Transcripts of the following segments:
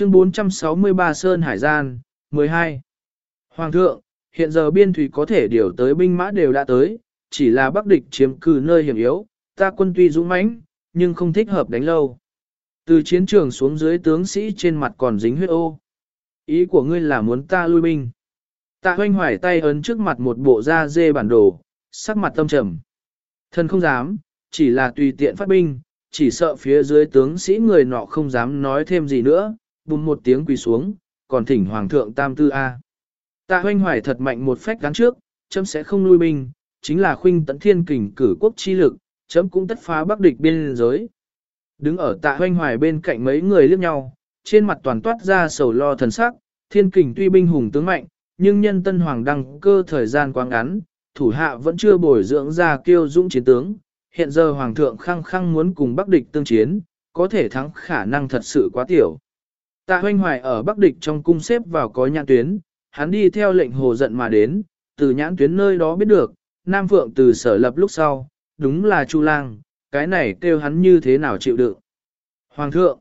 Chương 463 Sơn Hải Gian, 12. Hoàng thượng, hiện giờ biên thủy có thể điều tới binh mã đều đã tới, chỉ là bắc địch chiếm cư nơi hiểm yếu, ta quân tuy dũng mãnh, nhưng không thích hợp đánh lâu. Từ chiến trường xuống dưới tướng sĩ trên mặt còn dính huyết ô. Ý của ngươi là muốn ta lui binh. Tạ hoanh hoài tay ấn trước mặt một bộ da dê bản đồ, sắc mặt tâm trầm. Thần không dám, chỉ là tùy tiện phát binh, chỉ sợ phía dưới tướng sĩ người nọ không dám nói thêm gì nữa, bùm một tiếng quỳ xuống, còn thỉnh hoàng thượng tam tư A. Tạ hoanh hoài thật mạnh một phách gắn trước, chấm sẽ không lui binh, chính là khuynh tận thiên kình cử quốc chi lực, chấm cũng tất phá bắc địch biên giới. Đứng ở tạ hoanh hoài bên cạnh mấy người liếc nhau, trên mặt toàn toát ra sầu lo thần sắc, thiên kình tuy binh hùng tướng mạnh, nhưng nhân tân hoàng đăng cơ thời gian quá ngắn, thủ hạ vẫn chưa bồi dưỡng ra kiêu dũng chiến tướng. Hiện giờ hoàng thượng khăng khăng muốn cùng bắc địch tương chiến, có thể thắng khả năng thật sự quá tiểu. Tạ hoanh hoài ở bắc địch trong cung xếp vào có nhãn tuyến, hắn đi theo lệnh hồ giận mà đến, từ nhãn tuyến nơi đó biết được, Nam Phượng từ sở lập lúc sau, đúng là Chu Lang, cái này kêu hắn như thế nào chịu đựng. Hoàng thượng,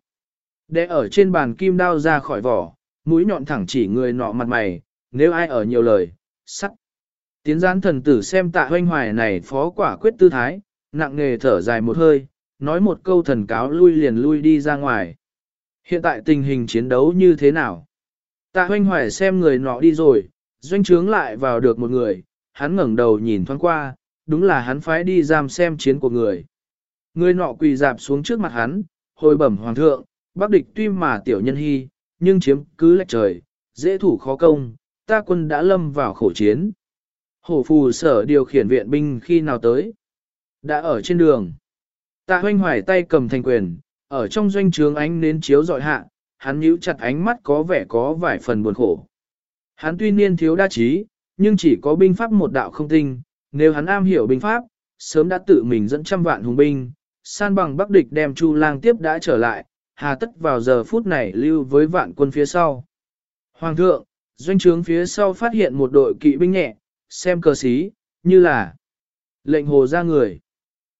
để ở trên bàn kim đao ra khỏi vỏ, mũi nhọn thẳng chỉ người nọ mặt mày, nếu ai ở nhiều lời, sắt. Tiến gián thần tử xem tạ hoanh hoài này phó quả quyết tư thái, nặng nghề thở dài một hơi, nói một câu thần cáo lui liền lui đi ra ngoài. Hiện tại tình hình chiến đấu như thế nào? Tạ hoanh hoài xem người nọ đi rồi, doanh trướng lại vào được một người, hắn ngẩng đầu nhìn thoáng qua, đúng là hắn phái đi giam xem chiến của người. Người nọ quỳ dạp xuống trước mặt hắn, hồi bẩm hoàng thượng, bắc địch tuy mà tiểu nhân hy, nhưng chiếm cứ lệch trời, dễ thủ khó công, ta quân đã lâm vào khổ chiến. Hổ phù sở điều khiển viện binh khi nào tới? Đã ở trên đường. Tạ hoanh hoài tay cầm thành quyền, ở trong doanh trướng ánh nến chiếu dọi hạ, hắn nhíu chặt ánh mắt có vẻ có vài phần buồn khổ. Hắn tuy niên thiếu đa trí, nhưng chỉ có binh pháp một đạo không tinh, nếu hắn am hiểu binh pháp, sớm đã tự mình dẫn trăm vạn hùng binh, san bằng bắc địch đem Chu Lang tiếp đã trở lại, hà tất vào giờ phút này lưu với vạn quân phía sau. Hoàng thượng, doanh trướng phía sau phát hiện một đội kỵ binh nhẹ, xem cờ xí, như là lệnh hồ ra người.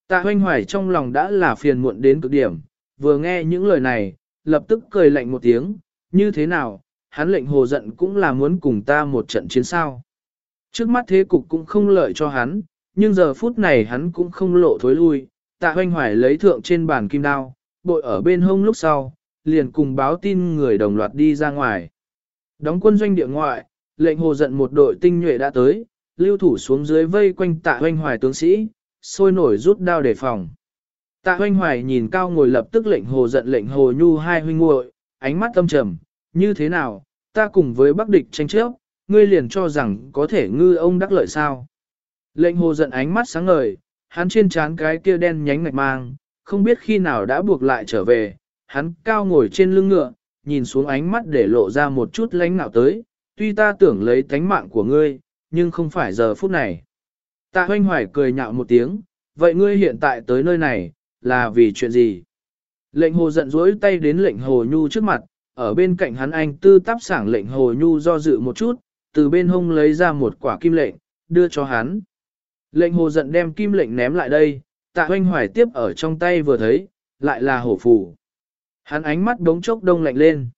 Tạ hoanh hoài trong lòng đã là phiền muộn đến cực điểm, vừa nghe những lời này, lập tức cười lạnh một tiếng, như thế nào, hắn lệnh hồ giận cũng là muốn cùng ta một trận chiến sao. Trước mắt thế cục cũng không lợi cho hắn, nhưng giờ phút này hắn cũng không lộ thối lui, tạ hoanh hoài lấy thượng trên bàn kim đao, bội ở bên hông lúc sau, liền cùng báo tin người đồng loạt đi ra ngoài. Đóng quân doanh địa ngoại, lệnh hồ giận một đội tinh nhuệ đã tới, lưu thủ xuống dưới vây quanh tạ hoanh hoài tướng sĩ, sôi nổi rút đao đề phòng. Tạ hoanh hoài nhìn cao ngồi lập tức lệnh hồ giận lệnh hồ nhu hai huynh muội ánh mắt tâm trầm, như thế nào, ta cùng với bắc địch tranh chấp, ngươi liền cho rằng có thể ngư ông đắc lợi sao. Lệnh hồ giận ánh mắt sáng ngời, hắn trên trán cái kia đen nhánh ngạch mang, không biết khi nào đã buộc lại trở về, hắn cao ngồi trên lưng ngựa, nhìn xuống ánh mắt để lộ ra một chút lánh ngạo tới, tuy ta tưởng lấy tánh mạng của ngươi, nhưng không phải giờ phút này. Tạ hoanh hoài cười nhạo một tiếng, vậy ngươi hiện tại tới nơi này, là vì chuyện gì? Lệnh hồ giận dỗi tay đến lệnh hồ nhu trước mặt, ở bên cạnh hắn anh tư tắp sảng lệnh hồ nhu do dự một chút, từ bên hông lấy ra một quả kim lệnh, đưa cho hắn. Lệnh hồ giận đem kim lệnh ném lại đây, tạ hoanh hoài tiếp ở trong tay vừa thấy, lại là hổ phù. Hắn ánh mắt đống chốc đông lạnh lên.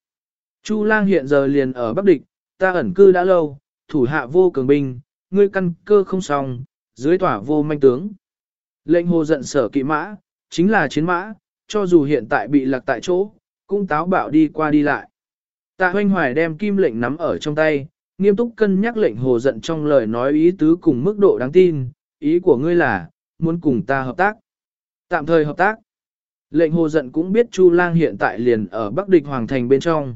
Chu lang hiện giờ liền ở Bắc Địch, ta ẩn cư đã lâu, thủ hạ vô cường binh, ngươi căn cơ không xong, dưới tỏa vô manh tướng. Lệnh hồ giận sở kỵ mã, chính là chiến mã, cho dù hiện tại bị lạc tại chỗ, cũng táo bạo đi qua đi lại. Tạ hoanh hoài đem kim lệnh nắm ở trong tay, nghiêm túc cân nhắc lệnh hồ giận trong lời nói ý tứ cùng mức độ đáng tin, ý của ngươi là, muốn cùng ta hợp tác. Tạm thời hợp tác. Lệnh hồ giận cũng biết Chu Lang hiện tại liền ở Bắc Địch Hoàng Thành bên trong.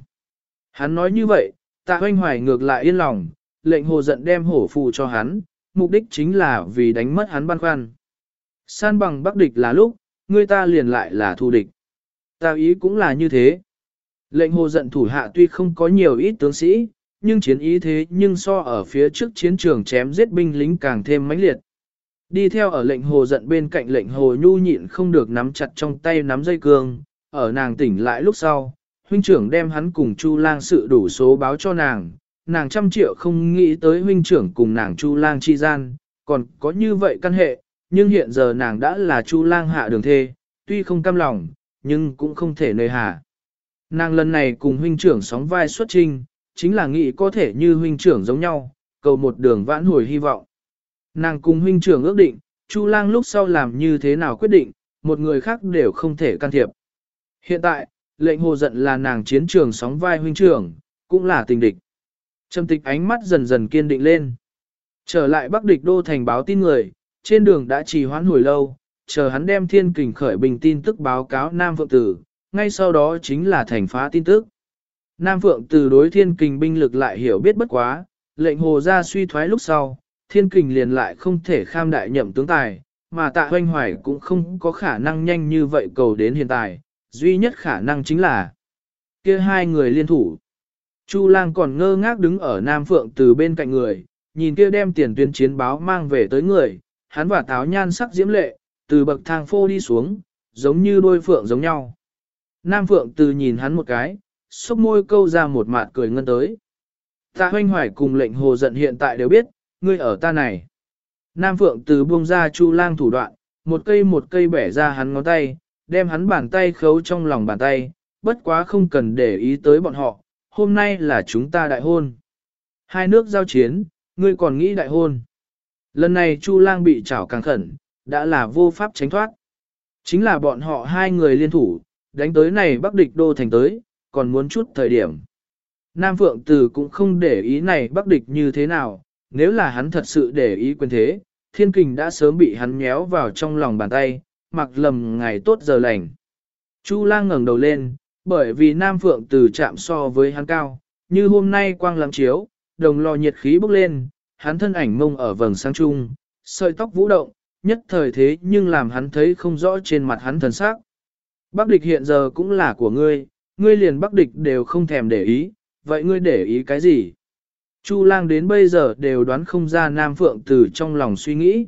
Hắn nói như vậy, tạ hoanh hoài ngược lại yên lòng, lệnh hồ giận đem hổ phù cho hắn, mục đích chính là vì đánh mất hắn băn khoăn. San bằng Bắc Địch là lúc, người ta liền lại là thù địch. Ta ý cũng là như thế. Lệnh hồ giận thủ hạ tuy không có nhiều ít tướng sĩ, nhưng chiến ý thế nhưng so ở phía trước chiến trường chém giết binh lính càng thêm mãnh liệt. Đi theo ở lệnh hồ giận bên cạnh lệnh hồ nhu nhịn không được nắm chặt trong tay nắm dây cương, ở nàng tỉnh lại lúc sau, huynh trưởng đem hắn cùng Chu lang sự đủ số báo cho nàng, nàng trăm triệu không nghĩ tới huynh trưởng cùng nàng Chu lang chi gian, còn có như vậy căn hệ, nhưng hiện giờ nàng đã là Chu lang hạ đường thê, tuy không cam lòng, nhưng cũng không thể nơi hạ. Nàng lần này cùng huynh trưởng sóng vai xuất trinh, chính là nghĩ có thể như huynh trưởng giống nhau, cầu một đường vãn hồi hy vọng. Nàng cùng huynh trưởng ước định, Chu lang lúc sau làm như thế nào quyết định, một người khác đều không thể can thiệp. Hiện tại, lệnh hồ giận là nàng chiến trường sóng vai huynh trưởng, cũng là tình địch. Trầm tịch ánh mắt dần dần kiên định lên. Trở lại Bắc địch đô thành báo tin người, trên đường đã trì hoãn hồi lâu, chờ hắn đem thiên kình khởi bình tin tức báo cáo Nam Phượng Tử, ngay sau đó chính là thành phá tin tức. Nam Phượng Tử đối thiên kình binh lực lại hiểu biết bất quá, lệnh hồ ra suy thoái lúc sau, thiên kình liền lại không thể kham đại nhậm tướng tài, mà tạ hoanh hoài cũng không có khả năng nhanh như vậy cầu đến hiện tại, duy nhất khả năng chính là kia hai người liên thủ. Chu lang còn ngơ ngác đứng ở Nam Phượng tử bên cạnh người, nhìn kia đem tiền tuyên chiến báo mang về tới người, hắn và táo nhan sắc diễm lệ, từ bậc thang phô đi xuống, giống như đôi phượng giống nhau. Nam Phượng từ nhìn hắn một cái, xúc môi câu ra một mạt cười ngân tới. Ta hoanh hoài cùng lệnh hồ giận hiện tại đều biết, ngươi ở ta này. Nam Phượng từ buông ra chu lang thủ đoạn, một cây một cây bẻ ra hắn ngón tay, đem hắn bàn tay khấu trong lòng bàn tay, bất quá không cần để ý tới bọn họ, hôm nay là chúng ta đại hôn. Hai nước giao chiến, ngươi còn nghĩ đại hôn. Lần này Chu lang bị trảo càng khẩn, đã là vô pháp tránh thoát. Chính là bọn họ hai người liên thủ, đánh tới này bắc địch đô thành tới, còn muốn chút thời điểm. Nam Phượng Từ cũng không để ý này bắc địch như thế nào, nếu là hắn thật sự để ý quyền thế, thiên kình đã sớm bị hắn nhéo vào trong lòng bàn tay, mặc lầm ngày tốt giờ lành. Chu lang ngẩng đầu lên, bởi vì Nam Phượng Từ chạm so với hắn cao, như hôm nay quang lắng chiếu, đồng lò nhiệt khí bốc lên, hắn thân ảnh mông ở vầng sáng trung, sợi tóc vũ động, nhất thời thế nhưng làm hắn thấy không rõ trên mặt hắn thần sắc. Bắc địch hiện giờ cũng là của ngươi, ngươi liền bắc địch đều không thèm để ý, vậy ngươi để ý cái gì? Chu lang đến bây giờ đều đoán không ra Nam Phượng từ trong lòng suy nghĩ.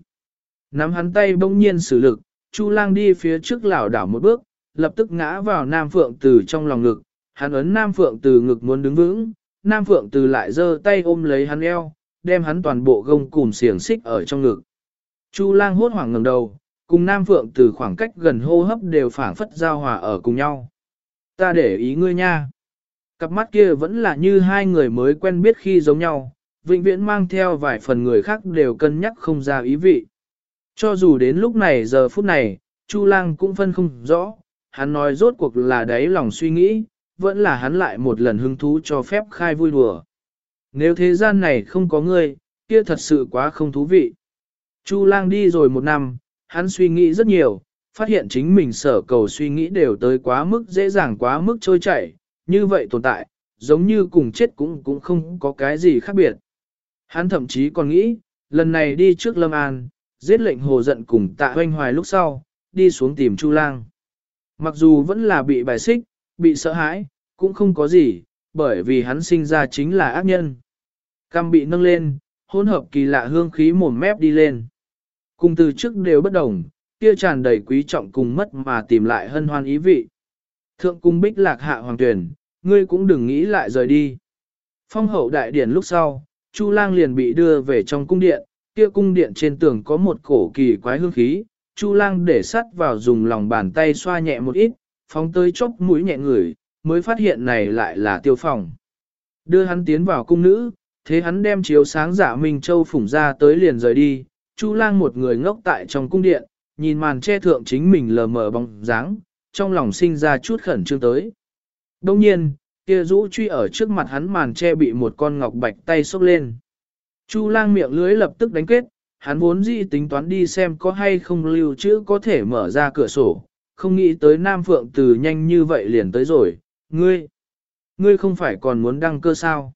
Nắm hắn tay bỗng nhiên sử lực, Chu lang đi phía trước lảo đảo một bước, lập tức ngã vào Nam Phượng từ trong lòng ngực. Hắn ấn Nam Phượng từ ngực muốn đứng vững, Nam Phượng từ lại giơ tay ôm lấy hắn eo, đem hắn toàn bộ gông cùm xiềng xích ở trong ngực. Chu lang hốt hoảng ngẩng đầu, cùng Nam Phượng từ khoảng cách gần hô hấp đều phảng phất giao hòa ở cùng nhau. Ta để ý ngươi nha. Cặp mắt kia vẫn là như hai người mới quen biết khi giống nhau, vĩnh viễn mang theo vài phần người khác đều cân nhắc không ra ý vị. Cho dù đến lúc này giờ phút này, Chu lang cũng phân không rõ, hắn nói rốt cuộc là đáy lòng suy nghĩ, vẫn là hắn lại một lần hứng thú cho phép khai vui đùa. Nếu thế gian này không có ngươi, kia thật sự quá không thú vị. Chu lang đi rồi một năm, hắn suy nghĩ rất nhiều, phát hiện chính mình sở cầu suy nghĩ đều tới quá mức dễ dàng quá mức trôi chảy, như vậy tồn tại, giống như cùng chết cũng cũng không có cái gì khác biệt. Hắn thậm chí còn nghĩ, lần này đi trước Lâm An, giết lệnh hồ giận cùng tạ hoanh hoài lúc sau, đi xuống tìm Chu lang. Mặc dù vẫn là bị bài xích, bị sợ hãi, cũng không có gì, bởi vì hắn sinh ra chính là ác nhân. Cam bị nâng lên, hỗn hợp kỳ lạ hương khí mồm mép đi lên. Cùng từ trước đều bất đồng, kia tràn đầy quý trọng cùng mất mà tìm lại hân hoan ý vị. Thượng cung bích lạc hạ hoàng tuyển, ngươi cũng đừng nghĩ lại rời đi. Phong hậu đại điển lúc sau, Chu lang liền bị đưa về trong cung điện, kia cung điện trên tường có một cổ kỳ quái hương khí, Chu lang để sắt vào dùng lòng bàn tay xoa nhẹ một ít, phóng tới chốc mũi nhẹ người, mới phát hiện này lại là tiêu phòng. Đưa hắn tiến vào cung nữ, thế hắn đem chiếu sáng giả Minh Châu phủng ra tới liền rời đi, Chu lang một người ngốc tại trong cung điện, nhìn màn che thượng chính mình lờ mờ bóng dáng, trong lòng sinh ra chút khẩn trương tới. Đông nhiên, kia rũ truy ở trước mặt hắn màn che bị một con ngọc bạch tay xốc lên. Chu lang miệng lưới lập tức đánh kết, hắn vốn dĩ tính toán đi xem có hay không lưu trữ có thể mở ra cửa sổ, không nghĩ tới Nam Phượng từ nhanh như vậy liền tới rồi, ngươi, ngươi không phải còn muốn đăng cơ sao.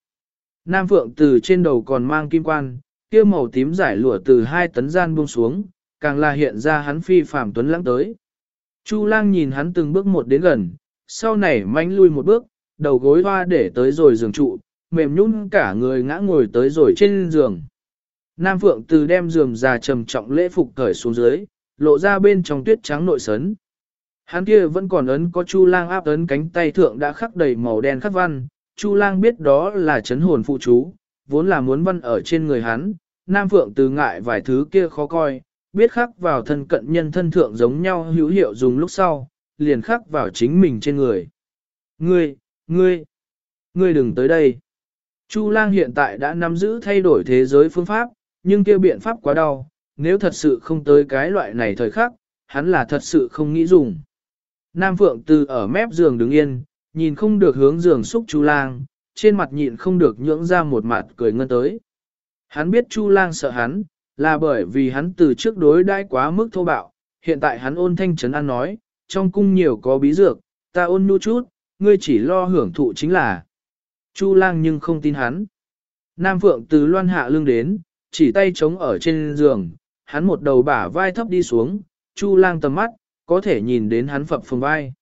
Nam Phượng từ trên đầu còn mang kim quan, kia màu tím giải lụa từ hai tấn gian buông xuống, càng là hiện ra hắn phi phàm tuấn lãng tới. Chu lang nhìn hắn từng bước một đến gần, sau này manh lui một bước, đầu gối hoa để tới rồi giường trụ, mềm nhún cả người ngã ngồi tới rồi trên giường. Nam Phượng từ đem giường già trầm trọng lễ phục cởi xuống dưới, lộ ra bên trong tuyết trắng nội sấn. Hắn kia vẫn còn ấn có Chu Lang áp ấn cánh tay thượng đã khắc đầy màu đen khắc văn, Chu Lang biết đó là chấn hồn phụ chú, vốn là muốn văn ở trên người hắn, Nam Phượng từ ngại vài thứ kia khó coi, biết khắc vào thân cận nhân thân thượng giống nhau hữu hiệu dùng lúc sau, liền khắc vào chính mình trên người. Ngươi, Ngươi, ngươi đừng tới đây. Chu lang hiện tại đã nắm giữ thay đổi thế giới phương pháp, nhưng kia biện pháp quá đau, nếu thật sự không tới cái loại này thời khắc, hắn là thật sự không nghĩ dùng. Nam Phượng từ ở mép giường đứng yên, nhìn không được hướng giường xúc Chu lang, trên mặt nhịn không được nhưỡng ra một mặt cười ngân tới. Hắn biết Chu lang sợ hắn, là bởi vì hắn từ trước đối đãi quá mức thô bạo, hiện tại hắn ôn thanh trấn an nói, trong cung nhiều có bí dược, ta ôn nhu chút, ngươi chỉ lo hưởng thụ chính là. Chu lang nhưng không tin hắn. Nam Phượng từ loan hạ lưng đến, chỉ tay trống ở trên giường, hắn một đầu bả vai thấp đi xuống, Chu lang tầm mắt, có thể nhìn đến hắn phập phồng vai.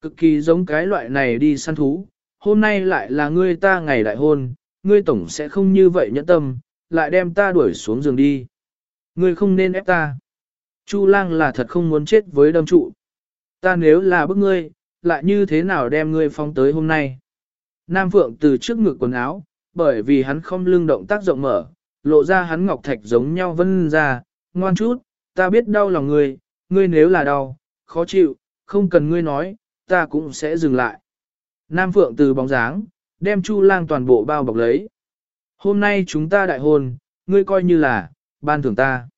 Cực kỳ giống cái loại này đi săn thú, hôm nay lại là ngươi ta ngày đại hôn, ngươi tổng sẽ không như vậy nhẫn tâm, lại đem ta đuổi xuống giường đi. Ngươi không nên ép ta. Chu lang là thật không muốn chết với đâm trụ. Ta nếu là bức ngươi, lại như thế nào đem ngươi phong tới hôm nay? Nam Phượng từ trước ngực quần áo, bởi vì hắn không lưng động tác rộng mở, lộ ra hắn ngọc thạch giống nhau vân ra, ngoan chút, ta biết đau lòng ngươi, ngươi nếu là đau, khó chịu, không cần ngươi nói, ta cũng sẽ dừng lại. Nam Phượng từ bóng dáng, đem Chu lang toàn bộ bao bọc lấy. Hôm nay chúng ta đại hôn, ngươi coi như là, ban thưởng ta.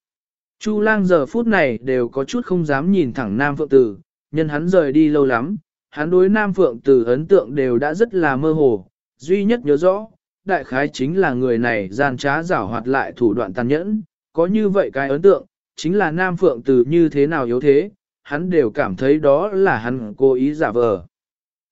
Chu lang giờ phút này đều có chút không dám nhìn thẳng Nam Phượng Tử, nhân hắn rời đi lâu lắm, hắn đối Nam Phượng Tử ấn tượng đều đã rất là mơ hồ, duy nhất nhớ rõ, đại khái chính là người này gian trá giảo hoạt lại thủ đoạn tàn nhẫn, có như vậy cái ấn tượng, chính là Nam Phượng Tử như thế nào yếu thế, hắn đều cảm thấy đó là hắn cố ý giả vờ.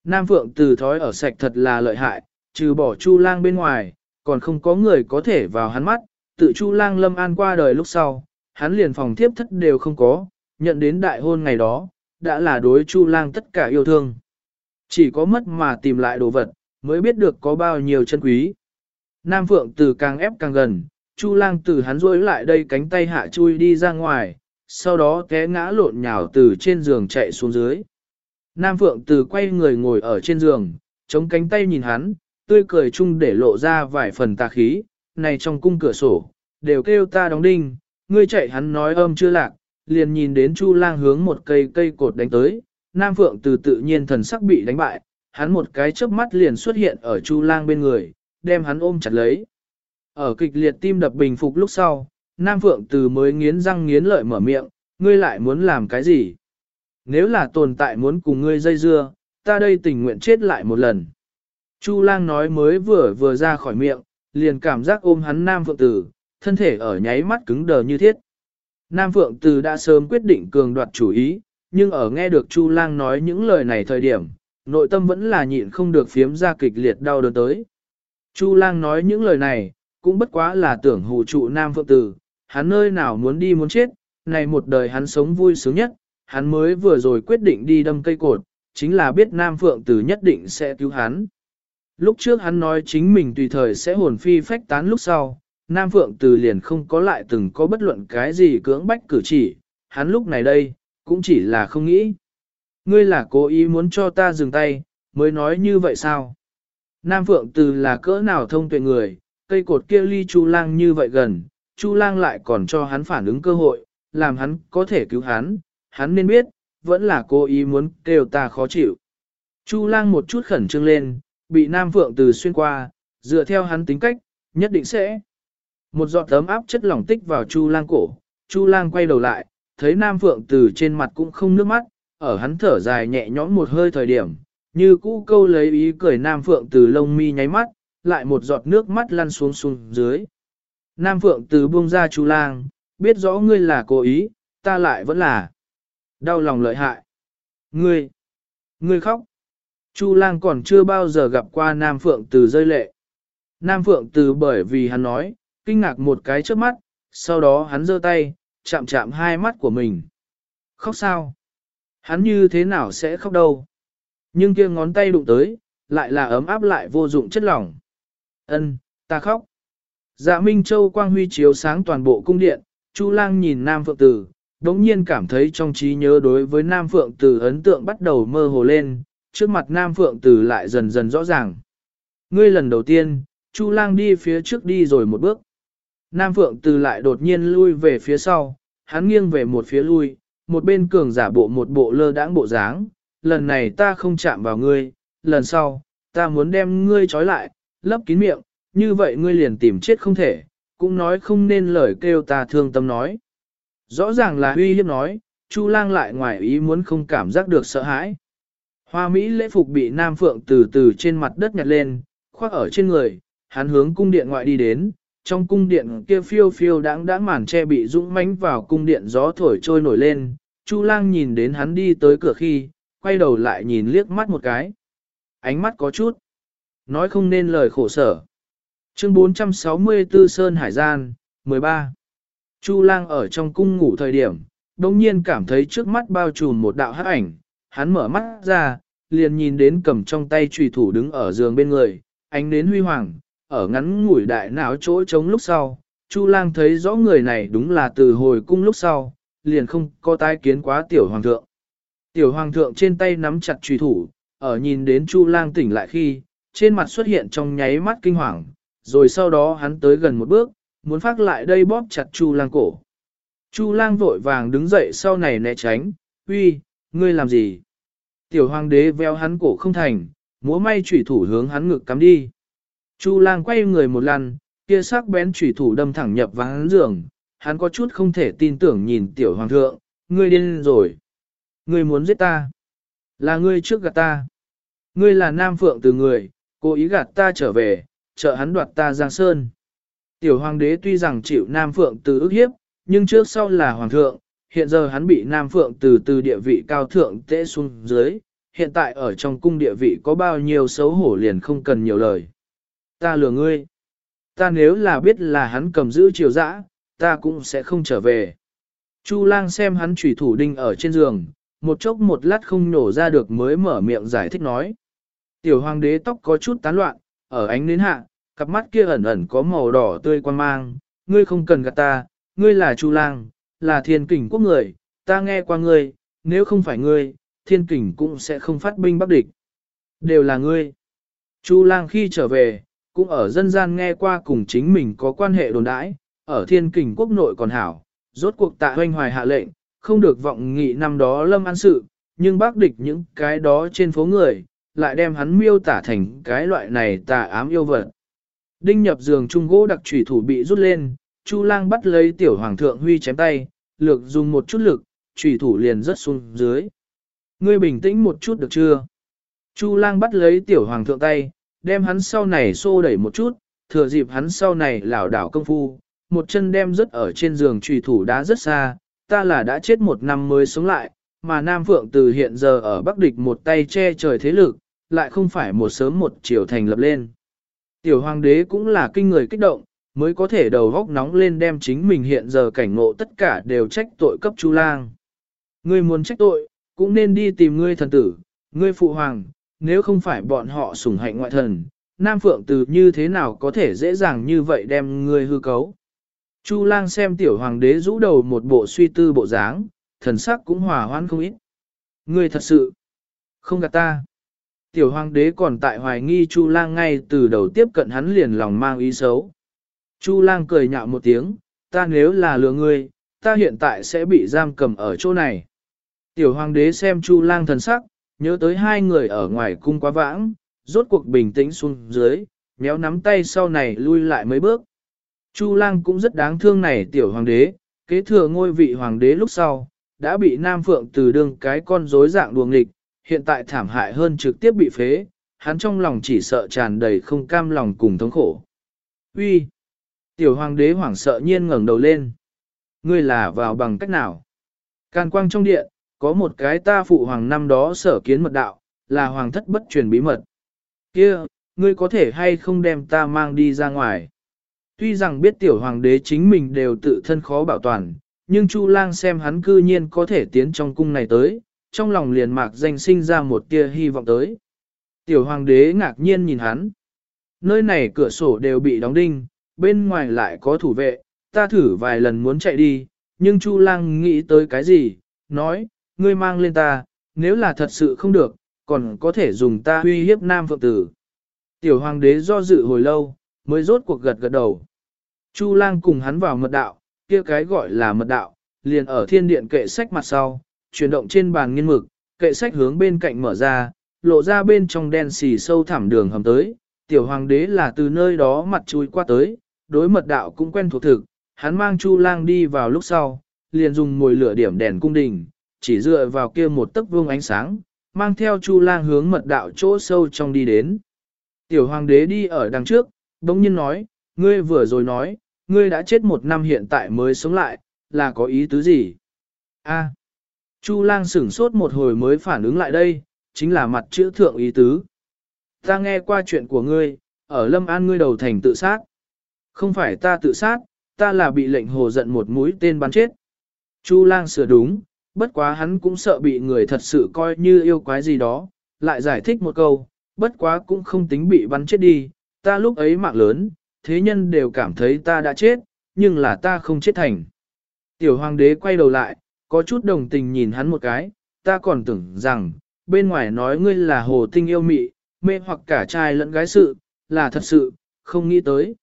Nam Phượng Từ thói ở sạch thật là lợi hại, trừ bỏ Chu lang bên ngoài, còn không có người có thể vào hắn mắt, tự Chu lang lâm an qua đời lúc sau, hắn liền phòng thiếp thất đều không có, nhận đến đại hôn ngày đó, đã là đối Chu lang tất cả yêu thương. Chỉ có mất mà tìm lại đồ vật, mới biết được có bao nhiêu chân quý. Nam Phượng từ càng ép càng gần, Chu lang từ hắn rối lại đây cánh tay hạ chui đi ra ngoài, sau đó té ngã lộn nhào từ trên giường chạy xuống dưới. Nam Phượng từ quay người ngồi ở trên giường, chống cánh tay nhìn hắn, tươi cười chung để lộ ra vài phần tà khí, này trong cung cửa sổ, đều kêu ta đóng đinh, ngươi chạy hắn nói âm chưa lạc, liền nhìn đến Chu lang hướng một cây cây cột đánh tới, Nam Phượng từ tự nhiên thần sắc bị đánh bại, hắn một cái chớp mắt liền xuất hiện ở Chu lang bên người, đem hắn ôm chặt lấy. Ở kịch liệt tim đập bình phục lúc sau, Nam Phượng từ mới nghiến răng nghiến lợi mở miệng, ngươi lại muốn làm cái gì? Nếu là tồn tại muốn cùng ngươi dây dưa, ta đây tình nguyện chết lại một lần. Chu lang nói mới vừa vừa ra khỏi miệng, liền cảm giác ôm hắn Nam Phượng Tử, thân thể ở nháy mắt cứng đờ như thiết. Nam Phượng Tử đã sớm quyết định cường đoạt chủ ý, nhưng ở nghe được Chu lang nói những lời này thời điểm, nội tâm vẫn là nhịn không được phiếm ra kịch liệt đau đớn tới. Chu lang nói những lời này, cũng bất quá là tưởng hù trụ Nam Phượng Tử, hắn nơi nào muốn đi muốn chết, này một đời hắn sống vui sướng nhất, hắn mới vừa rồi quyết định đi đâm cây cột, chính là biết Nam Phượng Tử nhất định sẽ cứu hắn. Lúc trước hắn nói chính mình tùy thời sẽ hồn phi phách tán lúc sau, Nam Phượng Tử liền không có lại từng có bất luận cái gì cưỡng bách cử chỉ, hắn lúc này đây, cũng chỉ là không nghĩ. Ngươi là cố ý muốn cho ta dừng tay, mới nói như vậy sao? Nam Phượng Tử là cỡ nào thông tuệ người, cây cột kia ly Chu Lang như vậy gần, Chu Lang lại còn cho hắn phản ứng cơ hội, làm hắn có thể cứu hắn, hắn nên biết, vẫn là cô ý muốn kêu ta khó chịu. Chu Lang một chút khẩn trương lên, bị Nam Phượng từ xuyên qua, dựa theo hắn tính cách, nhất định sẽ. Một giọt tấm áp chất lỏng tích vào Chu Lang cổ, Chu Lang quay đầu lại, thấy Nam Phượng từ trên mặt cũng không nước mắt, ở hắn thở dài nhẹ nhõm một hơi thời điểm, như cũ câu lấy ý cười Nam Phượng từ lông mi nháy mắt, lại một giọt nước mắt lăn xuống xuống dưới. Nam Phượng từ buông ra Chu Lang, biết rõ ngươi là cố ý, ta lại vẫn là đau lòng lợi hại. Ngươi, ngươi khóc. Chu lang còn chưa bao giờ gặp qua Nam Phượng từ rơi lệ. Nam Phượng từ bởi vì hắn nói, kinh ngạc một cái trước mắt, sau đó hắn giơ tay, chạm chạm hai mắt của mình. Khóc sao? Hắn như thế nào sẽ khóc đâu? Nhưng kia ngón tay đụng tới, lại là ấm áp lại vô dụng chất lỏng. Ân, ta khóc. Dạ Minh Châu quang huy chiếu sáng toàn bộ cung điện, Chu Lang nhìn Nam Phượng Tử, đống nhiên cảm thấy trong trí nhớ đối với Nam Phượng Tử ấn tượng bắt đầu mơ hồ lên, trước mặt Nam Phượng Tử lại dần dần rõ ràng. Ngươi lần đầu tiên, Chu Lang đi phía trước đi rồi một bước. Nam Phượng Tử lại đột nhiên lui về phía sau, hắn nghiêng về một phía lui, một bên cường giả bộ một bộ lơ đãng bộ dáng. Lần này ta không chạm vào ngươi, lần sau, ta muốn đem ngươi trói lại, lấp kín miệng, như vậy ngươi liền tìm chết không thể, cũng nói không nên lời kêu ta thương tâm nói. Rõ ràng là uy hiếp nói, Chu lang lại ngoài ý muốn không cảm giác được sợ hãi. Hoa Mỹ lễ phục bị Nam Phượng từ từ trên mặt đất nhặt lên, khoác ở trên người, hắn hướng cung điện ngoại đi đến, trong cung điện kia phiêu phiêu đáng đáng màn che bị dũng mãnh vào cung điện gió thổi trôi nổi lên, Chu lang nhìn đến hắn đi tới cửa khi, quay đầu lại nhìn liếc mắt một cái. Ánh mắt có chút, nói không nên lời khổ sở. Chương 464 Sơn Hải Gian, 13 Chu lang ở trong cung ngủ thời điểm, đồng nhiên cảm thấy trước mắt bao trùm một đạo hắc ảnh, hắn mở mắt ra, liền nhìn đến cầm trong tay trùy thủ đứng ở giường bên người, ánh đến huy hoàng, ở ngắn ngủi đại não chỗ trống lúc sau, Chu lang thấy rõ người này đúng là từ hồi cung lúc sau, liền không có tai kiến quá tiểu hoàng thượng. Tiểu hoàng thượng trên tay nắm chặt trùy thủ, ở nhìn đến Chu lang tỉnh lại khi, trên mặt xuất hiện trong nháy mắt kinh hoàng, rồi sau đó hắn tới gần một bước, muốn phát lại đây bóp chặt Chu lang cổ. Chu lang vội vàng đứng dậy sau này né tránh, uy, ngươi làm gì? Tiểu hoàng đế veo hắn cổ không thành, múa may chủy thủ hướng hắn ngực cắm đi. Chu lang quay người một lần, kia sắc bén chủy thủ đâm thẳng nhập vào hắn giường, hắn có chút không thể tin tưởng nhìn tiểu hoàng thượng, ngươi điên rồi. Ngươi muốn giết ta. Là ngươi trước gạt ta. Ngươi là nam phượng từ người, cố ý gạt ta trở về, trợ hắn đoạt ta giang sơn. Tiểu hoàng đế tuy rằng chịu nam phượng từ ức hiếp, nhưng trước sau là hoàng thượng, hiện giờ hắn bị nam phượng từ từ địa vị cao thượng tễ xuống dưới, hiện tại ở trong cung địa vị có bao nhiêu xấu hổ liền không cần nhiều lời. Ta lừa ngươi. Ta nếu là biết là hắn cầm giữ triều dã, ta cũng sẽ không trở về. Chu lang xem hắn trùy thủ đinh ở trên giường, một chốc một lát không nổ ra được mới mở miệng giải thích nói. Tiểu hoàng đế tóc có chút tán loạn, ở ánh nến hạ, cặp mắt kia ẩn ẩn có màu đỏ tươi quan mang, ngươi không cần gạt ta, ngươi là Chu lang, là thiên kình quốc người, ta nghe qua ngươi, nếu không phải ngươi, thiên kình cũng sẽ không phát binh bắc địch. Đều là ngươi. Chu lang khi trở về, cũng ở dân gian nghe qua cùng chính mình có quan hệ đồn đãi, ở thiên kình quốc nội còn hảo, rốt cuộc tạ hoanh hoài hạ lệnh, không được vọng nghị năm đó lâm an sự, nhưng bác địch những cái đó trên phố người, lại đem hắn miêu tả thành cái loại này tà ám yêu vật. Đinh nhập giường trung gỗ đặc trùy thủ bị rút lên, Chu lang bắt lấy tiểu hoàng thượng huy chém tay, lược dùng một chút lực, trùy thủ liền rất xuống dưới. Ngươi bình tĩnh một chút được chưa? Chu lang bắt lấy tiểu hoàng thượng tay, đem hắn sau này xô đẩy một chút, thừa dịp hắn sau này lảo đảo công phu, một chân đem rất ở trên giường trùy thủ đá rất xa, ta là đã chết một năm mới sống lại, mà Nam Phượng từ hiện giờ ở Bắc Địch một tay che trời thế lực, lại không phải một sớm một chiều thành lập lên. Tiểu hoàng đế cũng là kinh người kích động, mới có thể đầu góc nóng lên đem chính mình hiện giờ cảnh ngộ tất cả đều trách tội cấp Chu Lang. Ngươi muốn trách tội, cũng nên đi tìm ngươi thần tử, ngươi phụ hoàng, nếu không phải bọn họ sủng hạnh ngoại thần, Nam Phượng từ như thế nào có thể dễ dàng như vậy đem ngươi hư cấu. Chu lang xem tiểu hoàng đế rũ đầu một bộ suy tư bộ dáng, thần sắc cũng hòa hoan không ít. Ngươi thật sự, không gạt ta. Tiểu hoàng đế còn tại hoài nghi Chu lang ngay từ đầu tiếp cận hắn liền lòng mang ý xấu. Chu lang cười nhạo một tiếng, ta nếu là lừa ngươi, ta hiện tại sẽ bị giam cầm ở chỗ này. Tiểu hoàng đế xem Chu lang thần sắc, nhớ tới hai người ở ngoài cung quá vãng, rốt cuộc bình tĩnh xuống dưới, méo nắm tay sau này lui lại mấy bước. Chu lang cũng rất đáng thương này tiểu hoàng đế, kế thừa ngôi vị hoàng đế lúc sau, đã bị Nam Phượng từ đương cái con rối dạng đuồng nghịch, hiện tại thảm hại hơn trực tiếp bị phế, hắn trong lòng chỉ sợ tràn đầy không cam lòng cùng thống khổ. Uy, Tiểu hoàng đế hoảng sợ nhiên ngẩng đầu lên. Ngươi là vào bằng cách nào? Càn quang trong điện, có một cái ta phụ hoàng năm đó sở kiến mật đạo, là hoàng thất bất truyền bí mật. Kia, ngươi có thể hay không đem ta mang đi ra ngoài? Tuy rằng biết tiểu hoàng đế chính mình đều tự thân khó bảo toàn, nhưng Chu lang xem hắn cư nhiên có thể tiến trong cung này tới, trong lòng liền mạc danh sinh ra một tia hy vọng tới. Tiểu hoàng đế ngạc nhiên nhìn hắn. Nơi này cửa sổ đều bị đóng đinh, bên ngoài lại có thủ vệ, ta thử vài lần muốn chạy đi, nhưng Chu lang nghĩ tới cái gì, nói, ngươi mang lên ta, nếu là thật sự không được, còn có thể dùng ta uy hiếp nam phượng tử. Tiểu hoàng đế do dự hồi lâu, mới rốt cuộc gật gật đầu. Chu lang cùng hắn vào mật đạo, kia cái gọi là mật đạo, liền ở thiên điện kệ sách mặt sau, chuyển động trên bàn nghiên mực, kệ sách hướng bên cạnh mở ra, lộ ra bên trong đen xì sâu thẳm đường hầm tới, tiểu hoàng đế là từ nơi đó mặt chui qua tới, đối mật đạo cũng quen thuộc thực, hắn mang Chu Lang đi vào lúc sau, liền dùng mồi lửa điểm đèn cung đình, chỉ dựa vào kia một tấc vương ánh sáng, mang theo Chu Lang hướng mật đạo chỗ sâu trong đi đến. Tiểu hoàng đế đi ở đằng trước, bỗng nhiên nói, ngươi vừa rồi nói, ngươi đã chết một năm hiện tại mới sống lại, là có ý tứ gì? A. Chu lang sửng sốt một hồi mới phản ứng lại đây, chính là mặt chữ thượng ý tứ. Ta nghe qua chuyện của ngươi, ở Lâm An ngươi đầu thành tự sát. Không phải ta tự sát, ta là bị lệnh hồ giận một mũi tên bắn chết. Chu lang sửa đúng, bất quá hắn cũng sợ bị người thật sự coi như yêu quái gì đó, lại giải thích một câu, bất quá cũng không tính bị bắn chết đi, ta lúc ấy mạng lớn, thế nhân đều cảm thấy ta đã chết, nhưng là ta không chết thành. Tiểu hoàng đế quay đầu lại, có chút đồng tình nhìn hắn một cái, ta còn tưởng rằng, bên ngoài nói ngươi là hồ tinh yêu mị, mê hoặc cả trai lẫn gái sự, là thật sự, không nghĩ tới.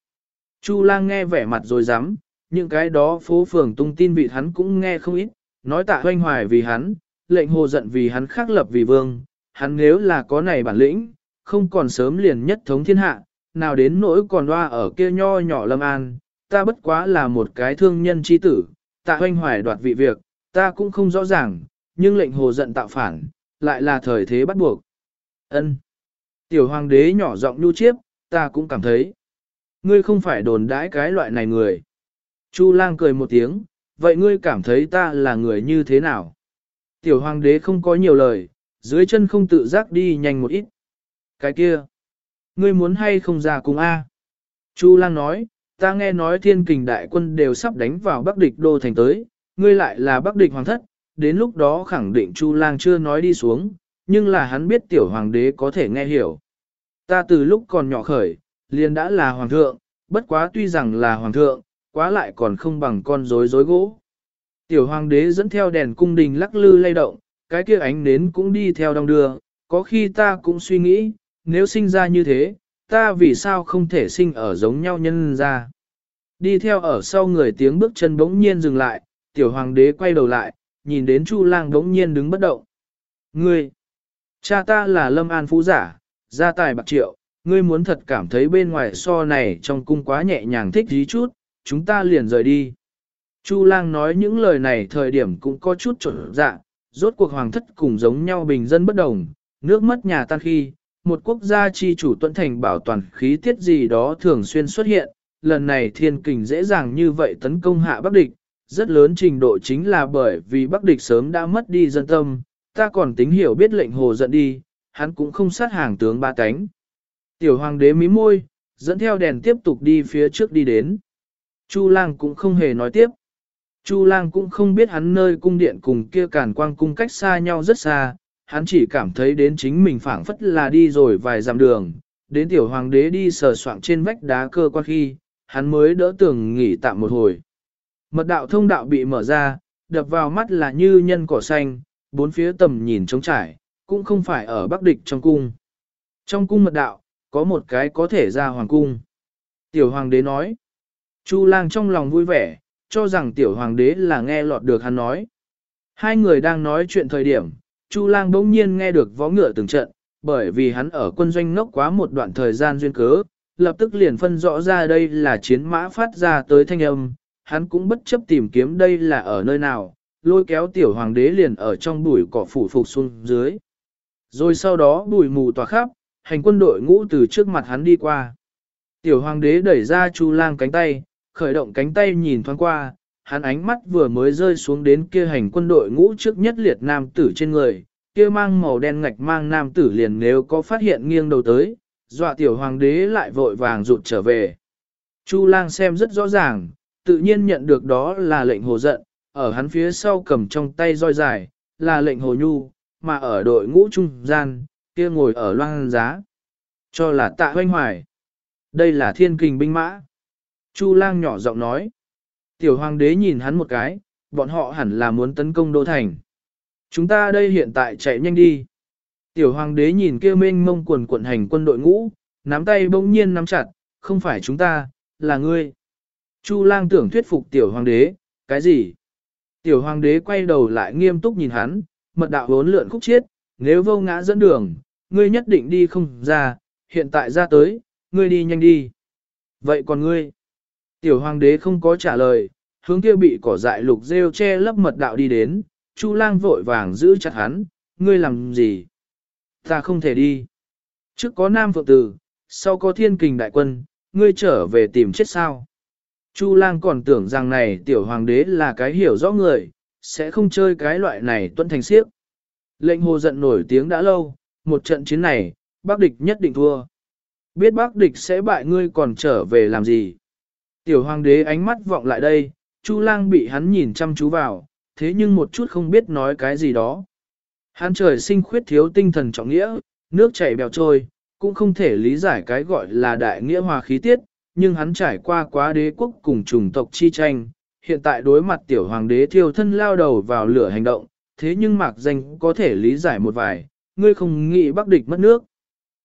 Chu lang nghe vẻ mặt rồi dám, những cái đó phố phường tung tin vị hắn cũng nghe không ít, nói tạ hoanh hoài vì hắn, lệnh hồ giận vì hắn khắc lập vì vương, hắn nếu là có này bản lĩnh, không còn sớm liền nhất thống thiên hạ, nào đến nỗi còn loa ở kia nho nhỏ lâm an, ta bất quá là một cái thương nhân chi tử, tạ hoanh hoài đoạt vị việc, ta cũng không rõ ràng, nhưng lệnh hồ giận tạo phản, lại là thời thế bắt buộc. Ân. Tiểu hoàng đế nhỏ giọng nhu chiếp, ta cũng cảm thấy. Ngươi không phải đồn đãi cái loại này người. Chu lang cười một tiếng, vậy ngươi cảm thấy ta là người như thế nào? Tiểu hoàng đế không có nhiều lời, dưới chân không tự giác đi nhanh một ít. Cái kia, ngươi muốn hay không ra cùng A? Chu lang nói, ta nghe nói thiên kình đại quân đều sắp đánh vào bắc địch đô thành tới, ngươi lại là bắc địch hoàng thất, đến lúc đó khẳng định Chu lang chưa nói đi xuống, nhưng là hắn biết tiểu hoàng đế có thể nghe hiểu. Ta từ lúc còn nhỏ khởi, liền đã là hoàng thượng, bất quá tuy rằng là hoàng thượng, quá lại còn không bằng con rối rối gỗ. Tiểu hoàng đế dẫn theo đèn cung đình lắc lư lay động, cái kia ánh nến cũng đi theo đong đưa, có khi ta cũng suy nghĩ, nếu sinh ra như thế, ta vì sao không thể sinh ở giống nhau nhân ra. Đi theo ở sau người tiếng bước chân bỗng nhiên dừng lại, tiểu hoàng đế quay đầu lại, nhìn đến Chu lang đống nhiên đứng bất động. Ngươi, cha ta là lâm an phú giả, gia tài bạc triệu, ngươi muốn thật cảm thấy bên ngoài so này trong cung quá nhẹ nhàng thích dí chút, chúng ta liền rời đi. Chu lang nói những lời này thời điểm cũng có chút trở dạ, rốt cuộc hoàng thất cùng giống nhau bình dân bất đồng, nước mất nhà tan khi, một quốc gia chi chủ tuân thành bảo toàn khí tiết gì đó thường xuyên xuất hiện, lần này thiên kình dễ dàng như vậy tấn công hạ Bắc địch, rất lớn trình độ chính là bởi vì Bắc địch sớm đã mất đi dân tâm, ta còn tính hiểu biết lệnh hồ giận đi, hắn cũng không sát hàng tướng ba cánh. Tiểu hoàng đế mí môi, dẫn theo đèn tiếp tục đi phía trước đi đến. Chu lang cũng không hề nói tiếp. Chu lang cũng không biết hắn nơi cung điện cùng kia cản quang cung cách xa nhau rất xa, hắn chỉ cảm thấy đến chính mình phảng phất là đi rồi vài dặm đường, đến tiểu hoàng đế đi sờ soạng trên vách đá cơ quan khi, hắn mới đỡ tưởng nghỉ tạm một hồi. Mật đạo thông đạo bị mở ra, đập vào mắt là như nhân cỏ xanh, bốn phía tầm nhìn trống trải, cũng không phải ở bắc địch trong cung. Trong cung mật đạo, có một cái có thể ra hoàng cung. Tiểu hoàng đế nói, Chu lang trong lòng vui vẻ, cho rằng tiểu hoàng đế là nghe lọt được hắn nói. Hai người đang nói chuyện thời điểm, Chu lang bỗng nhiên nghe được vó ngựa từng trận, bởi vì hắn ở quân doanh ngốc quá một đoạn thời gian duyên cớ, lập tức liền phân rõ ra đây là chiến mã phát ra tới thanh âm, hắn cũng bất chấp tìm kiếm đây là ở nơi nào, lôi kéo tiểu hoàng đế liền ở trong bụi cỏ phủ phục xuống dưới. Rồi sau đó bụi mù tỏa khắp, hành quân đội ngũ từ trước mặt hắn đi qua. Tiểu hoàng đế đẩy ra Chu lang cánh tay, khởi động cánh tay nhìn thoáng qua, hắn ánh mắt vừa mới rơi xuống đến kia hành quân đội ngũ trước nhất liệt nam tử trên người, kia mang màu đen ngạch mang nam tử liền nếu có phát hiện nghiêng đầu tới, dọa tiểu hoàng đế lại vội vàng rụt trở về. Chu lang xem rất rõ ràng, tự nhiên nhận được đó là lệnh hồ giận, ở hắn phía sau cầm trong tay roi dài, là lệnh hồ nhu, mà ở đội ngũ trung gian, kia ngồi ở loan giá. Cho là tạ hoanh hoài. Đây là thiên kình binh mã. Chu lang nhỏ giọng nói. Tiểu hoàng đế nhìn hắn một cái, bọn họ hẳn là muốn tấn công đô thành. Chúng ta đây hiện tại chạy nhanh đi. Tiểu hoàng đế nhìn kia mênh mông quần quận hành quân đội ngũ, nắm tay bỗng nhiên nắm chặt, không phải chúng ta, là ngươi. Chu lang tưởng thuyết phục tiểu hoàng đế, cái gì? Tiểu hoàng đế quay đầu lại nghiêm túc nhìn hắn, mật đạo vốn lượn khúc chiết, nếu vô ngã dẫn đường, ngươi nhất định đi không ra, hiện tại ra tới, ngươi đi nhanh đi. Vậy còn ngươi? Tiểu hoàng đế không có trả lời, hướng kia bị cỏ dại lục rêu che lấp mật đạo đi đến, Chu lang vội vàng giữ chặt hắn, ngươi làm gì? Ta không thể đi. Trước có nam phượng tử, sau có thiên kình đại quân, ngươi trở về tìm chết sao? Chu lang còn tưởng rằng này tiểu hoàng đế là cái hiểu rõ người, sẽ không chơi cái loại này tuân thành siếp. Lệnh hồ giận nổi tiếng đã lâu, một trận chiến này, bác địch nhất định thua. Biết bác địch sẽ bại ngươi còn trở về làm gì? Tiểu hoàng đế ánh mắt vọng lại đây, Chu lang bị hắn nhìn chăm chú vào, thế nhưng một chút không biết nói cái gì đó. Hắn trời sinh khuyết thiếu tinh thần trọng nghĩa, nước chảy bèo trôi, cũng không thể lý giải cái gọi là đại nghĩa hòa khí tiết, nhưng hắn trải qua quá đế quốc cùng chủng tộc chi tranh, hiện tại đối mặt tiểu hoàng đế thiêu thân lao đầu vào lửa hành động, thế nhưng mạc danh có thể lý giải một vài, ngươi không nghĩ bắc địch mất nước.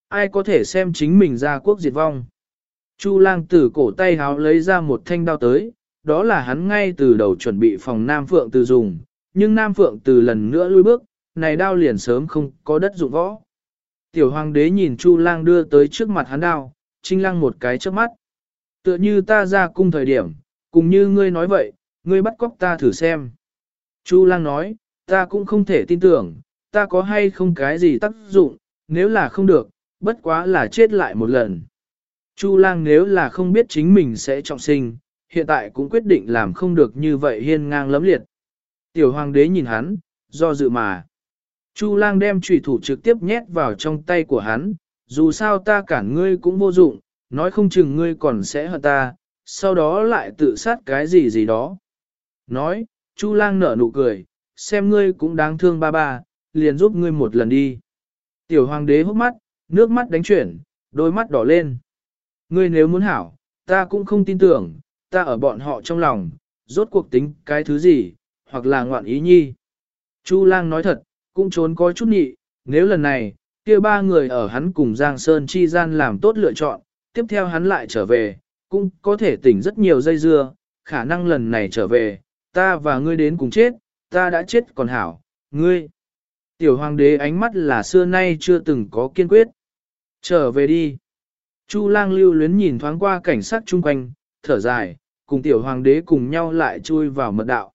Ai có thể xem chính mình ra quốc diệt vong. Chu lang từ cổ tay háo lấy ra một thanh đao tới, đó là hắn ngay từ đầu chuẩn bị phòng Nam Phượng từ dùng, nhưng Nam Phượng từ lần nữa lui bước, này đao liền sớm không có đất dụng võ. Tiểu hoàng đế nhìn Chu lang đưa tới trước mặt hắn đao, trinh lăng một cái trước mắt. Tựa như ta ra cung thời điểm, cùng như ngươi nói vậy, ngươi bắt cóc ta thử xem. Chu lang nói, ta cũng không thể tin tưởng, ta có hay không cái gì tác dụng, nếu là không được, bất quá là chết lại một lần. Chu lang nếu là không biết chính mình sẽ trọng sinh, hiện tại cũng quyết định làm không được như vậy hiên ngang lấm liệt. Tiểu hoàng đế nhìn hắn, do dự mà. Chu lang đem trùy thủ trực tiếp nhét vào trong tay của hắn, dù sao ta cản ngươi cũng vô dụng, nói không chừng ngươi còn sẽ hận ta, sau đó lại tự sát cái gì gì đó. Nói, Chu lang nở nụ cười, xem ngươi cũng đáng thương ba ba, liền giúp ngươi một lần đi. Tiểu hoàng đế hốc mắt, nước mắt đánh chuyển, đôi mắt đỏ lên. Ngươi nếu muốn hảo, ta cũng không tin tưởng, ta ở bọn họ trong lòng, rốt cuộc tính cái thứ gì, hoặc là ngoạn ý nhi. Chu lang nói thật, cũng trốn có chút nhị, nếu lần này, kia ba người ở hắn cùng Giang Sơn chi gian làm tốt lựa chọn, tiếp theo hắn lại trở về, cũng có thể tỉnh rất nhiều dây dưa, khả năng lần này trở về, ta và ngươi đến cùng chết, ta đã chết còn hảo, ngươi. Tiểu hoàng đế ánh mắt là xưa nay chưa từng có kiên quyết. Trở về đi. Chu lang lưu luyến nhìn thoáng qua cảnh sát chung quanh, thở dài, cùng tiểu hoàng đế cùng nhau lại chui vào mật đạo.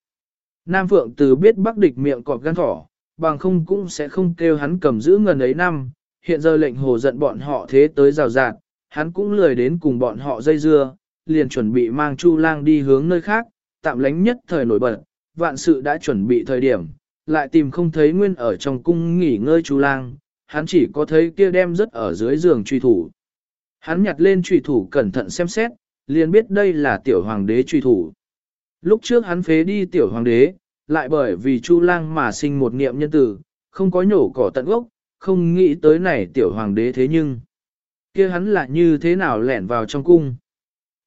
Nam Phượng từ biết bắc địch miệng cọp gan thỏ, bằng không cũng sẽ không kêu hắn cầm giữ ngần ấy năm, hiện giờ lệnh hồ giận bọn họ thế tới rào rạt, hắn cũng lười đến cùng bọn họ dây dưa, liền chuẩn bị mang Chu lang đi hướng nơi khác, tạm lánh nhất thời nổi bật, vạn sự đã chuẩn bị thời điểm, lại tìm không thấy nguyên ở trong cung nghỉ ngơi Chu lang, hắn chỉ có thấy kia đem rất ở dưới giường truy thủ. Hắn nhặt lên truy thủ cẩn thận xem xét, liền biết đây là tiểu hoàng đế truy thủ. Lúc trước hắn phế đi tiểu hoàng đế, lại bởi vì Chu lang mà sinh một niệm nhân tử, không có nhổ cỏ tận gốc, không nghĩ tới này tiểu hoàng đế thế nhưng kia hắn là như thế nào lẻn vào trong cung.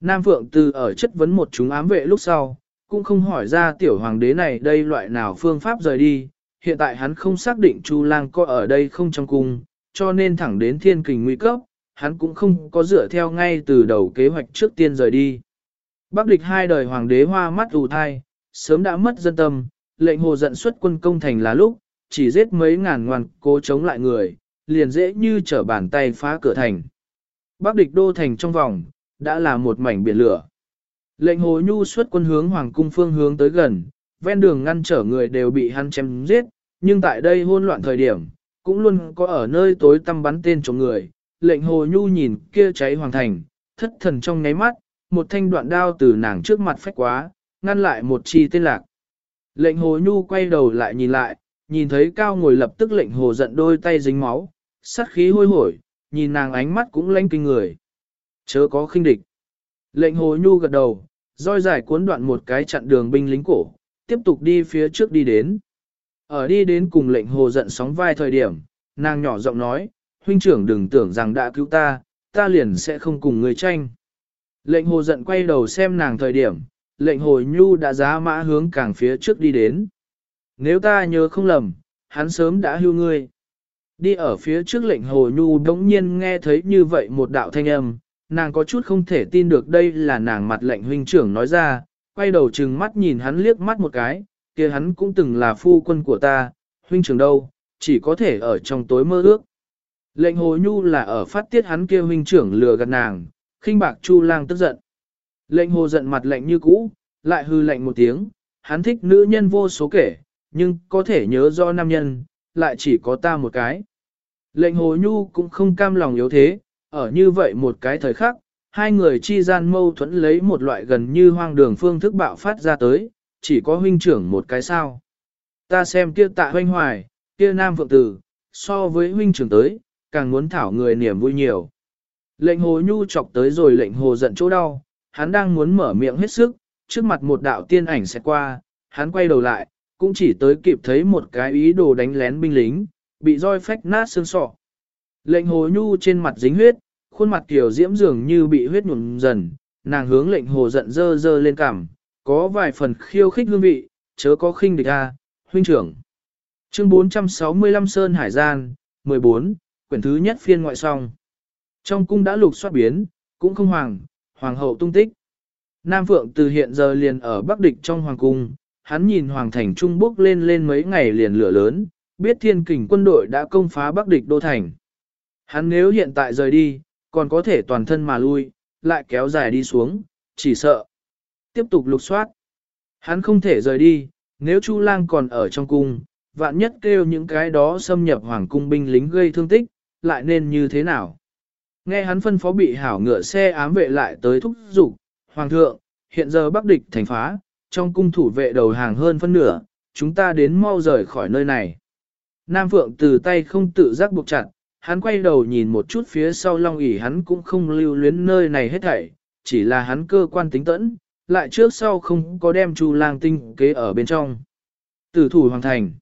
Nam Phượng từ ở chất vấn một chúng ám vệ lúc sau, cũng không hỏi ra tiểu hoàng đế này đây loại nào phương pháp rời đi, hiện tại hắn không xác định Chu Lang có ở đây không trong cung, cho nên thẳng đến thiên kình nguy cấp, hắn cũng không có dựa theo ngay từ đầu kế hoạch trước tiên rời đi. Bắc địch hai đời hoàng đế hoa mắt ù thai, sớm đã mất dân tâm, lệnh hồ giận xuất quân công thành là lúc, chỉ giết mấy ngàn ngoan cố chống lại người, liền dễ như trở bàn tay phá cửa thành. Bắc địch đô thành trong vòng, đã là một mảnh biển lửa. Lệnh hồ nhu xuất quân hướng hoàng cung phương hướng tới gần, ven đường ngăn trở người đều bị hắn chém giết, nhưng tại đây hôn loạn thời điểm, cũng luôn có ở nơi tối tăm bắn tên chống người. Lệnh hồ nhu nhìn kia cháy hoàng thành, thất thần trong ngáy mắt, một thanh đoạn đao từ nàng trước mặt phách quá, ngăn lại một chi tên lạc. Lệnh hồ nhu quay đầu lại nhìn lại, nhìn thấy cao ngồi lập tức lệnh hồ giận đôi tay dính máu, sát khí hôi hổi, nhìn nàng ánh mắt cũng lanh kinh người. Chớ có khinh địch. Lệnh hồ nhu gật đầu, roi dài cuốn đoạn một cái chặn đường binh lính cổ, tiếp tục đi phía trước đi đến. Ở đi đến cùng lệnh hồ giận sóng vai thời điểm, nàng nhỏ giọng nói, huynh trưởng đừng tưởng rằng đã cứu ta, ta liền sẽ không cùng người tranh. Lệnh hồ giận quay đầu xem nàng thời điểm, lệnh hồ nhu đã giá mã hướng càng phía trước đi đến. Nếu ta nhớ không lầm, hắn sớm đã hưu ngươi. Đi ở phía trước lệnh hồ nhu đống nhiên nghe thấy như vậy một đạo thanh âm, nàng có chút không thể tin được đây là nàng mặt lệnh huynh trưởng nói ra, quay đầu trừng mắt nhìn hắn liếc mắt một cái, kia hắn cũng từng là phu quân của ta, huynh trưởng đâu, chỉ có thể ở trong tối mơ ước. Lệnh hồ nhu là ở phát tiết hắn kia huynh trưởng lừa gạt nàng, khinh bạc chu lang tức giận. Lệnh hồ giận mặt lạnh như cũ, lại hư lạnh một tiếng, hắn thích nữ nhân vô số kể, nhưng có thể nhớ do nam nhân, lại chỉ có ta một cái. Lệnh hồ nhu cũng không cam lòng yếu thế, ở như vậy một cái thời khắc, hai người chi gian mâu thuẫn lấy một loại gần như hoang đường phương thức bạo phát ra tới, chỉ có huynh trưởng một cái sao. Ta xem kia tạ huynh hoài, kia nam phượng tử, so với huynh trưởng tới, càng muốn thảo người niềm vui nhiều. Lệnh hồ nhu chọc tới rồi lệnh hồ giận chỗ đau, hắn đang muốn mở miệng hết sức, trước mặt một đạo tiên ảnh sẽ qua, hắn quay đầu lại, cũng chỉ tới kịp thấy một cái ý đồ đánh lén binh lính, bị roi phách nát xương sọ. Lệnh hồ nhu trên mặt dính huyết, khuôn mặt tiểu diễm dường như bị huyết nhuộm dần, nàng hướng lệnh hồ giận dơ dơ lên cằm, có vài phần khiêu khích hương vị, chớ có khinh địch a, huynh trưởng. Chương 465 Sơn Hải Gian, 14, quyển thứ nhất phiên ngoại song. Trong cung đã lục soát biến, cũng không hoàng, hoàng hậu tung tích. Nam Phượng từ hiện giờ liền ở Bắc Địch trong hoàng cung, hắn nhìn hoàng thành trung bước lên lên mấy ngày liền lửa lớn, biết thiên kình quân đội đã công phá Bắc Địch đô thành. Hắn nếu hiện tại rời đi, còn có thể toàn thân mà lui, lại kéo dài đi xuống, chỉ sợ. Tiếp tục lục soát. Hắn không thể rời đi, nếu Chu Lang còn ở trong cung, vạn nhất kêu những cái đó xâm nhập hoàng cung binh lính gây thương tích, lại nên như thế nào? Nghe hắn phân phó bị hảo ngựa xe ám vệ lại tới thúc giục, Hoàng thượng, hiện giờ Bắc địch thành phá, trong cung thủ vệ đầu hàng hơn phân nửa, chúng ta đến mau rời khỏi nơi này. Nam Phượng từ tay không tự giác buộc chặt, hắn quay đầu nhìn một chút phía sau long ỉ hắn cũng không lưu luyến nơi này hết thảy, chỉ là hắn cơ quan tính tẫn, lại trước sau không có đem chu lang tinh kế ở bên trong. Tử thủ hoàng thành.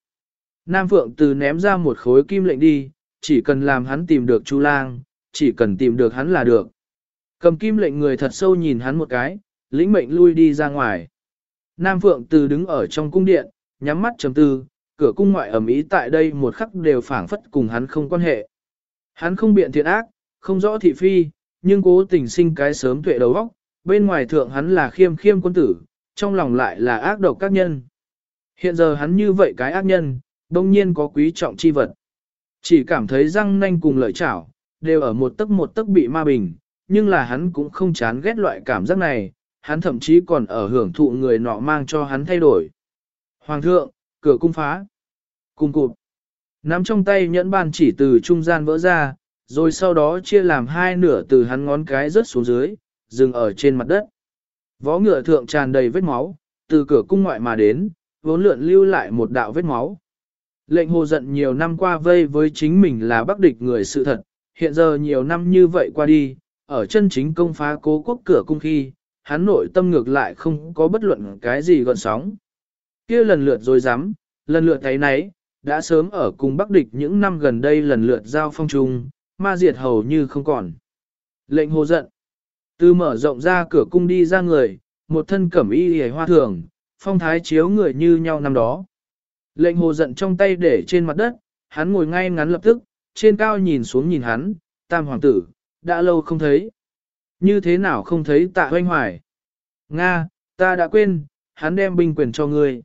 Nam Phượng từ ném ra một khối kim lệnh đi, chỉ cần làm hắn tìm được chu lang, chỉ cần tìm được hắn là được. Cầm kim lệnh người thật sâu nhìn hắn một cái, lĩnh mệnh lui đi ra ngoài. Nam Phượng từ đứng ở trong cung điện, nhắm mắt chấm tư, cửa cung ngoại ẩm ý tại đây một khắc đều phảng phất cùng hắn không quan hệ. Hắn không biện thiện ác, không rõ thị phi, nhưng cố tình sinh cái sớm tuệ đầu óc, bên ngoài thượng hắn là khiêm khiêm quân tử, trong lòng lại là ác độc các nhân. Hiện giờ hắn như vậy cái ác nhân, đông nhiên có quý trọng chi vật. Chỉ cảm thấy răng nanh cùng lợi chảo, đều ở một tấc một tấc bị ma bình, nhưng là hắn cũng không chán ghét loại cảm giác này, hắn thậm chí còn ở hưởng thụ người nọ mang cho hắn thay đổi. Hoàng thượng, cửa cung phá. Cung cụt. Nắm trong tay nhẫn ban chỉ từ trung gian vỡ ra, rồi sau đó chia làm hai nửa từ hắn ngón cái rớt xuống dưới, dừng ở trên mặt đất. Vó ngựa thượng tràn đầy vết máu, từ cửa cung ngoại mà đến, vốn lượn lưu lại một đạo vết máu. Lệnh hồ giận nhiều năm qua vây với chính mình là bắc địch người sự thật, hiện giờ nhiều năm như vậy qua đi, ở chân chính công phá cố quốc cửa cung khi, hắn nội tâm ngược lại không có bất luận cái gì gọn sóng. kia lần lượt rồi dám, lần lượt thấy nấy, đã sớm ở cùng Bắc địch những năm gần đây lần lượt giao phong trung, ma diệt hầu như không còn. Lệnh hồ giận. Từ mở rộng ra cửa cung đi ra người, một thân cẩm y hề hoa thường, phong thái chiếu người như nhau năm đó. Lệnh hồ giận trong tay để trên mặt đất, hắn ngồi ngay ngắn lập tức, trên cao nhìn xuống nhìn hắn, tam hoàng tử, đã lâu không thấy. Như thế nào không thấy tạ hoanh hoài? Nga, ta đã quên, hắn đem binh quyền cho ngươi.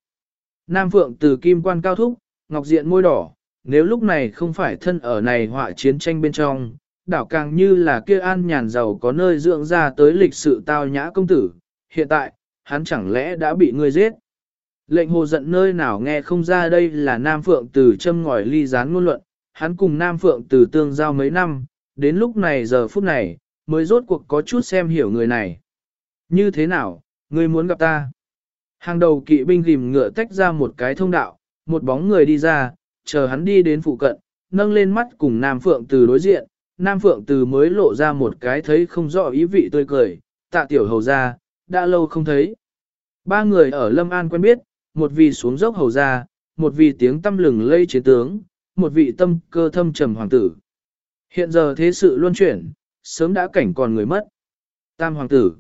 Nam Phượng từ kim quan cao thúc, ngọc diện môi đỏ, nếu lúc này không phải thân ở này họa chiến tranh bên trong, đảo càng như là kia an nhàn giàu có nơi dưỡng ra tới lịch sự tao nhã công tử, hiện tại, hắn chẳng lẽ đã bị ngươi giết. Lệnh hồ giận nơi nào nghe không ra đây là Nam Phượng từ châm ngòi ly gián ngôn luận, hắn cùng Nam Phượng từ tương giao mấy năm, đến lúc này giờ phút này, mới rốt cuộc có chút xem hiểu người này. Như thế nào, ngươi muốn gặp ta? Hàng đầu kỵ binh ghim ngựa tách ra một cái thông đạo, một bóng người đi ra, chờ hắn đi đến phụ cận, nâng lên mắt cùng Nam Phượng từ đối diện, Nam Phượng từ mới lộ ra một cái thấy không rõ ý vị tươi cười, tạ tiểu hầu ra, đã lâu không thấy. Ba người ở Lâm An quen biết, một vị xuống dốc hầu ra, một vị tiếng tâm lừng lây chiến tướng, một vị tâm cơ thâm trầm hoàng tử. Hiện giờ thế sự luân chuyển, sớm đã cảnh còn người mất. Tam hoàng tử.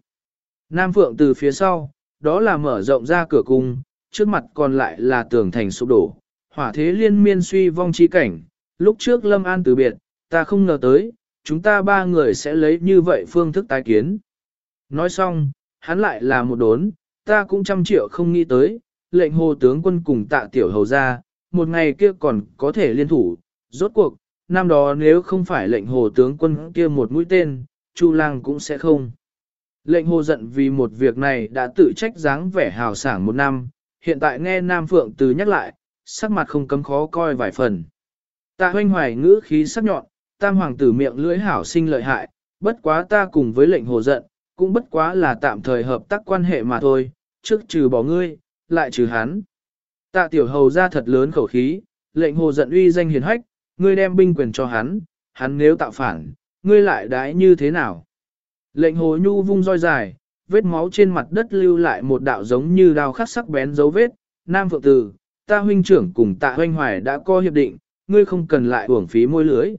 Nam Phượng từ phía sau, đó là mở rộng ra cửa cung, trước mặt còn lại là tường thành sụp đổ, hỏa thế liên miên suy vong chi cảnh. Lúc trước Lâm An từ biệt, ta không ngờ tới, chúng ta ba người sẽ lấy như vậy phương thức tái kiến. Nói xong, hắn lại là một đốn, ta cũng trăm triệu không nghĩ tới, lệnh hồ tướng quân cùng tạ tiểu hầu ra, một ngày kia còn có thể liên thủ, rốt cuộc, năm đó nếu không phải lệnh hồ tướng quân kia một mũi tên, Chu Lang cũng sẽ không. Lệnh hồ giận vì một việc này đã tự trách dáng vẻ hào sảng một năm, hiện tại nghe Nam Phượng từ nhắc lại, sắc mặt không cấm khó coi vài phần. Tạ hoanh hoài ngữ khí sắc nhọn, tam hoàng tử miệng lưỡi hảo sinh lợi hại, bất quá ta cùng với lệnh hồ giận, cũng bất quá là tạm thời hợp tác quan hệ mà thôi, trước trừ bỏ ngươi, lại trừ hắn. Tạ tiểu hầu ra thật lớn khẩu khí, lệnh hồ giận uy danh hiền hách, ngươi đem binh quyền cho hắn, hắn nếu tạo phản, ngươi lại đái như thế nào? Lệnh hồ nhu vung roi dài, vết máu trên mặt đất lưu lại một đạo giống như đao khắc sắc bén dấu vết, nam phượng tử, ta huynh trưởng cùng tạ hoanh hoài đã có hiệp định, ngươi không cần lại uổng phí môi lưới.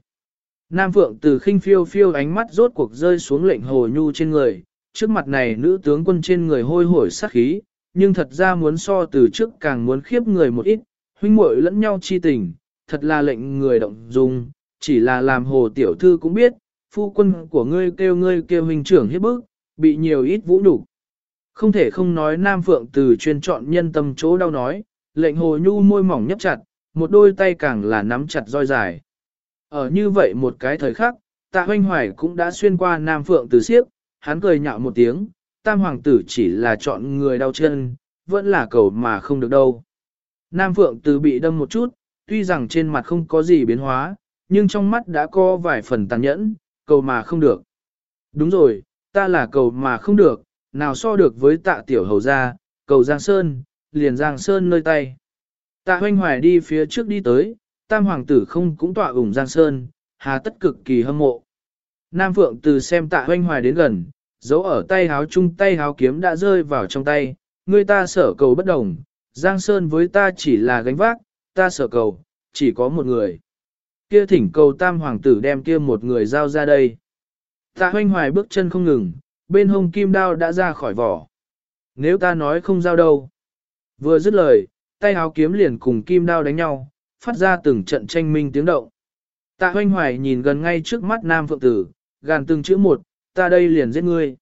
Nam Phượng Tử khinh phiêu phiêu ánh mắt rốt cuộc rơi xuống lệnh hồ nhu trên người, trước mặt này nữ tướng quân trên người hôi hổi sát khí, nhưng thật ra muốn so từ trước càng muốn khiếp người một ít, huynh muội lẫn nhau chi tình, thật là lệnh người động dung, chỉ là làm hồ tiểu thư cũng biết, phu quân của ngươi kêu ngươi kêu huynh trưởng hiếp bức, bị nhiều ít vũ đủ. Không thể không nói Nam Phượng từ chuyên chọn nhân tâm chỗ đau nói, lệnh hồ nhu môi mỏng nhấp chặt, một đôi tay càng là nắm chặt roi dài. Ở như vậy một cái thời khắc, tạ hoanh hoài cũng đã xuyên qua Nam Phượng từ siếp, hắn cười nhạo một tiếng, tam hoàng tử chỉ là chọn người đau chân, vẫn là cầu mà không được đâu. Nam Phượng từ bị đâm một chút, tuy rằng trên mặt không có gì biến hóa, nhưng trong mắt đã có vài phần tàn nhẫn, cầu mà không được. Đúng rồi, ta là cầu mà không được, nào so được với tạ tiểu hầu gia, cầu Giang Sơn, liền Giang Sơn nơi tay. Tạ hoanh hoài đi phía trước đi tới, tam hoàng tử không cũng tọa ủng Giang Sơn, hà tất cực kỳ hâm mộ. Nam Phượng từ xem tạ hoanh hoài đến gần, dấu ở tay háo chung tay háo kiếm đã rơi vào trong tay, người ta sở cầu bất đồng, Giang Sơn với ta chỉ là gánh vác, ta sở cầu, chỉ có một người. Kia thỉnh cầu tam hoàng tử đem kia một người giao ra đây. Tạ hoanh hoài bước chân không ngừng, bên hông kim đao đã ra khỏi vỏ. Nếu ta nói không giao đâu. Vừa dứt lời, tay háo kiếm liền cùng kim đao đánh nhau, phát ra từng trận tranh minh tiếng động. Tạ hoanh hoài nhìn gần ngay trước mắt nam phượng tử, gàn từng chữ một, ta đây liền giết ngươi.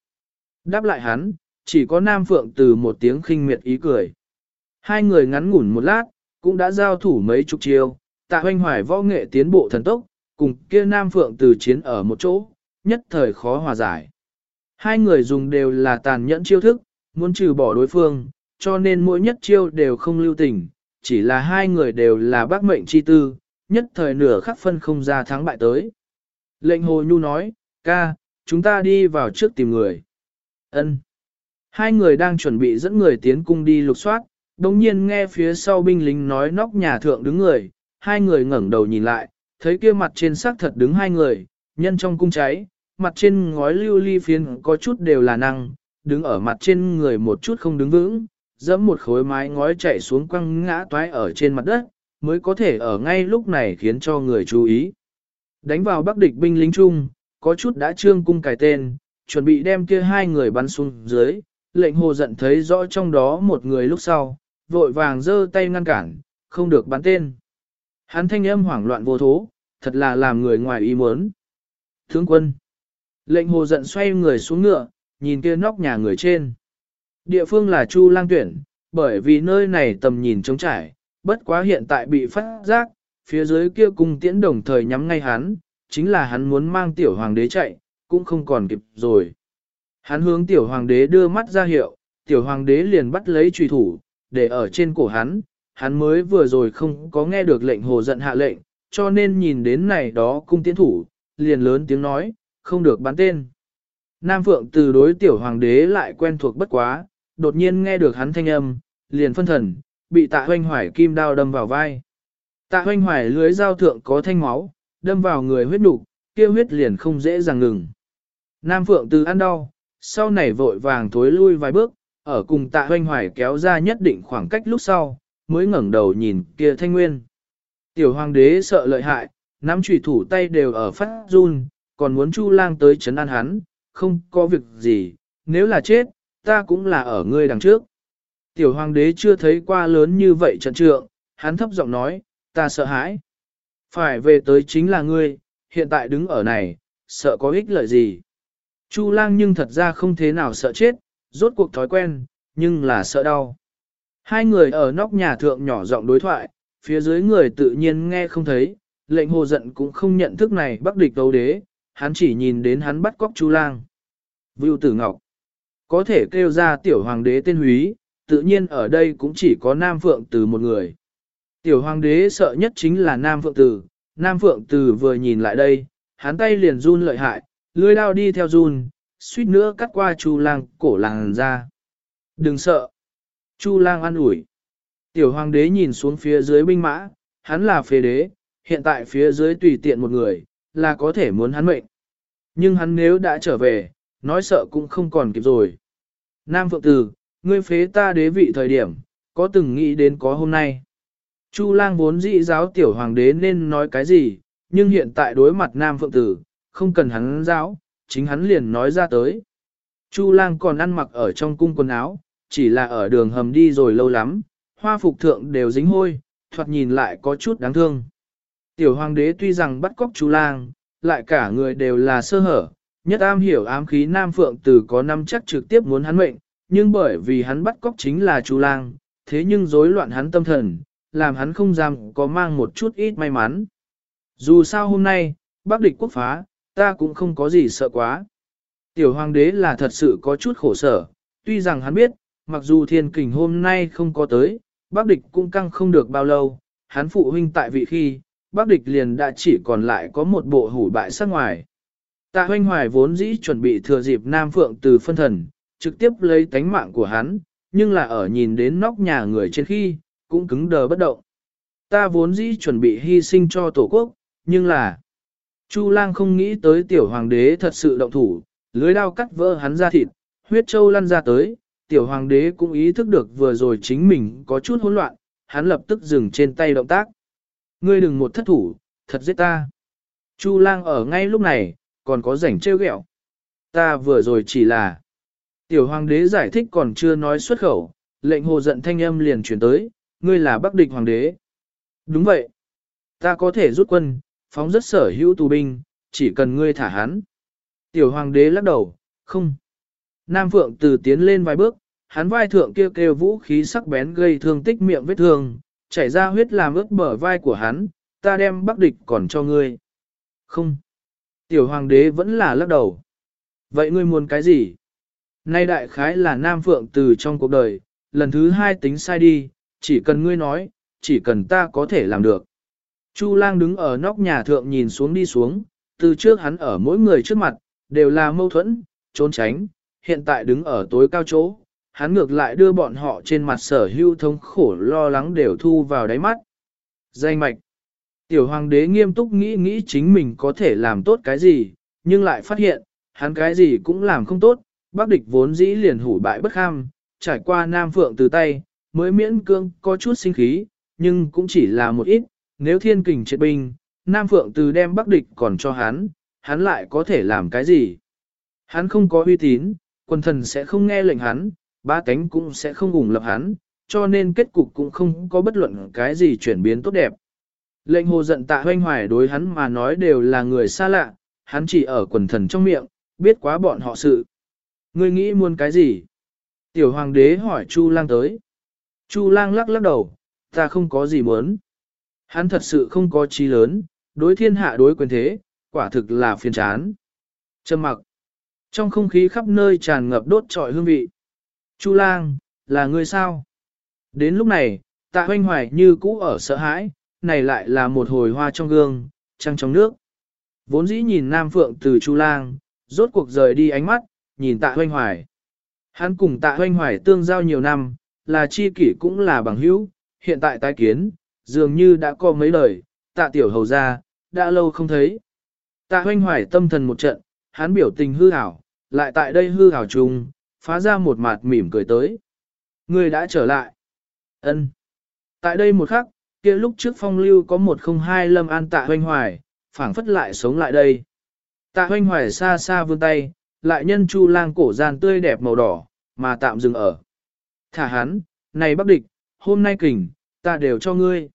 Đáp lại hắn, chỉ có nam phượng tử một tiếng khinh miệt ý cười. Hai người ngắn ngủn một lát, cũng đã giao thủ mấy chục chiêu, tạ hoanh hoài võ nghệ tiến bộ thần tốc, cùng kia nam phượng từ chiến ở một chỗ, nhất thời khó hòa giải. Hai người dùng đều là tàn nhẫn chiêu thức, muốn trừ bỏ đối phương, cho nên mỗi nhất chiêu đều không lưu tình, chỉ là hai người đều là bác mệnh chi tư, nhất thời nửa khắc phân không ra thắng bại tới. Lệnh Hồ Nhu nói, ca, chúng ta đi vào trước tìm người. Ân. Hai người đang chuẩn bị dẫn người tiến cung đi lục soát, đồng nhiên nghe phía sau binh lính nói nóc nhà thượng đứng người, hai người ngẩng đầu nhìn lại, thấy kia mặt trên xác thật đứng hai người, nhân trong cung cháy, mặt trên ngói lưu ly phiến có chút đều là năng, đứng ở mặt trên người một chút không đứng vững, dẫm một khối mái ngói chạy xuống quăng ngã toái ở trên mặt đất, mới có thể ở ngay lúc này khiến cho người chú ý. Đánh vào bắc địch binh lính chung, có chút đã trương cung cài tên, chuẩn bị đem kia hai người bắn xuống dưới, lệnh hồ giận thấy rõ trong đó một người lúc sau, vội vàng giơ tay ngăn cản, không được bắn tên. Hắn thanh âm hoảng loạn vô thố, thật là làm người ngoài ý muốn. Tướng quân. Lệnh hồ giận xoay người xuống ngựa, nhìn kia nóc nhà người trên. Địa phương là Chu Lang tuyển, bởi vì nơi này tầm nhìn trống trải, bất quá hiện tại bị phát giác, phía dưới kia cung tiễn đồng thời nhắm ngay hắn, chính là hắn muốn mang tiểu hoàng đế chạy, cũng không còn kịp rồi. Hắn hướng tiểu hoàng đế đưa mắt ra hiệu, tiểu hoàng đế liền bắt lấy trùy thủ, để ở trên cổ hắn, hắn mới vừa rồi không có nghe được lệnh hồ giận hạ lệnh, cho nên nhìn đến này đó cung tiến thủ, liền lớn tiếng nói, không được bắn tên. Nam Phượng từ đối tiểu hoàng đế lại quen thuộc bất quá, đột nhiên nghe được hắn thanh âm, liền phân thần, bị tạ hoanh hoài kim đao đâm vào vai. Tạ hoanh hoài lưới dao thượng có thanh máu, đâm vào người huyết nục, kia huyết liền không dễ dàng ngừng. Nam Phượng từ ăn đau, sau này vội vàng thối lui vài bước, ở cùng tạ hoanh hoài kéo ra nhất định khoảng cách lúc sau, mới ngẩng đầu nhìn kia thanh nguyên. Tiểu hoàng đế sợ lợi hại, nắm trùy thủ tay đều ở phát run, còn muốn chu lang tới chấn an hắn, không có việc gì, nếu là chết, ta cũng là ở ngươi đằng trước. Tiểu hoàng đế chưa thấy qua lớn như vậy trận trượng, hắn thấp giọng nói, ta sợ hãi. Phải về tới chính là ngươi, hiện tại đứng ở này, sợ có ích lợi gì. Chu lang nhưng thật ra không thế nào sợ chết, rốt cuộc thói quen, nhưng là sợ đau. Hai người ở nóc nhà thượng nhỏ giọng đối thoại, phía dưới người tự nhiên nghe không thấy, lệnh hồ giận cũng không nhận thức này bắc địch đấu đế, hắn chỉ nhìn đến hắn bắt cóc chú Lang. Vưu Tử Ngọc có thể kêu ra tiểu hoàng đế tên húy, tự nhiên ở đây cũng chỉ có Nam Phượng Từ một người. Tiểu hoàng đế sợ nhất chính là Nam Phượng tử, Nam Phượng tử vừa nhìn lại đây, hắn tay liền run lợi hại, lưỡi đao đi theo run, suýt nữa cắt qua Chu Lang cổ làng ra. Đừng sợ. Chu Lang an ủi. Tiểu hoàng đế nhìn xuống phía dưới binh mã, hắn là phế đế, hiện tại phía dưới tùy tiện một người, là có thể muốn hắn mệnh. Nhưng hắn nếu đã trở về, nói sợ cũng không còn kịp rồi. Nam Phượng Tử, ngươi phế ta đế vị thời điểm, có từng nghĩ đến có hôm nay. Chu lang vốn dị giáo tiểu hoàng đế nên nói cái gì, nhưng hiện tại đối mặt Nam Phượng Tử, không cần hắn giáo, chính hắn liền nói ra tới. Chu lang còn ăn mặc ở trong cung quần áo, chỉ là ở đường hầm đi rồi lâu lắm, hoa phục thượng đều dính hôi, thoạt nhìn lại có chút đáng thương. Tiểu hoàng đế tuy rằng bắt cóc Chu lang, lại cả người đều là sơ hở, nhất am hiểu ám khí Nam Phượng Tử có năm chắc trực tiếp muốn hắn mệnh, nhưng bởi vì hắn bắt cóc chính là Chu lang, thế nhưng rối loạn hắn tâm thần, làm hắn không dám có mang một chút ít may mắn. Dù sao hôm nay, bác địch quốc phá, ta cũng không có gì sợ quá. Tiểu hoàng đế là thật sự có chút khổ sở, tuy rằng hắn biết, mặc dù thiên kình hôm nay không có tới, bác địch cũng căng không được bao lâu, hắn phụ huynh tại vị khi, bác địch liền đã chỉ còn lại có một bộ hủ bại sắc ngoài. Tạ hoanh hoài vốn dĩ chuẩn bị thừa dịp Nam Phượng từ phân thần, trực tiếp lấy tánh mạng của hắn, nhưng là ở nhìn đến nóc nhà người trên khi, cũng cứng đờ bất động. Ta vốn dĩ chuẩn bị hy sinh cho tổ quốc, nhưng là... Chu lang không nghĩ tới tiểu hoàng đế thật sự động thủ, lưới đao cắt vỡ hắn ra thịt, huyết châu lăn ra tới, tiểu hoàng đế cũng ý thức được vừa rồi chính mình có chút hỗn loạn, hắn lập tức dừng trên tay động tác. Ngươi đừng một thất thủ, thật giết ta. Chu lang ở ngay lúc này, còn có rảnh trêu ghẹo. Ta vừa rồi chỉ là... Tiểu hoàng đế giải thích còn chưa nói xuất khẩu, lệnh hồ giận thanh âm liền chuyển tới, ngươi là bắc địch hoàng đế. Đúng vậy. Ta có thể rút quân, phóng rất sở hữu tù binh, chỉ cần ngươi thả hắn. Tiểu hoàng đế lắc đầu, không. Nam Phượng từ tiến lên vài bước, hắn vai thượng kêu kêu vũ khí sắc bén gây thương tích miệng vết thương, chảy ra huyết làm ướt bờ vai của hắn, ta đem bắc địch còn cho ngươi. Không. Tiểu hoàng đế vẫn là lắc đầu. Vậy ngươi muốn cái gì? Nay đại khái là Nam Phượng từ trong cuộc đời, lần thứ hai tính sai đi, chỉ cần ngươi nói, chỉ cần ta có thể làm được. Chu lang đứng ở nóc nhà thượng nhìn xuống đi xuống, từ trước hắn ở mỗi người trước mặt, đều là mâu thuẫn, trốn tránh, hiện tại đứng ở tối cao chỗ, hắn ngược lại đưa bọn họ trên mặt sở hưu thống khổ lo lắng đều thu vào đáy mắt. Danh mạch Tiểu hoàng đế nghiêm túc nghĩ nghĩ chính mình có thể làm tốt cái gì, nhưng lại phát hiện, hắn cái gì cũng làm không tốt, bác địch vốn dĩ liền hủ bại bất kham, trải qua Nam Phượng từ tay, mới miễn cương có chút sinh khí, nhưng cũng chỉ là một ít, nếu thiên kình triệt binh, Nam Phượng từ đem bắc địch còn cho hắn, hắn lại có thể làm cái gì? Hắn không có uy tín, quân thần sẽ không nghe lệnh hắn, ba cánh cũng sẽ không ủng lập hắn, cho nên kết cục cũng không có bất luận cái gì chuyển biến tốt đẹp. Lệnh hồ giận tạ hoanh hoài đối hắn mà nói đều là người xa lạ, hắn chỉ ở quần thần trong miệng, biết quá bọn họ sự. Ngươi nghĩ muốn cái gì? Tiểu hoàng đế hỏi Chu lang tới. Chu lang lắc lắc đầu, ta không có gì muốn. Hắn thật sự không có trí lớn, đối thiên hạ đối quyền thế, quả thực là phiền chán. Trầm mặc. Trong không khí khắp nơi tràn ngập đốt trọi hương vị. Chu lang, là người sao? Đến lúc này, tạ hoanh hoài như cũ ở sợ hãi, này lại là một hồi hoa trong gương, trăng trong nước. Vốn dĩ nhìn Nam Phượng từ Chu lang, rốt cuộc rời đi ánh mắt, nhìn tạ hoanh hoài. Hắn cùng tạ hoanh hoài tương giao nhiều năm, là chi kỷ cũng là bằng hữu, hiện tại tái kiến, dường như đã có mấy lời, tạ tiểu hầu ra, đã lâu không thấy. Tạ hoanh hoài tâm thần một trận, hắn biểu tình hư hảo, lại tại đây hư hảo trùng, phá ra một mặt mỉm cười tới. Người đã trở lại. ân Tại đây một khắc, kia lúc trước phong lưu có một không hai lâm an tạ hoanh hoài, phảng phất lại sống lại đây. Tạ hoanh hoài xa xa vươn tay, lại nhân chu lang cổ gian tươi đẹp màu đỏ, mà tạm dừng ở. Thả hắn, này bắc địch, hôm nay kình, ta đều cho ngươi.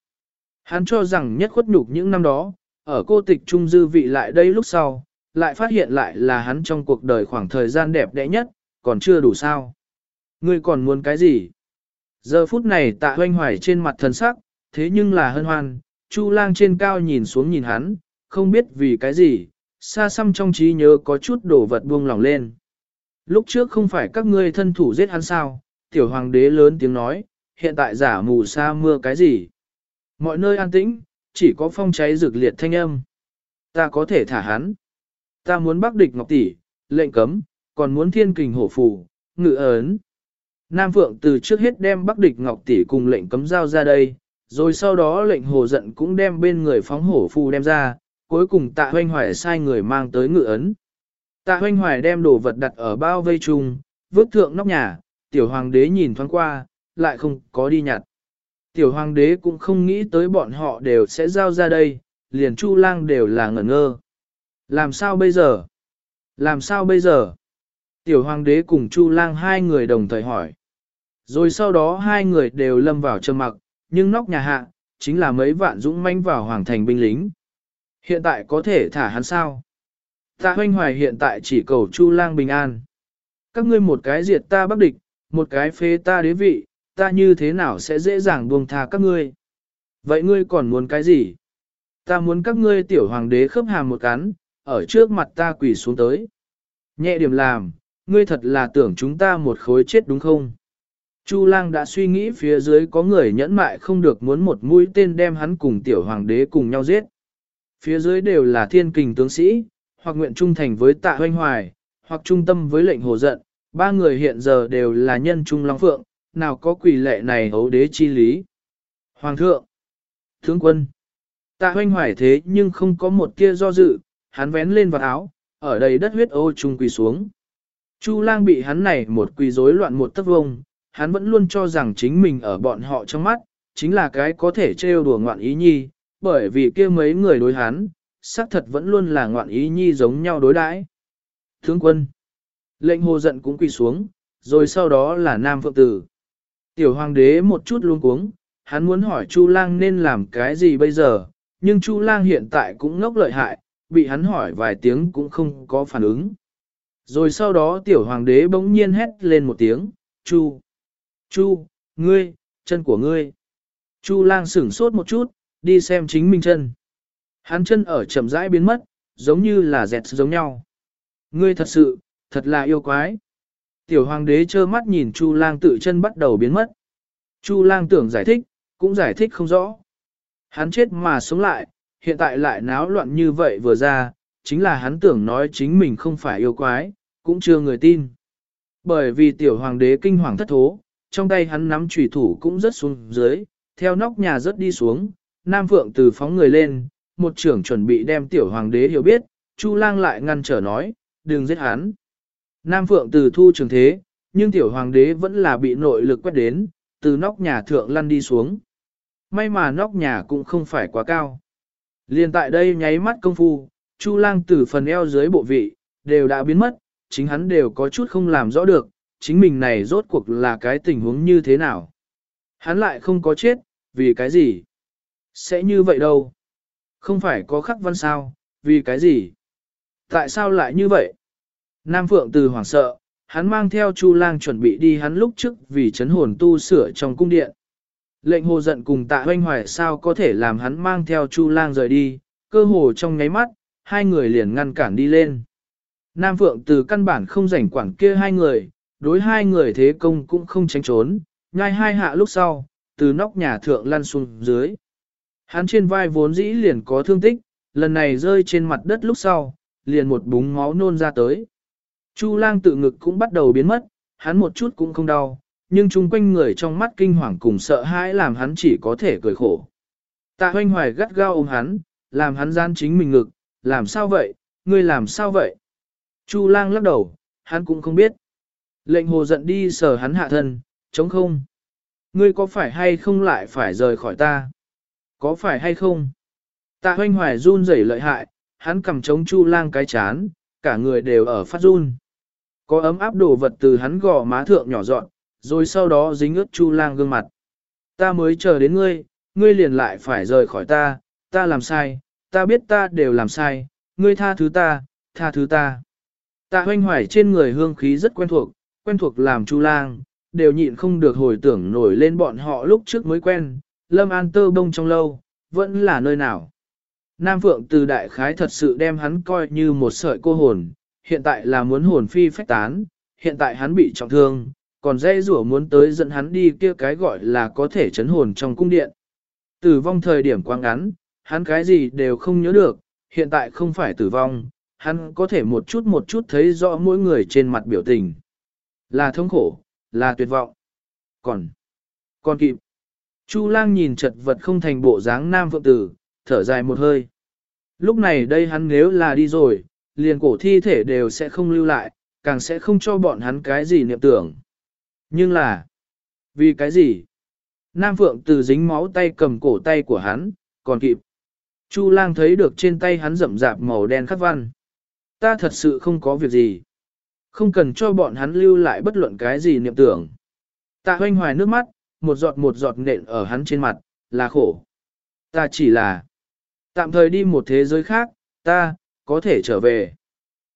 Hắn cho rằng nhất khuất nhục những năm đó, ở cô tịch trung dư vị lại đây lúc sau, lại phát hiện lại là hắn trong cuộc đời khoảng thời gian đẹp đẽ nhất, còn chưa đủ sao. Ngươi còn muốn cái gì? Giờ phút này tạ hoanh hoài trên mặt thần sắc, thế nhưng là hân hoan, Chu lang trên cao nhìn xuống nhìn hắn, không biết vì cái gì, xa xăm trong trí nhớ có chút đồ vật buông lỏng lên. Lúc trước không phải các ngươi thân thủ giết hắn sao, tiểu hoàng đế lớn tiếng nói, hiện tại giả mù sa mưa cái gì. Mọi nơi an tĩnh, chỉ có phong cháy rực liệt thanh âm. Ta có thể thả hắn. Ta muốn bắc địch ngọc tỷ, lệnh cấm, còn muốn thiên kình hổ phù, ngự ấn. Nam Phượng từ trước hết đem bắc địch ngọc tỷ cùng lệnh cấm giao ra đây, rồi sau đó lệnh hồ giận cũng đem bên người phóng hổ phù đem ra, cuối cùng tạ hoanh hoài sai người mang tới ngự ấn. Tạ hoanh hoài đem đồ vật đặt ở bao vây chung, vứt thượng nóc nhà, tiểu hoàng đế nhìn thoáng qua, lại không có đi nhặt. Tiểu hoàng đế cũng không nghĩ tới bọn họ đều sẽ giao ra đây, liền chu lang đều là ngẩn ngơ. Làm sao bây giờ? Làm sao bây giờ? Tiểu hoàng đế cùng chu lang hai người đồng thời hỏi. Rồi sau đó hai người đều lâm vào trầm mặc, nhưng nóc nhà hạ, chính là mấy vạn dũng manh vào hoàng thành binh lính. Hiện tại có thể thả hắn sao? Tạ hoanh hoài hiện tại chỉ cầu chu lang bình an. Các ngươi một cái diệt ta bắc địch, một cái phế ta đế vị, ta như thế nào sẽ dễ dàng buông tha các ngươi? Vậy ngươi còn muốn cái gì? Ta muốn các ngươi tiểu hoàng đế khớp hàm một cắn, ở trước mặt ta quỳ xuống tới. Nhẹ điểm làm, ngươi thật là tưởng chúng ta một khối chết đúng không? Chu lang đã suy nghĩ phía dưới có người nhẫn mại không được muốn một mũi tên đem hắn cùng tiểu hoàng đế cùng nhau giết. Phía dưới đều là thiên kình tướng sĩ, hoặc nguyện trung thành với tạ hoanh hoài, hoặc trung tâm với lệnh hồ giận, ba người hiện giờ đều là nhân trung long phượng, nào có quỷ lệ này hấu đế chi lý. Hoàng thượng, tướng quân, tạ hoanh hoài thế nhưng không có một kia do dự, hắn vén lên vào áo, ở đây đất huyết ô trung quỳ xuống. Chu lang bị hắn này một quỳ rối loạn một tấc vông, hắn vẫn luôn cho rằng chính mình ở bọn họ trong mắt, chính là cái có thể trêu đùa ngoạn ý nhi, bởi vì kia mấy người đối hắn, xác thật vẫn luôn là ngoạn ý nhi giống nhau đối đãi. Thướng quân, lệnh hồ giận cũng quỳ xuống, rồi sau đó là Nam Phượng Tử. Tiểu hoàng đế một chút luôn cuống, hắn muốn hỏi Chu Lang nên làm cái gì bây giờ, nhưng Chu Lang hiện tại cũng ngốc lợi hại, bị hắn hỏi vài tiếng cũng không có phản ứng. Rồi sau đó tiểu hoàng đế bỗng nhiên hét lên một tiếng, Chu, Chu, ngươi, chân của ngươi. Chu lang sửng sốt một chút, đi xem chính mình chân. Hắn chân ở chậm rãi biến mất, giống như là dẹt giống nhau. Ngươi thật sự, thật là yêu quái. Tiểu hoàng đế trơ mắt nhìn Chu lang tự chân bắt đầu biến mất. Chu lang tưởng giải thích, cũng giải thích không rõ. Hắn chết mà sống lại, hiện tại lại náo loạn như vậy vừa ra, chính là hắn tưởng nói chính mình không phải yêu quái, cũng chưa người tin. Bởi vì tiểu hoàng đế kinh hoàng thất thố, trong tay hắn nắm chủy thủ cũng rất xuống dưới, theo nóc nhà rớt đi xuống, Nam Phượng từ phóng người lên, một trưởng chuẩn bị đem tiểu hoàng đế hiểu biết, Chu lang lại ngăn trở nói, đừng giết hắn. Nam Phượng từ thu trường thế, nhưng tiểu hoàng đế vẫn là bị nội lực quét đến, từ nóc nhà thượng lăn đi xuống. May mà nóc nhà cũng không phải quá cao. Liên tại đây nháy mắt công phu, Chu lang từ phần eo dưới bộ vị, đều đã biến mất, chính hắn đều có chút không làm rõ được, chính mình này rốt cuộc là cái tình huống như thế nào. Hắn lại không có chết, vì cái gì? Sẽ như vậy đâu? Không phải có khắc văn sao, vì cái gì? Tại sao lại như vậy? Nam Phượng từ hoảng sợ, hắn mang theo Chu Lang chuẩn bị đi hắn lúc trước vì chấn hồn tu sửa trong cung điện. Lệnh hồ giận cùng tạ hoanh hoài sao có thể làm hắn mang theo Chu Lang rời đi, cơ hồ trong nháy mắt, hai người liền ngăn cản đi lên. Nam Phượng từ căn bản không rảnh quản kia hai người, đối hai người thế công cũng không tránh trốn, ngay hai hạ lúc sau, từ nóc nhà thượng lăn xuống dưới. Hắn trên vai vốn dĩ liền có thương tích, lần này rơi trên mặt đất lúc sau, liền một búng máu nôn ra tới. Chu lang tự ngực cũng bắt đầu biến mất, hắn một chút cũng không đau, nhưng chung quanh người trong mắt kinh hoàng cùng sợ hãi làm hắn chỉ có thể cười khổ. Tạ hoanh hoài gắt gao ôm hắn, làm hắn gian chính mình ngực, làm sao vậy, ngươi làm sao vậy? Chu lang lắc đầu, hắn cũng không biết. Lệnh hồ giận đi sờ hắn hạ thân, chống không. Ngươi có phải hay không lại phải rời khỏi ta? Có phải hay không? Tạ hoanh hoài run rẩy lợi hại, hắn cầm chống chu lang cái chán, cả người đều ở phát run. Có ấm áp đồ vật từ hắn gò má thượng nhỏ dọn, rồi sau đó dính ướt chu lang gương mặt. Ta mới chờ đến ngươi, ngươi liền lại phải rời khỏi ta, ta làm sai, ta biết ta đều làm sai, ngươi tha thứ ta, tha thứ ta. Tạ hoanh hoài trên người hương khí rất quen thuộc, quen thuộc làm chu lang, đều nhịn không được hồi tưởng nổi lên bọn họ lúc trước mới quen, lâm an tơ bông trong lâu, vẫn là nơi nào. Nam Phượng từ đại khái thật sự đem hắn coi như một sợi cô hồn, hiện tại là muốn hồn phi phách tán, hiện tại hắn bị trọng thương, còn dây rủa muốn tới dẫn hắn đi kia cái gọi là có thể chấn hồn trong cung điện. Tử vong thời điểm quá ngắn, hắn cái gì đều không nhớ được, hiện tại không phải tử vong, hắn có thể một chút một chút thấy rõ mỗi người trên mặt biểu tình. Là thống khổ, là tuyệt vọng. Còn, còn kịp. Chu lang nhìn chật vật không thành bộ dáng nam phượng tử, thở dài một hơi. Lúc này đây hắn nếu là đi rồi, liền cổ thi thể đều sẽ không lưu lại, càng sẽ không cho bọn hắn cái gì niệm tưởng. Nhưng là, vì cái gì? Nam Phượng từ dính máu tay cầm cổ tay của hắn, còn kịp. Chu lang thấy được trên tay hắn rậm rạp màu đen khắc văn. Ta thật sự không có việc gì. Không cần cho bọn hắn lưu lại bất luận cái gì niệm tưởng. Ta hoanh hoài nước mắt, một giọt một giọt nện ở hắn trên mặt, là khổ. Ta chỉ là tạm thời đi một thế giới khác, ta, có thể trở về.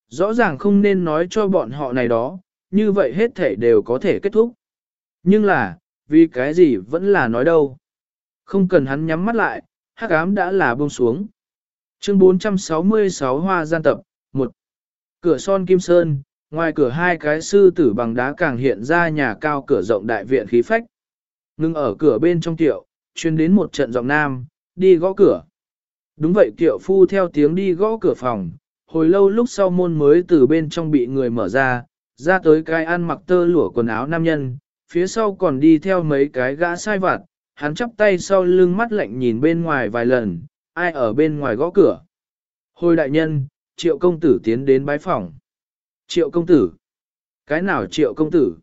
Rõ ràng không nên nói cho bọn họ này đó, như vậy hết thể đều có thể kết thúc. Nhưng là, vì cái gì vẫn là nói đâu. Không cần hắn nhắm mắt lại, hắc ám đã là buông xuống. Chương 466 Hoa gian tập, 1. Cửa son kim sơn, ngoài cửa hai cái sư tử bằng đá càng hiện ra nhà cao cửa rộng đại viện khí phách. Ngưng ở cửa bên trong tiệu, chuyên đến một trận giọng nam, đi gõ cửa. Đúng vậy kiệu phu theo tiếng đi gõ cửa phòng, hồi lâu lúc sau môn mới từ bên trong bị người mở ra, ra tới cái ăn mặc tơ lụa quần áo nam nhân, phía sau còn đi theo mấy cái gã sai vặt, hắn chắp tay sau lưng mắt lạnh nhìn bên ngoài vài lần, ai ở bên ngoài gõ cửa. Hồi đại nhân, triệu công tử tiến đến bái phòng. Triệu công tử? Cái nào triệu công tử?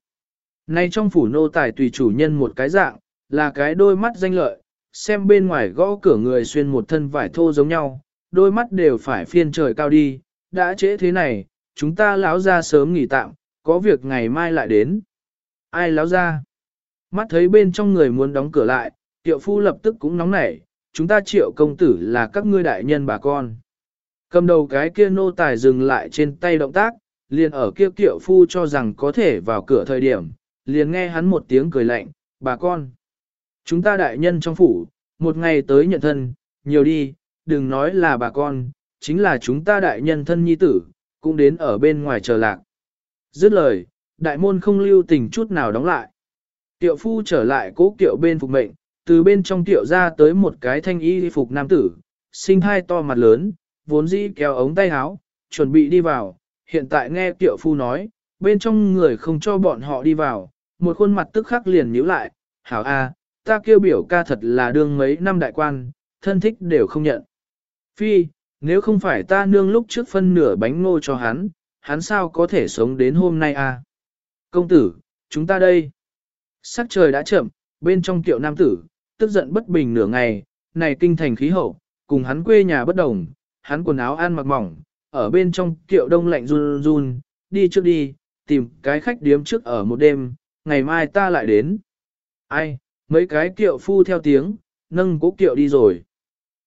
Nay trong phủ nô tài tùy chủ nhân một cái dạng, là cái đôi mắt danh lợi, xem bên ngoài gõ cửa người xuyên một thân vải thô giống nhau, đôi mắt đều phải phiên trời cao đi, đã trễ thế này, chúng ta lão ra sớm nghỉ tạm, có việc ngày mai lại đến. Ai lão ra? Mắt thấy bên trong người muốn đóng cửa lại, tiệu phu lập tức cũng nóng nảy, chúng ta triệu công tử là các ngươi đại nhân bà con. Cầm đầu cái kia nô tài dừng lại trên tay động tác, liền ở kia tiệu phu cho rằng có thể vào cửa thời điểm, liền nghe hắn một tiếng cười lạnh, bà con. Chúng ta đại nhân trong phủ, một ngày tới nhận thân, nhiều đi, đừng nói là bà con, chính là chúng ta đại nhân thân nhi tử, cũng đến ở bên ngoài chờ lạc. Dứt lời, đại môn không lưu tình chút nào đóng lại. Tiệu phu trở lại cố kiệu bên phục mệnh, từ bên trong tiệu ra tới một cái thanh y phục nam tử, sinh hai to mặt lớn, vốn dĩ kéo ống tay áo, chuẩn bị đi vào, hiện tại nghe tiệu phu nói, bên trong người không cho bọn họ đi vào, một khuôn mặt tức khắc liền nhíu lại, hảo a, ta kêu biểu ca thật là đương mấy năm đại quan, thân thích đều không nhận. Phi, nếu không phải ta nương lúc trước phân nửa bánh ngô cho hắn, hắn sao có thể sống đến hôm nay à? Công tử, chúng ta đây. Sắc trời đã chậm, bên trong tiệu nam tử, tức giận bất bình nửa ngày, này kinh thành khí hậu, cùng hắn quê nhà bất đồng, hắn quần áo ăn mặc mỏng, ở bên trong tiệu đông lạnh run run, đi trước đi, tìm cái khách điếm trước ở một đêm, ngày mai ta lại đến. Ai, mấy cái kiệu phu theo tiếng, nâng cố kiệu đi rồi.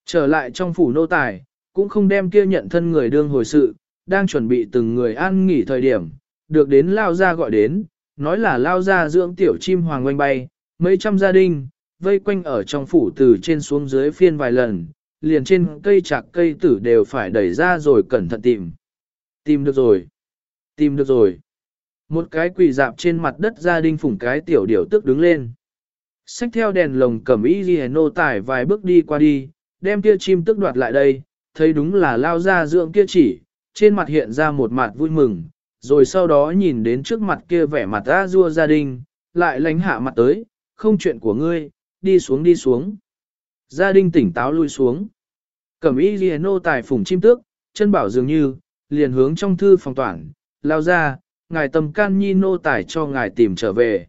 Trở lại trong phủ nô tài, cũng không đem kia nhận thân người đương hồi sự, đang chuẩn bị từng người ăn nghỉ thời điểm, được đến lao ra gọi đến, nói là lao ra dưỡng tiểu chim hoàng oanh bay, mấy trăm gia đình, vây quanh ở trong phủ từ trên xuống dưới phiên vài lần, liền trên cây chạc cây tử đều phải đẩy ra rồi cẩn thận tìm. Tìm được rồi. Tìm được rồi. Một cái quỳ dạp trên mặt đất gia đình phủng cái tiểu điểu tức đứng lên. Xách theo đèn lồng cầm y ghi nô tải vài bước đi qua đi, đem kia chim tức đoạt lại đây, thấy đúng là lao ra dưỡng kia chỉ, trên mặt hiện ra một mặt vui mừng, rồi sau đó nhìn đến trước mặt kia vẻ mặt ra rua gia đình, lại lánh hạ mặt tới, không chuyện của ngươi, đi xuống đi xuống. Gia đình tỉnh táo lui xuống. Cẩm y ghi nô tài phủng chim tước, chân bảo dường như, liền hướng trong thư phòng toàn, lao ra, ngài tầm can nhi nô tài cho ngài tìm trở về.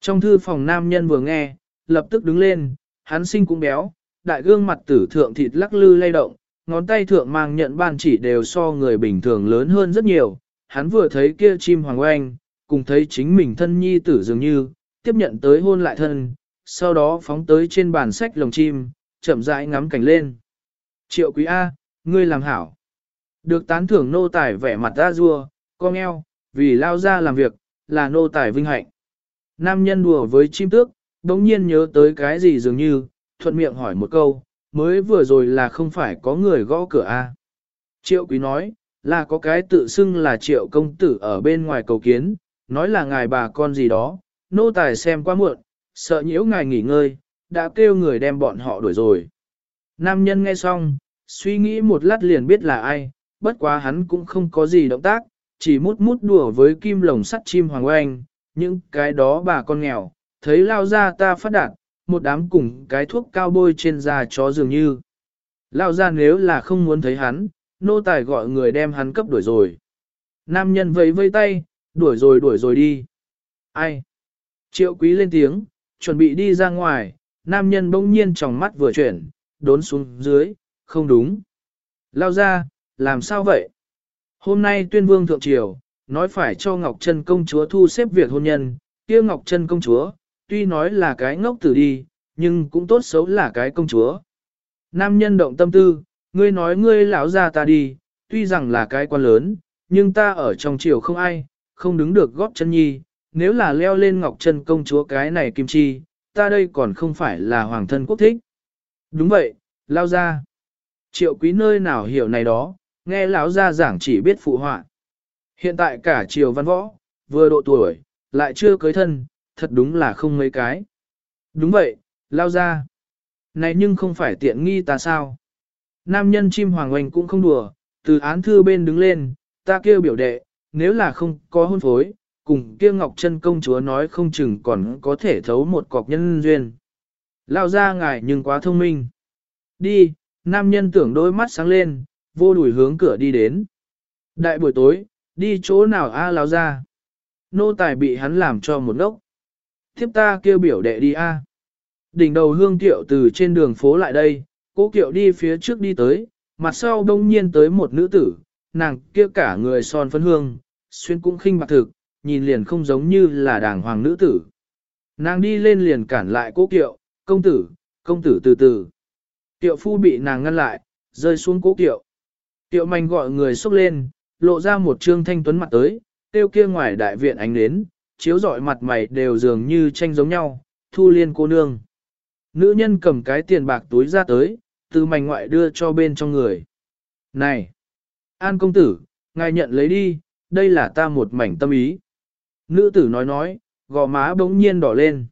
Trong thư phòng nam nhân vừa nghe, lập tức đứng lên, hắn sinh cũng béo, đại gương mặt tử thượng thịt lắc lư lay động, ngón tay thượng mang nhận ban chỉ đều so người bình thường lớn hơn rất nhiều. Hắn vừa thấy kia chim hoàng oanh, cùng thấy chính mình thân nhi tử dường như, tiếp nhận tới hôn lại thân, sau đó phóng tới trên bàn sách lồng chim, chậm rãi ngắm cảnh lên. Triệu quý A, ngươi làm hảo. Được tán thưởng nô tài vẻ mặt ra rua, con eo, vì lao ra làm việc, là nô tài vinh hạnh. Nam nhân đùa với chim tước, đống nhiên nhớ tới cái gì dường như, thuận miệng hỏi một câu, mới vừa rồi là không phải có người gõ cửa a à? Triệu quý nói, là có cái tự xưng là triệu công tử ở bên ngoài cầu kiến, nói là ngài bà con gì đó, nô tài xem quá muộn, sợ nhiễu ngài nghỉ ngơi, đã kêu người đem bọn họ đuổi rồi. Nam nhân nghe xong, suy nghĩ một lát liền biết là ai, bất quá hắn cũng không có gì động tác, chỉ mút mút đùa với kim lồng sắt chim hoàng oanh, những cái đó bà con nghèo, thấy lao ra ta phát đạt, một đám cùng cái thuốc cao bôi trên da chó dường như. Lao ra nếu là không muốn thấy hắn, nô tài gọi người đem hắn cấp đuổi rồi. Nam nhân vẫy vây tay, đuổi rồi đuổi rồi đi. Ai? Triệu quý lên tiếng, chuẩn bị đi ra ngoài, nam nhân bỗng nhiên trong mắt vừa chuyển, đốn xuống dưới, không đúng. Lao ra, làm sao vậy? Hôm nay tuyên vương thượng triều, nói phải cho Ngọc Trân công chúa thu xếp việc hôn nhân, kia Ngọc Trân công chúa, tuy nói là cái ngốc tử đi, nhưng cũng tốt xấu là cái công chúa. Nam nhân động tâm tư, ngươi nói ngươi lão ra ta đi, tuy rằng là cái quan lớn, nhưng ta ở trong triều không ai, không đứng được góp chân nhi, nếu là leo lên Ngọc Trân công chúa cái này kim chi, ta đây còn không phải là hoàng thân quốc thích. Đúng vậy, lao ra. Triệu quý nơi nào hiểu này đó, nghe lão ra giảng chỉ biết phụ họa. Hiện tại cả triều văn võ, vừa độ tuổi, lại chưa cưới thân, thật đúng là không mấy cái. Đúng vậy, lao ra. Này nhưng không phải tiện nghi ta sao? Nam nhân chim hoàng oanh cũng không đùa, từ án thư bên đứng lên, ta kêu biểu đệ, nếu là không có hôn phối, cùng kia Ngọc chân công chúa nói không chừng còn có thể thấu một cọc nhân duyên. Lao ra ngài nhưng quá thông minh. Đi, nam nhân tưởng đôi mắt sáng lên, vô đuổi hướng cửa đi đến. Đại buổi tối, đi chỗ nào a lao ra. Nô tài bị hắn làm cho một ngốc. Tiếp ta kêu biểu đệ đi a. Đỉnh đầu hương tiệu từ trên đường phố lại đây, cố kiệu đi phía trước đi tới, mặt sau đông nhiên tới một nữ tử, nàng kia cả người son phấn hương, xuyên cũng khinh bạc thực, nhìn liền không giống như là đàng hoàng nữ tử. Nàng đi lên liền cản lại cố kiệu, công tử, công tử từ từ. Kiệu phu bị nàng ngăn lại, rơi xuống cố kiệu. Kiệu manh gọi người xúc lên, lộ ra một trương thanh tuấn mặt tới, tiêu kia ngoài đại viện ánh đến, chiếu rọi mặt mày đều dường như tranh giống nhau, thu liên cô nương. Nữ nhân cầm cái tiền bạc túi ra tới, từ mảnh ngoại đưa cho bên trong người. Này! An công tử, ngài nhận lấy đi, đây là ta một mảnh tâm ý. Nữ tử nói nói, gò má bỗng nhiên đỏ lên.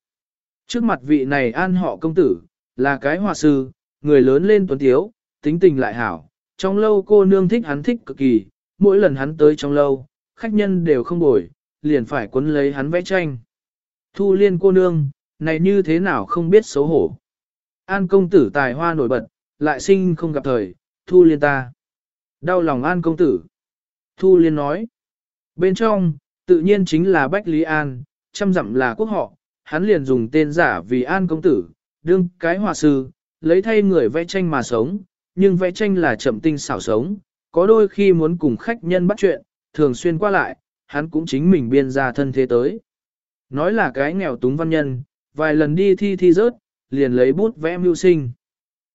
Trước mặt vị này an họ công tử, là cái hòa sư, người lớn lên tuấn tiếu, tính tình lại hảo. Trong lâu cô nương thích hắn thích cực kỳ, mỗi lần hắn tới trong lâu, khách nhân đều không bồi, liền phải quấn lấy hắn vẽ tranh. Thu liên cô nương, này như thế nào không biết xấu hổ. An công tử tài hoa nổi bật, lại sinh không gặp thời, thu liên ta. Đau lòng an công tử. Thu liên nói. Bên trong, tự nhiên chính là Bách Lý An, chăm dặm là quốc họ, hắn liền dùng tên giả vì An công tử, đương cái hòa sư, lấy thay người vẽ tranh mà sống, nhưng vẽ tranh là chậm tinh xảo sống, có đôi khi muốn cùng khách nhân bắt chuyện, thường xuyên qua lại, hắn cũng chính mình biên ra thân thế tới. Nói là cái nghèo túng văn nhân, vài lần đi thi thi rớt, liền lấy bút vẽ mưu sinh.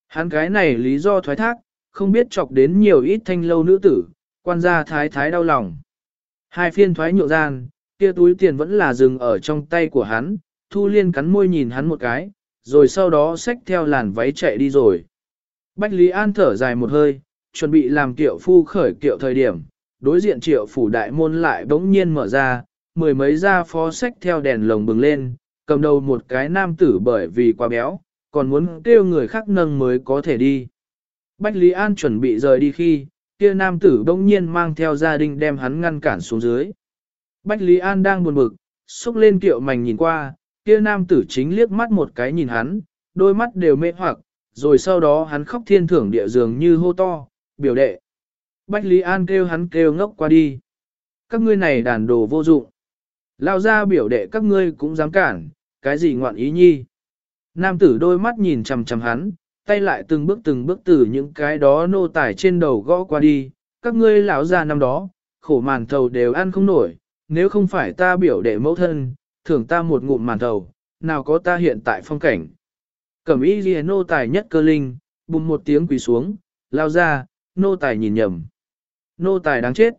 Hắn cái này lý do thoái thác, không biết chọc đến nhiều ít thanh lâu nữ tử, quan gia thái thái đau lòng. Hai phiên thoái nhượng gian, kia túi tiền vẫn là dừng ở trong tay của hắn, Thu Liên cắn môi nhìn hắn một cái, rồi sau đó xách theo làn váy chạy đi rồi. Bách Lý An thở dài một hơi, chuẩn bị làm kiệu phu khởi kiệu thời điểm, đối diện triệu phủ đại môn lại bỗng nhiên mở ra, mười mấy gia phó sách theo đèn lồng bừng lên, cầm đầu một cái nam tử bởi vì quá béo, còn muốn kêu người khác nâng mới có thể đi. Bách Lý An chuẩn bị rời đi khi, kia nam tử bỗng nhiên mang theo gia đình đem hắn ngăn cản xuống dưới. Bách Lý An đang buồn bực, xúc lên kiệu mảnh nhìn qua, kia nam tử chính liếc mắt một cái nhìn hắn, đôi mắt đều mê hoặc, rồi sau đó hắn khóc thiên thưởng địa dường như hô to, biểu đệ. Bách Lý An kêu hắn kêu ngốc qua đi. Các ngươi này đàn đồ vô dụng. Lao ra biểu đệ các ngươi cũng dám cản, cái gì ngoạn ý nhi. Nam tử đôi mắt nhìn chằm chằm hắn, tay lại từng bước từng bước từ những cái đó nô tải trên đầu gõ qua đi. Các ngươi lão ra năm đó, khổ màn thầu đều ăn không nổi, nếu không phải ta biểu đệ mẫu thân, thưởng ta một ngụm màn thầu, nào có ta hiện tại phong cảnh. Cẩm y ghi nô tài nhất cơ linh, bùng một tiếng quỳ xuống, lao ra, nô tài nhìn nhầm. Nô tài đáng chết.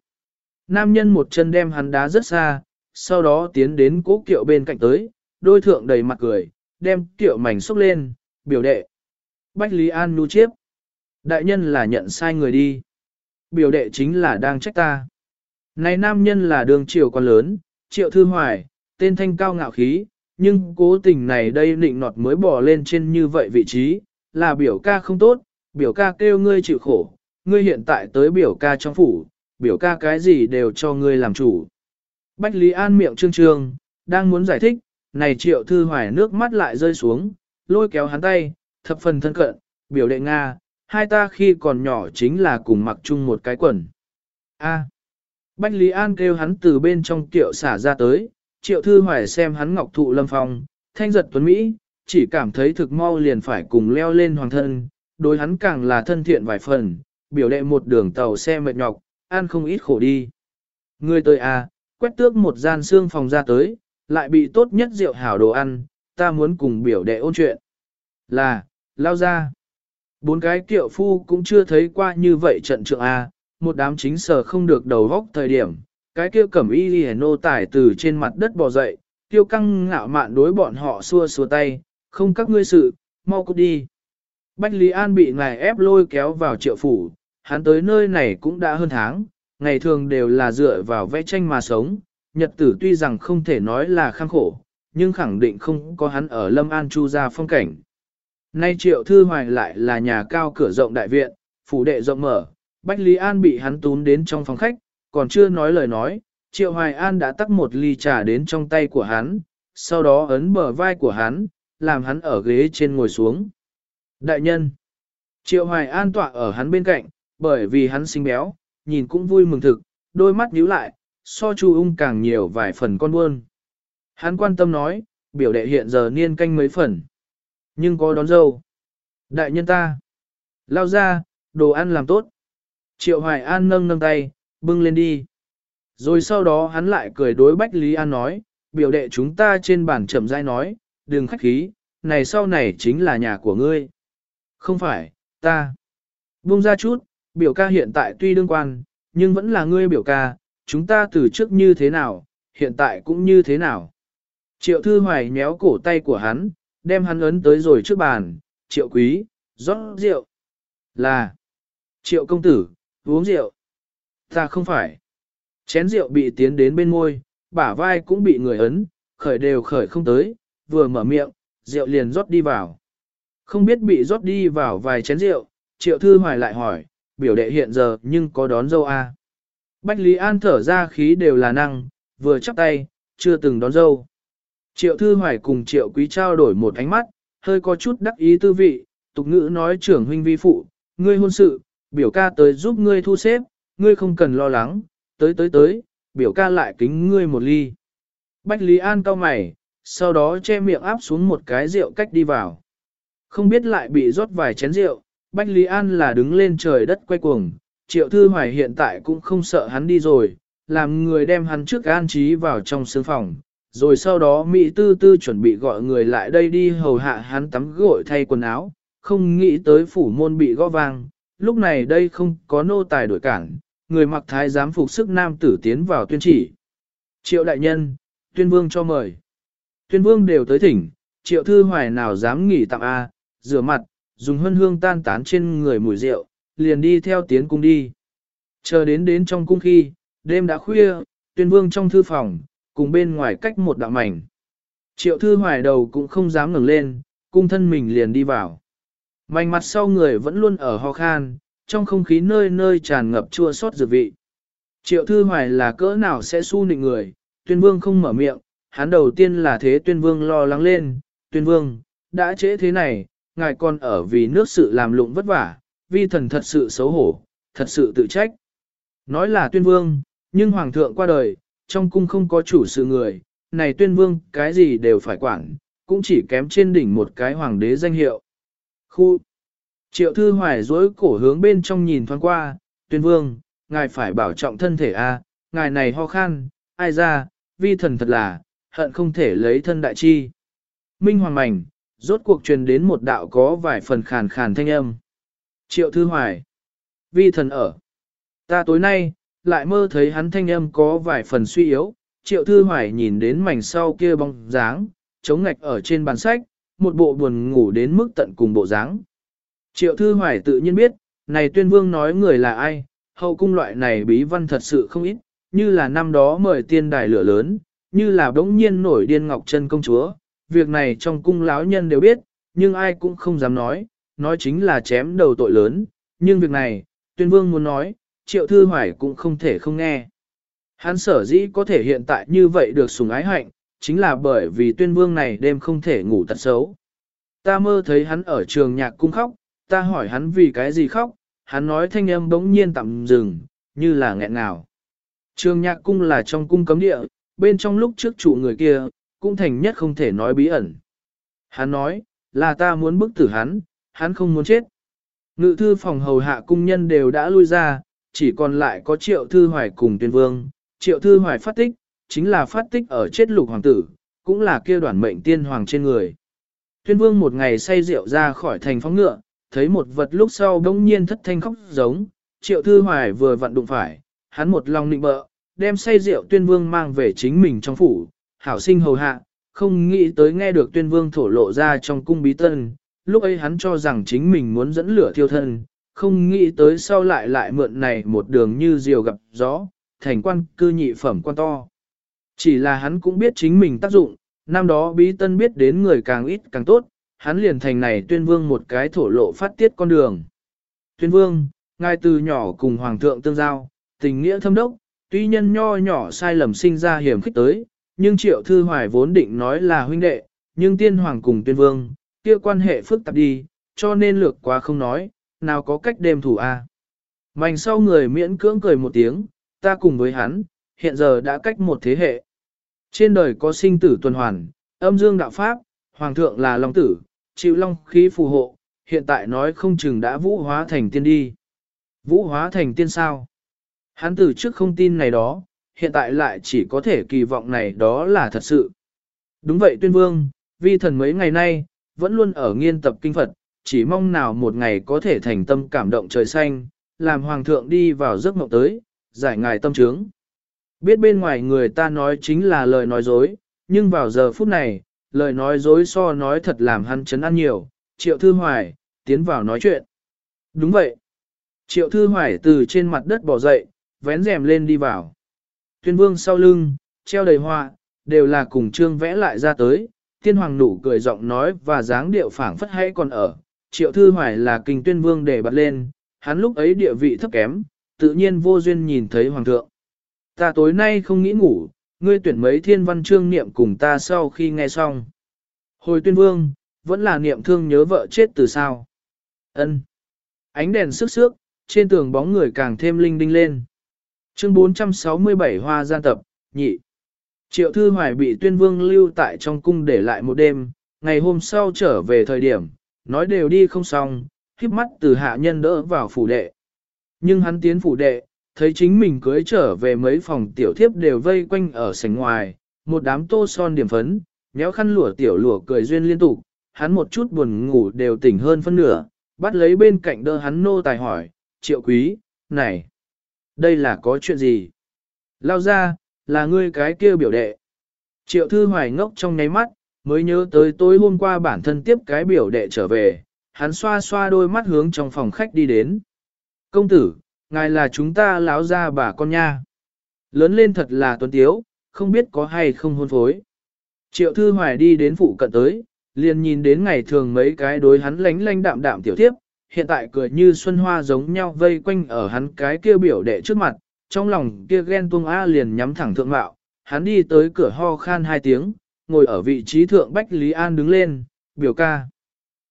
Nam nhân một chân đem hắn đá rất xa, sau đó tiến đến cố kiệu bên cạnh tới, đôi thượng đầy mặt cười, đem kiệu mảnh xúc lên, biểu đệ. Bách Lý An nu chiếp. Đại nhân là nhận sai người đi. Biểu đệ chính là đang trách ta. Này nam nhân là đường triều quan lớn, triệu thư hoài, tên thanh cao ngạo khí, nhưng cố tình này đây nịnh nọt mới bỏ lên trên như vậy vị trí, là biểu ca không tốt, biểu ca kêu ngươi chịu khổ, ngươi hiện tại tới biểu ca trong phủ, biểu ca cái gì đều cho ngươi làm chủ. Bách Lý An miệng trương trương, đang muốn giải thích, này triệu thư hoài nước mắt lại rơi xuống, lôi kéo hắn tay, thập phần thân cận, biểu đệ Nga, hai ta khi còn nhỏ chính là cùng mặc chung một cái quần. A. Bách Lý An kêu hắn từ bên trong tiệu xả ra tới, triệu thư hoài xem hắn ngọc thụ lâm phong, thanh giật tuấn Mỹ, chỉ cảm thấy thực mau liền phải cùng leo lên hoàng thân, đối hắn càng là thân thiện vài phần, biểu đệ một đường tàu xe mệt nhọc, ăn không ít khổ đi. Người tới à, quét tước một gian xương phòng ra tới, lại bị tốt nhất rượu hảo đồ ăn, ta muốn cùng biểu đệ ôn chuyện. Là, lao ra. Bốn cái kiệu phu cũng chưa thấy qua như vậy trận trượng A, một đám chính sở không được đầu góc thời điểm. Cái kia cẩm y ghi nô tải từ trên mặt đất bò dậy, tiêu căng ngạo mạn đối bọn họ xua xua tay, không các ngươi sự, mau cút đi. Bách Lý An bị ngài ép lôi kéo vào triệu phủ, hắn tới nơi này cũng đã hơn tháng, ngày thường đều là dựa vào vẽ tranh mà sống, nhật tử tuy rằng không thể nói là khang khổ, nhưng khẳng định không có hắn ở Lâm An Chu ra phong cảnh. Nay triệu thư hoài lại là nhà cao cửa rộng đại viện, phủ đệ rộng mở, Bách Lý An bị hắn tún đến trong phòng khách, còn chưa nói lời nói, triệu hoài an đã tắt một ly trà đến trong tay của hắn, sau đó ấn bờ vai của hắn, làm hắn ở ghế trên ngồi xuống. Đại nhân, triệu hoài an tọa ở hắn bên cạnh, bởi vì hắn xinh béo, nhìn cũng vui mừng thực, đôi mắt nhíu lại, so chu ung càng nhiều vài phần con buôn. Hắn quan tâm nói, biểu đệ hiện giờ niên canh mấy phần. Nhưng có đón dâu. Đại nhân ta. Lao ra, đồ ăn làm tốt. Triệu Hoài An nâng nâng tay, bưng lên đi. Rồi sau đó hắn lại cười đối Bách Lý An nói, biểu đệ chúng ta trên bàn chậm rãi nói, đừng khách khí, này sau này chính là nhà của ngươi. Không phải, ta. Buông ra chút, biểu ca hiện tại tuy đương quan, nhưng vẫn là ngươi biểu ca, chúng ta từ trước như thế nào, hiện tại cũng như thế nào. Triệu Thư Hoài nhéo cổ tay của hắn, đem hắn ấn tới rồi trước bàn, triệu quý, rót rượu. Là, triệu công tử, uống rượu. Ta không phải. Chén rượu bị tiến đến bên môi, bả vai cũng bị người ấn, khởi đều khởi không tới, vừa mở miệng, rượu liền rót đi vào. Không biết bị rót đi vào vài chén rượu, triệu thư hoài lại hỏi, biểu đệ hiện giờ nhưng có đón dâu a à? Bách Lý An thở ra khí đều là năng, vừa chắp tay, chưa từng đón dâu. Triệu Thư Hoài cùng Triệu Quý trao đổi một ánh mắt, hơi có chút đắc ý tư vị, tục ngữ nói trưởng huynh vi phụ, ngươi hôn sự, biểu ca tới giúp ngươi thu xếp, ngươi không cần lo lắng, tới tới tới, biểu ca lại kính ngươi một ly. Bách Lý An cau mày, sau đó che miệng áp xuống một cái rượu cách đi vào. Không biết lại bị rót vài chén rượu, Bách Lý An là đứng lên trời đất quay cuồng, Triệu Thư Hoài hiện tại cũng không sợ hắn đi rồi, làm người đem hắn trước an trí vào trong sương phòng, rồi sau đó Mỹ tư tư chuẩn bị gọi người lại đây đi hầu hạ hắn tắm gội thay quần áo, không nghĩ tới phủ môn bị gõ vang, lúc này đây không có nô tài đổi cản, người mặc thái giám phục sức nam tử tiến vào tuyên chỉ. Triệu đại nhân, tuyên vương cho mời. Tuyên vương đều tới thỉnh, triệu thư hoài nào dám nghỉ tạm A, rửa mặt, dùng hân hương tan tán trên người mùi rượu, liền đi theo tiến cung đi. Chờ đến đến trong cung khi, đêm đã khuya, tuyên vương trong thư phòng, cùng bên ngoài cách một đạo mảnh. Triệu thư hoài đầu cũng không dám ngẩng lên, cung thân mình liền đi vào. Mảnh mặt sau người vẫn luôn ở ho khan, trong không khí nơi nơi tràn ngập chua xót dược vị. Triệu thư hoài là cỡ nào sẽ su nịnh người, tuyên vương không mở miệng, hắn đầu tiên là thế tuyên vương lo lắng lên, tuyên vương, đã trễ thế này, ngài còn ở vì nước sự làm lụng vất vả, vi thần thật sự xấu hổ, thật sự tự trách. Nói là tuyên vương, nhưng hoàng thượng qua đời, trong cung không có chủ sự người, này tuyên vương cái gì đều phải quản, cũng chỉ kém trên đỉnh một cái hoàng đế danh hiệu. Khu Triệu thư hoài dối cổ hướng bên trong nhìn thoáng qua, tuyên vương, ngài phải bảo trọng thân thể a, ngài này ho khan, ai ra, vi thần thật là, hận không thể lấy thân đại chi. Minh hoàng mảnh, rốt cuộc truyền đến một đạo có vài phần khàn khàn thanh âm. Triệu thư hoài, vi thần ở. Ta tối nay, lại mơ thấy hắn thanh âm có vài phần suy yếu, triệu thư hoài nhìn đến mảnh sau kia bóng dáng, chống ngạch ở trên bàn sách, một bộ buồn ngủ đến mức tận cùng bộ dáng. Triệu Thư Hoài tự nhiên biết, này tuyên vương nói người là ai, hậu cung loại này bí văn thật sự không ít, như là năm đó mời tiên đài lửa lớn, như là đống nhiên nổi điên ngọc chân công chúa, việc này trong cung lão nhân đều biết, nhưng ai cũng không dám nói, nói chính là chém đầu tội lớn, nhưng việc này, tuyên vương muốn nói, triệu thư hoài cũng không thể không nghe. Hắn sở dĩ có thể hiện tại như vậy được sùng ái hạnh, chính là bởi vì tuyên vương này đêm không thể ngủ tật xấu. Ta mơ thấy hắn ở trường nhạc cung khóc, ta hỏi hắn vì cái gì khóc, hắn nói thanh âm bỗng nhiên tạm dừng, như là nghẹn ngào. Trường nhạc cung là trong cung cấm địa, bên trong lúc trước chủ người kia, cũng thành nhất không thể nói bí ẩn. Hắn nói, là ta muốn bức tử hắn, hắn không muốn chết. Ngự thư phòng hầu hạ cung nhân đều đã lui ra, chỉ còn lại có triệu thư hoài cùng tuyên vương. Triệu thư hoài phát tích, chính là phát tích ở chết lục hoàng tử, cũng là kia đoàn mệnh tiên hoàng trên người. Tuyên vương một ngày say rượu ra khỏi thành phóng ngựa, thấy một vật lúc sau bỗng nhiên thất thanh khóc giống, triệu thư hoài vừa vặn đụng phải, hắn một lòng nịnh bợ, đem say rượu tuyên vương mang về chính mình trong phủ, hảo sinh hầu hạ, không nghĩ tới nghe được tuyên vương thổ lộ ra trong cung bí tân, lúc ấy hắn cho rằng chính mình muốn dẫn lửa thiêu thân, không nghĩ tới sau lại lại mượn này một đường như diều gặp gió, thành quan cư nhị phẩm quan to. Chỉ là hắn cũng biết chính mình tác dụng, năm đó bí tân biết đến người càng ít càng tốt, hắn liền thành này tuyên vương một cái thổ lộ phát tiết con đường. Tuyên vương, ngài từ nhỏ cùng hoàng thượng tương giao, tình nghĩa thâm đốc, tuy nhân nho nhỏ sai lầm sinh ra hiểm khích tới, nhưng triệu thư hoài vốn định nói là huynh đệ, nhưng tiên hoàng cùng tuyên vương, kia quan hệ phức tạp đi, cho nên lược quá không nói, nào có cách đêm thủ a. À. mành sau người miễn cưỡng cười một tiếng, ta cùng với hắn, hiện giờ đã cách một thế hệ. Trên đời có sinh tử tuần hoàn, âm dương đạo pháp, hoàng thượng là long tử, chịu long khí phù hộ, hiện tại nói không chừng đã vũ hóa thành tiên đi. Vũ hóa thành tiên sao? Hắn từ trước không tin này đó, hiện tại lại chỉ có thể kỳ vọng này đó là thật sự. Đúng vậy tuyên vương, vi thần mấy ngày nay, vẫn luôn ở nghiên tập kinh Phật, chỉ mong nào một ngày có thể thành tâm cảm động trời xanh, làm hoàng thượng đi vào giấc mộng tới, giải ngài tâm trướng. Biết bên ngoài người ta nói chính là lời nói dối, nhưng vào giờ phút này, lời nói dối so nói thật làm hắn chấn ăn nhiều, triệu thư hoài, tiến vào nói chuyện. Đúng vậy. Triệu thư hoài từ trên mặt đất bỏ dậy, vén rèm lên đi vào. Tuyên vương sau lưng, treo đầy hoa, đều là cùng trương vẽ lại ra tới, tiên hoàng nụ cười giọng nói và dáng điệu phảng phất hay còn ở. Triệu thư hoài là kinh tuyên vương để bật lên, hắn lúc ấy địa vị thấp kém, tự nhiên vô duyên nhìn thấy hoàng thượng. Ta tối nay không nghĩ ngủ, ngươi tuyển mấy thiên văn chương niệm cùng ta sau khi nghe xong. Hồi tuyên vương, vẫn là niệm thương nhớ vợ chết từ sao. ân Ánh đèn sức sước, trên tường bóng người càng thêm linh đinh lên. Chương 467 Hoa gian tập, nhị. Triệu Thư Hoài bị tuyên vương lưu tại trong cung để lại một đêm, ngày hôm sau trở về thời điểm, nói đều đi không xong, khiếp mắt từ hạ nhân đỡ vào phủ đệ. Nhưng hắn tiến phủ đệ, thấy chính mình cưới trở về mấy phòng tiểu thiếp đều vây quanh ở sảnh ngoài, một đám tô son điểm phấn, nhéo khăn lụa tiểu lụa cười duyên liên tục, hắn một chút buồn ngủ đều tỉnh hơn phân nửa, bắt lấy bên cạnh đỡ hắn nô tài hỏi, triệu quý, này, đây là có chuyện gì? Lao ra, là ngươi cái kia biểu đệ. Triệu thư hoài ngốc trong nháy mắt, mới nhớ tới tối hôm qua bản thân tiếp cái biểu đệ trở về, hắn xoa xoa đôi mắt hướng trong phòng khách đi đến. Công tử, ngài là chúng ta láo ra bà con nha. Lớn lên thật là tuấn tiếu, không biết có hay không hôn phối. Triệu thư hoài đi đến phụ cận tới, liền nhìn đến ngày thường mấy cái đối hắn lánh lánh đạm đạm tiểu tiếp, hiện tại cười như xuân hoa giống nhau vây quanh ở hắn cái kia biểu đệ trước mặt, trong lòng kia ghen tuông A liền nhắm thẳng thượng mạo, hắn đi tới cửa ho khan hai tiếng, ngồi ở vị trí thượng Bách Lý An đứng lên, biểu ca.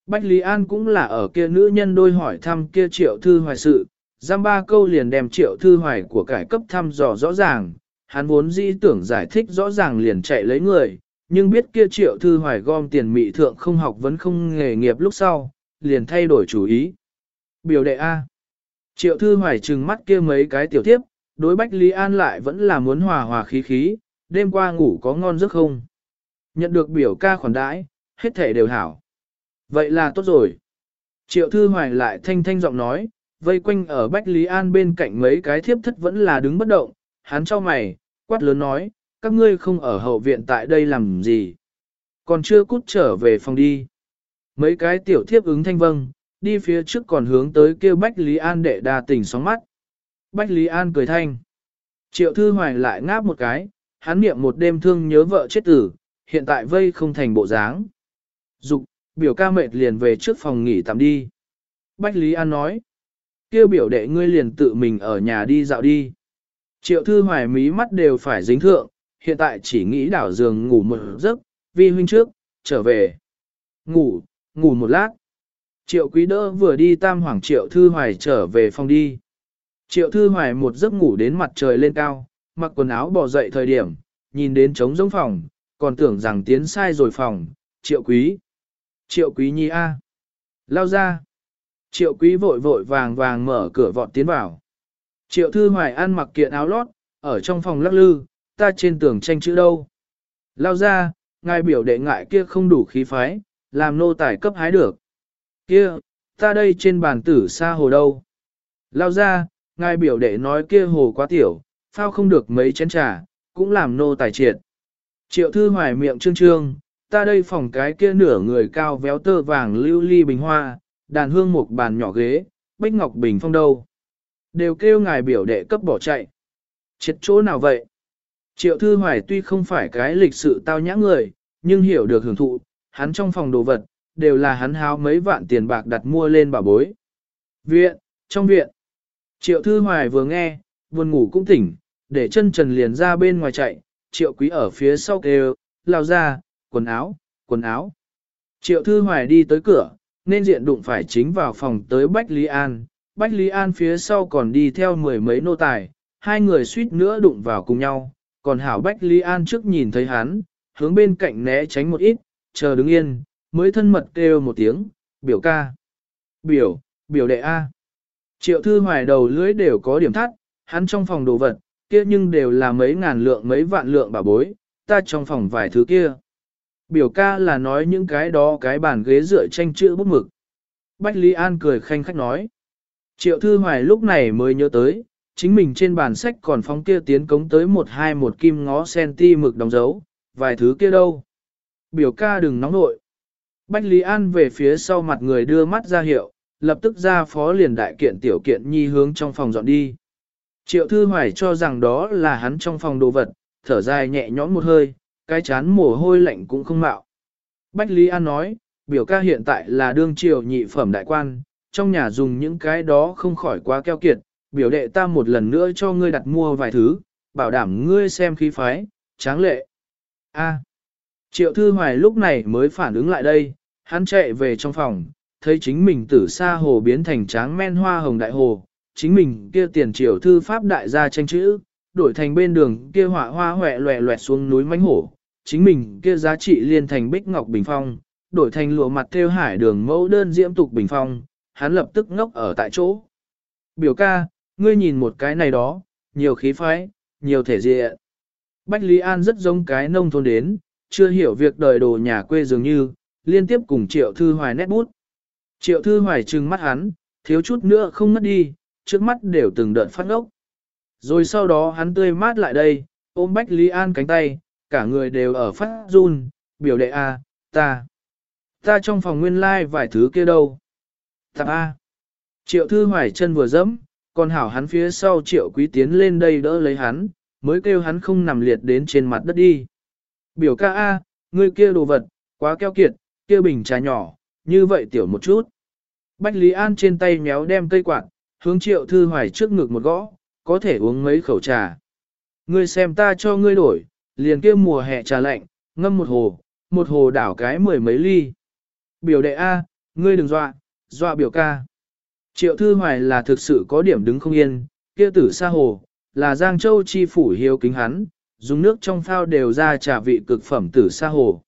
Bách Lý An cũng là ở kia nữ nhân đôi hỏi thăm kia triệu thư hoài sự, giam ba câu liền đem triệu thư hoài của cải cấp thăm dò rõ ràng, hắn vốn dĩ tưởng giải thích rõ ràng liền chạy lấy người, nhưng biết kia triệu thư hoài gom tiền mị thượng không học vẫn không nghề nghiệp lúc sau, liền thay đổi chủ ý. Biểu đệ A. Triệu thư hoài trừng mắt kia mấy cái tiểu tiếp, đối Bách Lý An lại vẫn là muốn hòa hòa khí khí, đêm qua ngủ có ngon giấc không? Nhận được biểu ca khoản đãi, hết thể đều hảo. Vậy là tốt rồi. Triệu thư hoài lại thanh thanh giọng nói, vây quanh ở Bách Lý An bên cạnh mấy cái thiếp thất vẫn là đứng bất động, hắn cho mày, quát lớn nói, các ngươi không ở hậu viện tại đây làm gì. Còn chưa cút trở về phòng đi. Mấy cái tiểu thiếp ứng thanh vâng, đi phía trước còn hướng tới kêu Bách Lý An đệ đà tỉnh sóng mắt. Bách Lý An cười thanh. Triệu Thư Hoài lại ngáp một cái, hắn niệm một đêm thương nhớ vợ chết tử, hiện tại vây không thành bộ dáng. Dục, biểu ca mệt liền về trước phòng nghỉ tạm đi. Bách Lý An nói, kêu biểu đệ ngươi liền tự mình ở nhà đi dạo đi. Triệu Thư Hoài mí mắt đều phải dính thượng, hiện tại chỉ nghĩ đảo giường ngủ một giấc, vi huynh trước, trở về. Ngủ, ngủ một lát. Triệu quý đỡ vừa đi tam hoàng triệu thư hoài trở về phòng đi. Triệu thư hoài một giấc ngủ đến mặt trời lên cao, mặc quần áo bỏ dậy thời điểm, nhìn đến trống giống phòng, còn tưởng rằng tiến sai rồi phòng, triệu quý. Triệu quý nhi A. Lao ra. Triệu quý vội vội vàng vàng mở cửa vọt tiến vào. Triệu thư hoài ăn mặc kiện áo lót, ở trong phòng lắc lư, ta trên tường tranh chữ đâu. Lao ra, ngài biểu đệ ngại kia không đủ khí phái, làm nô tài cấp hái được. Kia, ta đây trên bàn tử xa hồ đâu. Lao ra, ngài biểu đệ nói kia hồ quá tiểu, phao không được mấy chén trà, cũng làm nô tài triệt. Triệu thư hoài miệng trương trương, ta đây phòng cái kia nửa người cao véo tơ vàng lưu ly bình hoa, đàn hương một bàn nhỏ ghế, bích ngọc bình phong đâu. Đều kêu ngài biểu đệ cấp bỏ chạy. Chết chỗ nào vậy? Triệu Thư Hoài tuy không phải cái lịch sự tao nhã người, nhưng hiểu được hưởng thụ, hắn trong phòng đồ vật, đều là hắn háo mấy vạn tiền bạc đặt mua lên bà bối. Viện, trong viện. Triệu Thư Hoài vừa nghe, buồn ngủ cũng tỉnh, để chân trần liền ra bên ngoài chạy, Triệu Quý ở phía sau kêu, lao ra, quần áo, quần áo. Triệu Thư Hoài đi tới cửa, nên diện đụng phải chính vào phòng tới Bách Lý An. Bách Lý An phía sau còn đi theo mười mấy nô tài, hai người suýt nữa đụng vào cùng nhau, còn Hảo Bách Lý An trước nhìn thấy hắn, hướng bên cạnh né tránh một ít, chờ đứng yên, mới thân mật kêu một tiếng, biểu ca. Biểu, biểu đệ A. Triệu thư hoài đầu lưới đều có điểm thắt, hắn trong phòng đồ vật, kia nhưng đều là mấy ngàn lượng mấy vạn lượng bà bối, ta trong phòng vài thứ kia. Biểu ca là nói những cái đó cái bàn ghế dựa tranh chữ bút mực. Bách Lý An cười khanh khách nói. Triệu thư hoài lúc này mới nhớ tới, chính mình trên bàn sách còn phóng kia tiến cống tới một hai một kim ngó senti mực đóng dấu, vài thứ kia đâu. Biểu ca đừng nóng nội. Bách Lý An về phía sau mặt người đưa mắt ra hiệu, lập tức ra phó liền đại kiện tiểu kiện nhi hướng trong phòng dọn đi. Triệu Thư Hoài cho rằng đó là hắn trong phòng đồ vật, thở dài nhẹ nhõm một hơi, cái chán mồ hôi lạnh cũng không mạo. Bách Lý An nói, biểu ca hiện tại là đương triều nhị phẩm đại quan, trong nhà dùng những cái đó không khỏi quá keo kiệt, biểu đệ ta một lần nữa cho ngươi đặt mua vài thứ, bảo đảm ngươi xem khí phái, tráng lệ. A. Triệu Thư Hoài lúc này mới phản ứng lại đây, hắn chạy về trong phòng, thấy chính mình tử xa hồ biến thành tráng men hoa hồng đại hồ, chính mình kia tiền triệu thư pháp đại gia tranh chữ, đổi thành bên đường kia họa hoa hoẹ loẹ loẹt xuống núi mánh hổ, chính mình kia giá trị liên thành bích ngọc bình phong, đổi thành lụa mặt theo hải đường mẫu đơn diễm tục bình phong, hắn lập tức ngốc ở tại chỗ. Biểu ca, ngươi nhìn một cái này đó, nhiều khí phái, nhiều thể diện. Bách Lý An rất giống cái nông thôn đến, chưa hiểu việc đời đồ nhà quê dường như, liên tiếp cùng Triệu Thư Hoài nét bút. Triệu Thư Hoài trừng mắt hắn, thiếu chút nữa không ngất đi, trước mắt đều từng đợt phát ốc. Rồi sau đó hắn tươi mát lại đây, ôm Bách Lý An cánh tay, cả người đều ở phát run, biểu đệ A, ta. Ta trong phòng nguyên lai like vài thứ kia đâu. Tạp A. À. Triệu Thư Hoài chân vừa dẫm, còn hảo hắn phía sau triệu quý tiến lên đây đỡ lấy hắn, mới kêu hắn không nằm liệt đến trên mặt đất đi. Biểu ca A, ngươi kia đồ vật, quá keo kiệt, kia bình trà nhỏ, như vậy tiểu một chút. Bách Lý An trên tay méo đem cây quạt, hướng triệu thư hoài trước ngực một gõ, có thể uống mấy khẩu trà. Ngươi xem ta cho ngươi đổi, liền kia mùa hè trà lạnh, ngâm một hồ, một hồ đảo cái mười mấy ly. Biểu đệ A, ngươi đừng dọa, dọa biểu ca. Triệu Thư Hoài là thực sự có điểm đứng không yên, kia tử xa hồ, là Giang Châu chi phủ hiếu kính hắn, dùng nước trong phao đều ra trà vị cực phẩm tử sa hồ.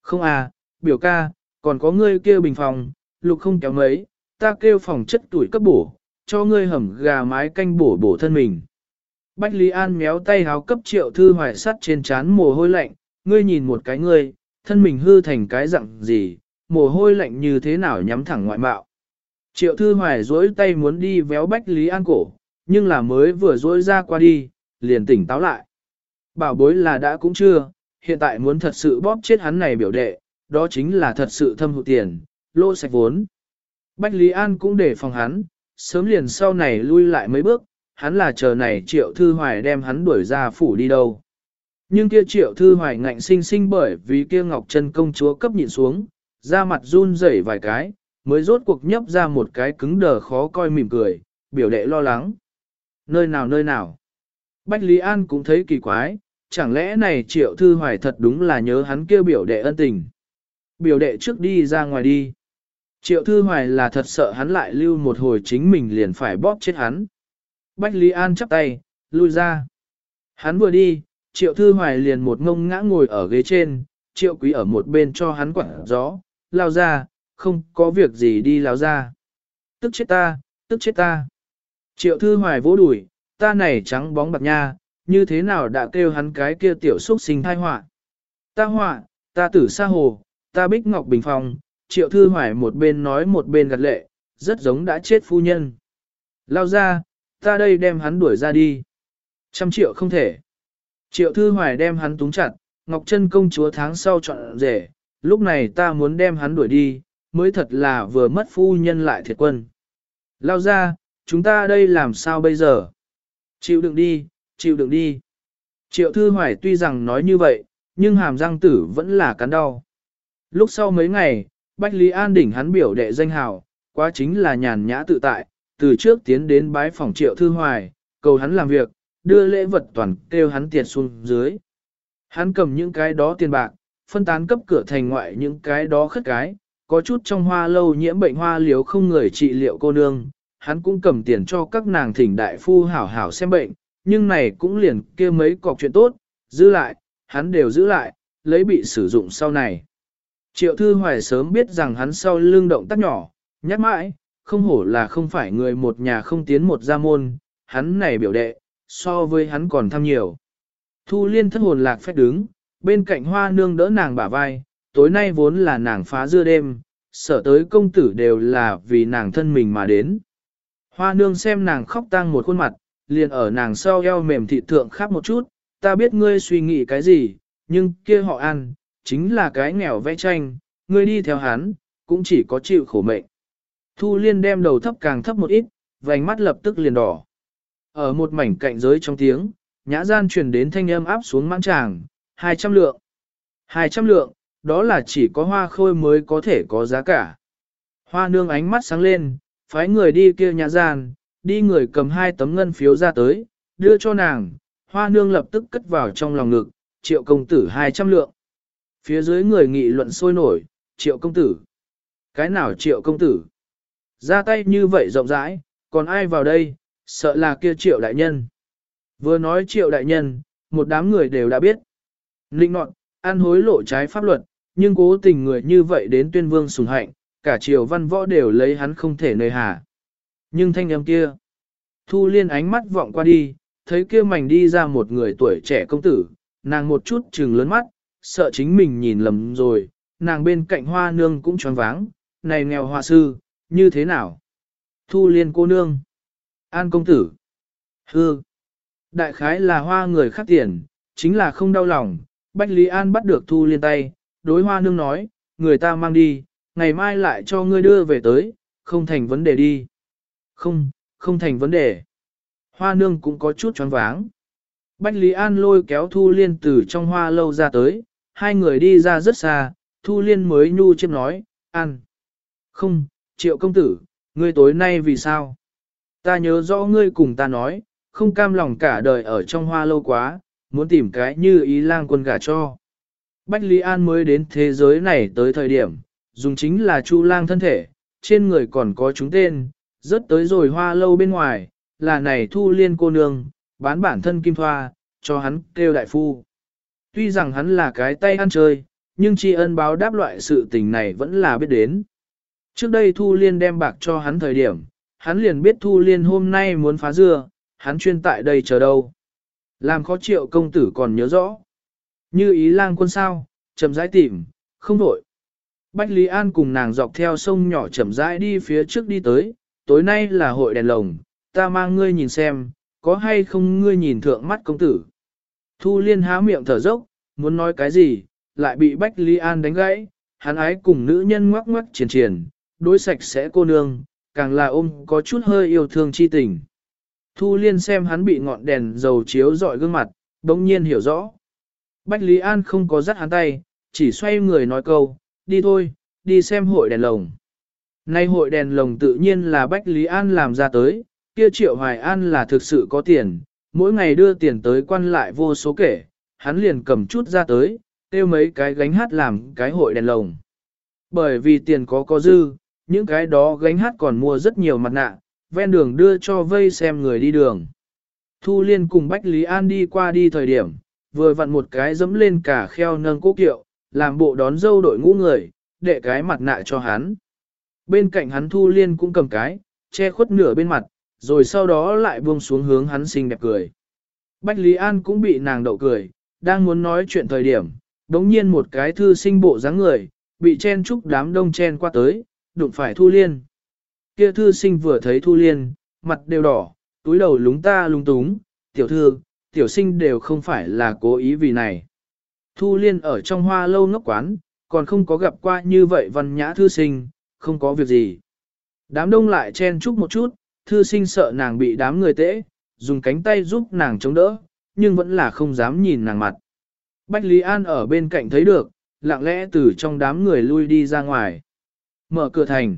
Không à, biểu ca, còn có ngươi kêu bình phòng, lục không kéo mấy, ta kêu phòng chất tuổi cấp bổ, cho ngươi hầm gà mái canh bổ bổ thân mình. Bách Lý An méo tay háo cấp triệu thư hoài sắt trên chán mồ hôi lạnh, ngươi nhìn một cái ngươi, thân mình hư thành cái dạng gì, mồ hôi lạnh như thế nào nhắm thẳng ngoại mạo. Triệu Thư Hoài duỗi tay muốn đi véo Bách Lý An cổ, nhưng là mới vừa duỗi ra qua đi, liền tỉnh táo lại. Bảo bối là đã cũng chưa, hiện tại muốn thật sự bóp chết hắn này biểu đệ, đó chính là thật sự thâm hụt tiền, lô sạch vốn. Bách Lý An cũng để phòng hắn, sớm liền sau này lui lại mấy bước, hắn là chờ này triệu thư hoài đem hắn đuổi ra phủ đi đâu. Nhưng kia triệu thư hoài ngạnh sinh sinh bởi vì kia ngọc chân công chúa cấp nhịn xuống, ra mặt run rẩy vài cái, mới rốt cuộc nhấp ra một cái cứng đờ khó coi mỉm cười, biểu đệ lo lắng. Nơi nào nơi nào. Bách Lý An cũng thấy kỳ quái, chẳng lẽ này triệu thư hoài thật đúng là nhớ hắn kêu biểu đệ ân tình. Biểu đệ trước đi ra ngoài đi. Triệu thư hoài là thật sợ hắn lại lưu một hồi chính mình liền phải bóp chết hắn. Bách Lý An chắp tay, lui ra. Hắn vừa đi, triệu thư hoài liền một ngông ngã ngồi ở ghế trên, triệu quý ở một bên cho hắn quảng gió, lao ra, không có việc gì đi lao ra. Tức chết ta, tức chết ta. Triệu thư hoài vỗ đùi, ta này trắng bóng bạc nha, như thế nào đã kêu hắn cái kia tiểu xuất sinh thai họa. Ta họa, ta tử xa hồ, ta bích ngọc bình phòng, triệu thư hoài một bên nói một bên gật lệ, rất giống đã chết phu nhân. Lao ra, ta đây đem hắn đuổi ra đi. Trăm triệu không thể. Triệu thư hoài đem hắn túng chặt, Ngọc Trân công chúa tháng sau chọn rể, lúc này ta muốn đem hắn đuổi đi, mới thật là vừa mất phu nhân lại thiệt quân. Lao ra, chúng ta đây làm sao bây giờ? Chịu đựng đi, chịu đựng đi. Triệu Thư Hoài tuy rằng nói như vậy, nhưng hàm răng tử vẫn là cắn đau. Lúc sau mấy ngày, Bách Lý An đỉnh hắn biểu đệ danh hào, quá chính là nhàn nhã tự tại, từ trước tiến đến bái phòng Triệu Thư Hoài, cầu hắn làm việc, đưa lễ vật toàn kêu hắn tiền xuống dưới. Hắn cầm những cái đó tiền bạc, phân tán cấp cửa thành ngoại những cái đó khất cái, có chút trong hoa lâu nhiễm bệnh hoa liếu không người trị liệu cô nương, hắn cũng cầm tiền cho các nàng thỉnh đại phu hảo hảo xem bệnh, nhưng này cũng liền kia mấy cọc chuyện tốt, giữ lại, hắn đều giữ lại, lấy bị sử dụng sau này. Triệu Thư Hoài sớm biết rằng hắn sau lưng động tác nhỏ, nhắc mãi, không hổ là không phải người một nhà không tiến một gia môn, hắn này biểu đệ, so với hắn còn tham nhiều. Thu liên thất hồn lạc phép đứng, bên cạnh hoa nương đỡ nàng bả vai, tối nay vốn là nàng phá dưa đêm, sợ tới công tử đều là vì nàng thân mình mà đến. Hoa nương xem nàng khóc tang một khuôn mặt, liền ở nàng sau eo mềm thị thượng khắp một chút, ta biết ngươi suy nghĩ cái gì, nhưng kia họ ăn, chính là cái nghèo vẽ tranh, ngươi đi theo hắn, cũng chỉ có chịu khổ mệnh. Thu liên đem đầu thấp càng thấp một ít, vành mắt lập tức liền đỏ. Ở một mảnh cạnh giới trong tiếng, nhã gian truyền đến thanh âm áp xuống mãn tràng, 200 lượng. 200 lượng, đó là chỉ có hoa khôi mới có thể có giá cả. Hoa nương ánh mắt sáng lên, phái người đi kia nhã gian, đi người cầm hai tấm ngân phiếu ra tới, đưa cho nàng, hoa nương lập tức cất vào trong lòng ngực, triệu công tử 200 lượng. Phía dưới người nghị luận sôi nổi, triệu công tử. Cái nào triệu công tử? Ra tay như vậy rộng rãi, còn ai vào đây, sợ là kia triệu đại nhân. Vừa nói triệu đại nhân, một đám người đều đã biết. Linh nọt, ăn hối lộ trái pháp luật, nhưng cố tình người như vậy đến tuyên vương sùng hạnh, cả triều văn võ đều lấy hắn không thể nơi hà. Nhưng thanh âm kia, thu liên ánh mắt vọng qua đi, thấy kia mảnh đi ra một người tuổi trẻ công tử, nàng một chút trừng lớn mắt, sợ chính mình nhìn lầm rồi, nàng bên cạnh hoa nương cũng choáng váng, này nghèo hoa sư, như thế nào? Thu liên cô nương, an công tử, hư, đại khái là hoa người khác tiền, chính là không đau lòng, Bách Lý An bắt được thu liên tay, đối hoa nương nói, người ta mang đi, ngày mai lại cho ngươi đưa về tới, không thành vấn đề đi. Không, không thành vấn đề. Hoa nương cũng có chút choáng váng. Bách Lý An lôi kéo Thu Liên từ trong hoa lâu ra tới, hai người đi ra rất xa, Thu Liên mới nhu chiếc nói, ăn. Không, triệu công tử, ngươi tối nay vì sao? Ta nhớ rõ ngươi cùng ta nói, không cam lòng cả đời ở trong hoa lâu quá, muốn tìm cái như ý lang quân gả cho. Bách Lý An mới đến thế giới này tới thời điểm, dùng chính là chu lang thân thể, trên người còn có chúng tên, rất tới rồi hoa lâu bên ngoài, là này thu liên cô nương, bán bản thân kim thoa, cho hắn kêu đại phu. Tuy rằng hắn là cái tay ăn chơi, nhưng tri ân báo đáp loại sự tình này vẫn là biết đến. Trước đây Thu Liên đem bạc cho hắn thời điểm, hắn liền biết Thu Liên hôm nay muốn phá dưa, hắn chuyên tại đây chờ đâu. Làm khó triệu công tử còn nhớ rõ. Như ý lang quân sao, chậm rãi tìm, không đổi. Bách Lý An cùng nàng dọc theo sông nhỏ chậm rãi đi phía trước đi tới, tối nay là hội đèn lồng, ta mang ngươi nhìn xem, có hay không ngươi nhìn thượng mắt công tử. Thu Liên há miệng thở dốc, muốn nói cái gì, lại bị Bách Ly An đánh gãy, hắn ái cùng nữ nhân ngoắc ngoắc triển triển, đối sạch sẽ cô nương, càng là ôm có chút hơi yêu thương chi tình. Thu Liên xem hắn bị ngọn đèn dầu chiếu dọi gương mặt, đống nhiên hiểu rõ. Bách Lý An không có dắt hắn tay, chỉ xoay người nói câu, đi thôi, đi xem hội đèn lồng. Nay hội đèn lồng tự nhiên là Bách Lý An làm ra tới, kia Triệu Hoài An là thực sự có tiền, mỗi ngày đưa tiền tới quan lại vô số kể, hắn liền cầm chút ra tới, tiêu mấy cái gánh hát làm cái hội đèn lồng. Bởi vì tiền có có dư, những cái đó gánh hát còn mua rất nhiều mặt nạ, ven đường đưa cho vây xem người đi đường. Thu Liên cùng Bách Lý An đi qua đi thời điểm, vừa vặn một cái dẫm lên cả kheo nâng cố kiệu, làm bộ đón dâu đội ngũ người, đệ cái mặt nạ cho hắn. Bên cạnh hắn Thu Liên cũng cầm cái, che khuất nửa bên mặt, rồi sau đó lại buông xuống hướng hắn xinh đẹp cười. Bách Lý An cũng bị nàng đậu cười, đang muốn nói chuyện thời điểm, đống nhiên một cái thư sinh bộ dáng người, bị chen chúc đám đông chen qua tới, đụng phải Thu Liên. Kia thư sinh vừa thấy Thu Liên, mặt đều đỏ, túi đầu lúng ta lung túng, tiểu thư, tiểu sinh đều không phải là cố ý vì này. Thu Liên ở trong hoa lâu ngốc quán, còn không có gặp qua như vậy văn nhã thư sinh, không có việc gì. Đám đông lại chen chúc một chút, thư sinh sợ nàng bị đám người tễ, dùng cánh tay giúp nàng chống đỡ, nhưng vẫn là không dám nhìn nàng mặt. Bách Lý An ở bên cạnh thấy được, lặng lẽ từ trong đám người lui đi ra ngoài. Mở cửa thành.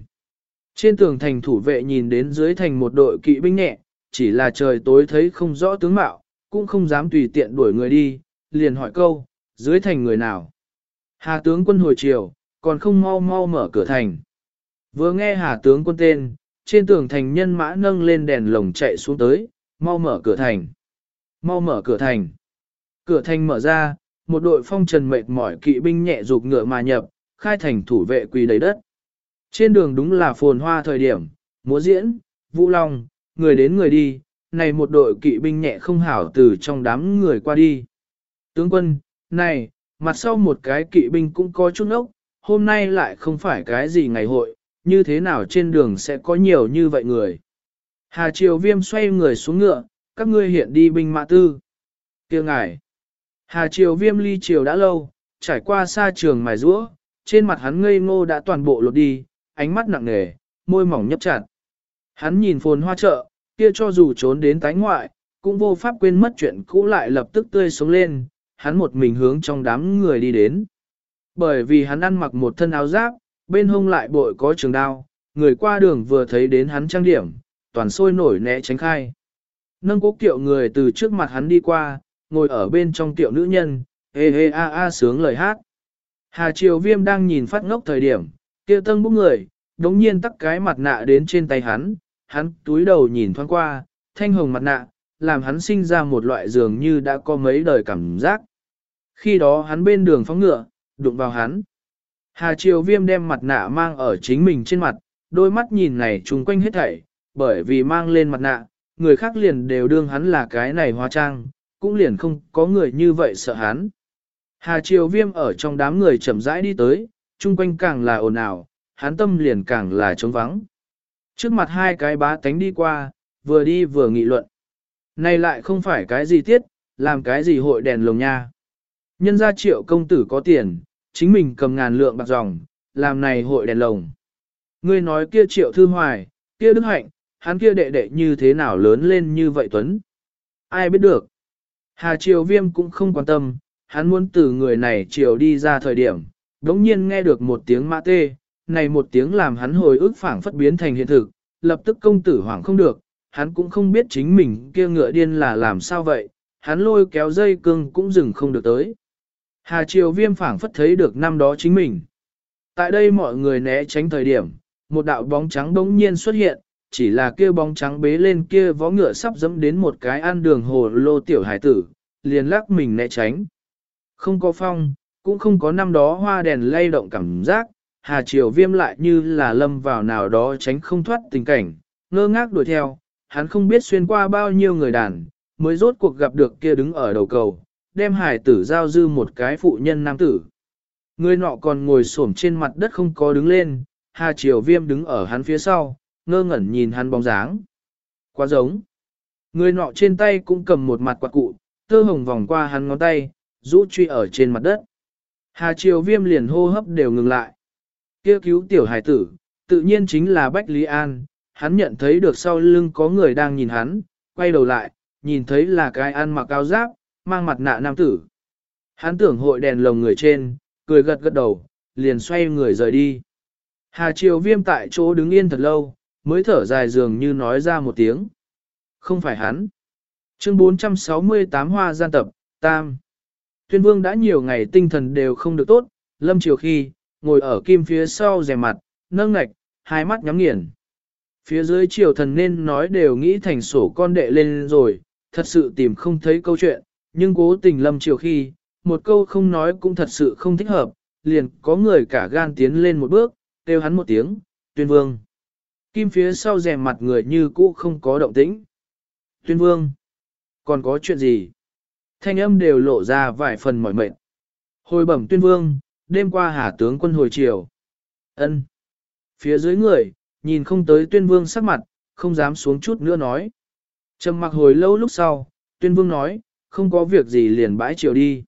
Trên tường thành thủ vệ nhìn đến dưới thành một đội kỵ binh nhẹ, chỉ là trời tối thấy không rõ tướng mạo, cũng không dám tùy tiện đuổi người đi, liền hỏi câu, dưới thành người nào. Hà tướng quân hồi chiều, còn không mau mau mở cửa thành. Vừa nghe hà tướng quân tên, trên tường thành nhân mã nâng lên đèn lồng chạy xuống tới, mau mở cửa thành. Mau mở cửa thành. Cửa thành mở ra, một đội phong trần mệt mỏi kỵ binh nhẹ dục ngựa mà nhập, khai thành thủ vệ quỳ đầy đất. Trên đường đúng là phồn hoa thời điểm, múa diễn, vũ long, người đến người đi, này một đội kỵ binh nhẹ không hảo từ trong đám người qua đi. Tướng quân, này, mặt sau một cái kỵ binh cũng có chút ốc, hôm nay lại không phải cái gì ngày hội, như thế nào trên đường sẽ có nhiều như vậy người. Hà Triều Viêm xoay người xuống ngựa, các ngươi hiện đi binh mã tư. Kêu ngài. Hà Triều Viêm ly triều đã lâu, trải qua xa trường mài rũa, trên mặt hắn ngây ngô đã toàn bộ lột đi, ánh mắt nặng nề, môi mỏng nhấp chặt. Hắn nhìn phồn hoa chợ, kia cho dù trốn đến tái ngoại, cũng vô pháp quên mất chuyện cũ lại lập tức tươi sống lên, hắn một mình hướng trong đám người đi đến. Bởi vì hắn ăn mặc một thân áo giáp, bên hông lại bội có trường đao, người qua đường vừa thấy đến hắn trang điểm, toàn sôi nổi né tránh khai. Nâng cố kiệu người từ trước mặt hắn đi qua, ngồi ở bên trong tiệu nữ nhân, hê hê a a sướng lời hát. Hà Triều Viêm đang nhìn phát ngốc thời điểm, kia tân bốc người, đống nhiên tắt cái mặt nạ đến trên tay hắn, hắn túi đầu nhìn thoáng qua, thanh hồng mặt nạ, làm hắn sinh ra một loại dường như đã có mấy đời cảm giác. Khi đó hắn bên đường phóng ngựa, đụng vào hắn. Hà Triều Viêm đem mặt nạ mang ở chính mình trên mặt, đôi mắt nhìn này chung quanh hết thảy, bởi vì mang lên mặt nạ, người khác liền đều đương hắn là cái này hóa trang, cũng liền không có người như vậy sợ hắn. Hà Triều Viêm ở trong đám người chậm rãi đi tới, chung quanh càng là ồn ào, hắn tâm liền càng là trống vắng. Trước mặt hai cái bá tánh đi qua, vừa đi vừa nghị luận. Này lại không phải cái gì tiết, làm cái gì hội đèn lồng nha. Nhân gia triệu công tử có tiền, chính mình cầm ngàn lượng bạc dòng, làm này hội đèn lồng. Ngươi nói kia triệu thư hoài, kia đức hạnh, hắn kia đệ đệ như thế nào lớn lên như vậy Tuấn. Ai biết được. Hà triều viêm cũng không quan tâm, hắn muốn từ người này triều đi ra thời điểm, đống nhiên nghe được một tiếng mã tê, này một tiếng làm hắn hồi ức phảng phất biến thành hiện thực, lập tức công tử hoảng không được, hắn cũng không biết chính mình kia ngựa điên là làm sao vậy, hắn lôi kéo dây cương cũng dừng không được tới. Hà Triều Viêm phảng phất thấy được năm đó chính mình. Tại đây mọi người né tránh thời điểm, một đạo bóng trắng bỗng nhiên xuất hiện, chỉ là kia bóng trắng bế lên kia vó ngựa sắp dẫm đến một cái ăn đường hồ lô tiểu hải tử, liền lắc mình né tránh. Không có phong, cũng không có năm đó hoa đèn lay động cảm giác, Hà Triều Viêm lại như là lâm vào nào đó tránh không thoát tình cảnh, ngơ ngác đuổi theo, hắn không biết xuyên qua bao nhiêu người đàn, mới rốt cuộc gặp được kia đứng ở đầu cầu, đem hải tử giao dư một cái phụ nhân nam tử. Người nọ còn ngồi xổm trên mặt đất không có đứng lên, Hà Triều Viêm đứng ở hắn phía sau, ngơ ngẩn nhìn hắn bóng dáng. Quá giống. Người nọ trên tay cũng cầm một mặt quạt cụ, tơ hồng vòng qua hắn ngón tay, rũ truy ở trên mặt đất. Hà Triều Viêm liền hô hấp đều ngừng lại. Kêu cứu tiểu hải tử, tự nhiên chính là Bách Lý An, hắn nhận thấy được sau lưng có người đang nhìn hắn, quay đầu lại, nhìn thấy là cái ăn mặc áo giáp, mang mặt nạ nam tử. Hắn tưởng hội đèn lồng người trên, cười gật gật đầu, liền xoay người rời đi. Hà Triều Viêm tại chỗ đứng yên thật lâu, mới thở dài dường như nói ra một tiếng. Không phải hắn. Chương 468 Hoa gian tập, Tam. Tuyên Vương đã nhiều ngày tinh thần đều không được tốt, lâm chiều khi, ngồi ở kim phía sau rè mặt, nâng ngạch, hai mắt nhắm nghiền. Phía dưới triều thần nên nói đều nghĩ thành sổ con đệ lên rồi, thật sự tìm không thấy câu chuyện, nhưng cố tình lâm chiều khi, một câu không nói cũng thật sự không thích hợp, liền có người cả gan tiến lên một bước, kêu hắn một tiếng, tuyên vương. Kim phía sau rèm mặt người như cũ không có động tĩnh. Tuyên vương, còn có chuyện gì? Thanh âm đều lộ ra vài phần mỏi mệt. Hồi bẩm tuyên vương, đêm qua hà tướng quân hồi chiều. ân Phía dưới người, nhìn không tới tuyên vương sắc mặt, không dám xuống chút nữa nói. Trầm mặc hồi lâu lúc sau, tuyên vương nói, không có việc gì liền bãi chiều đi.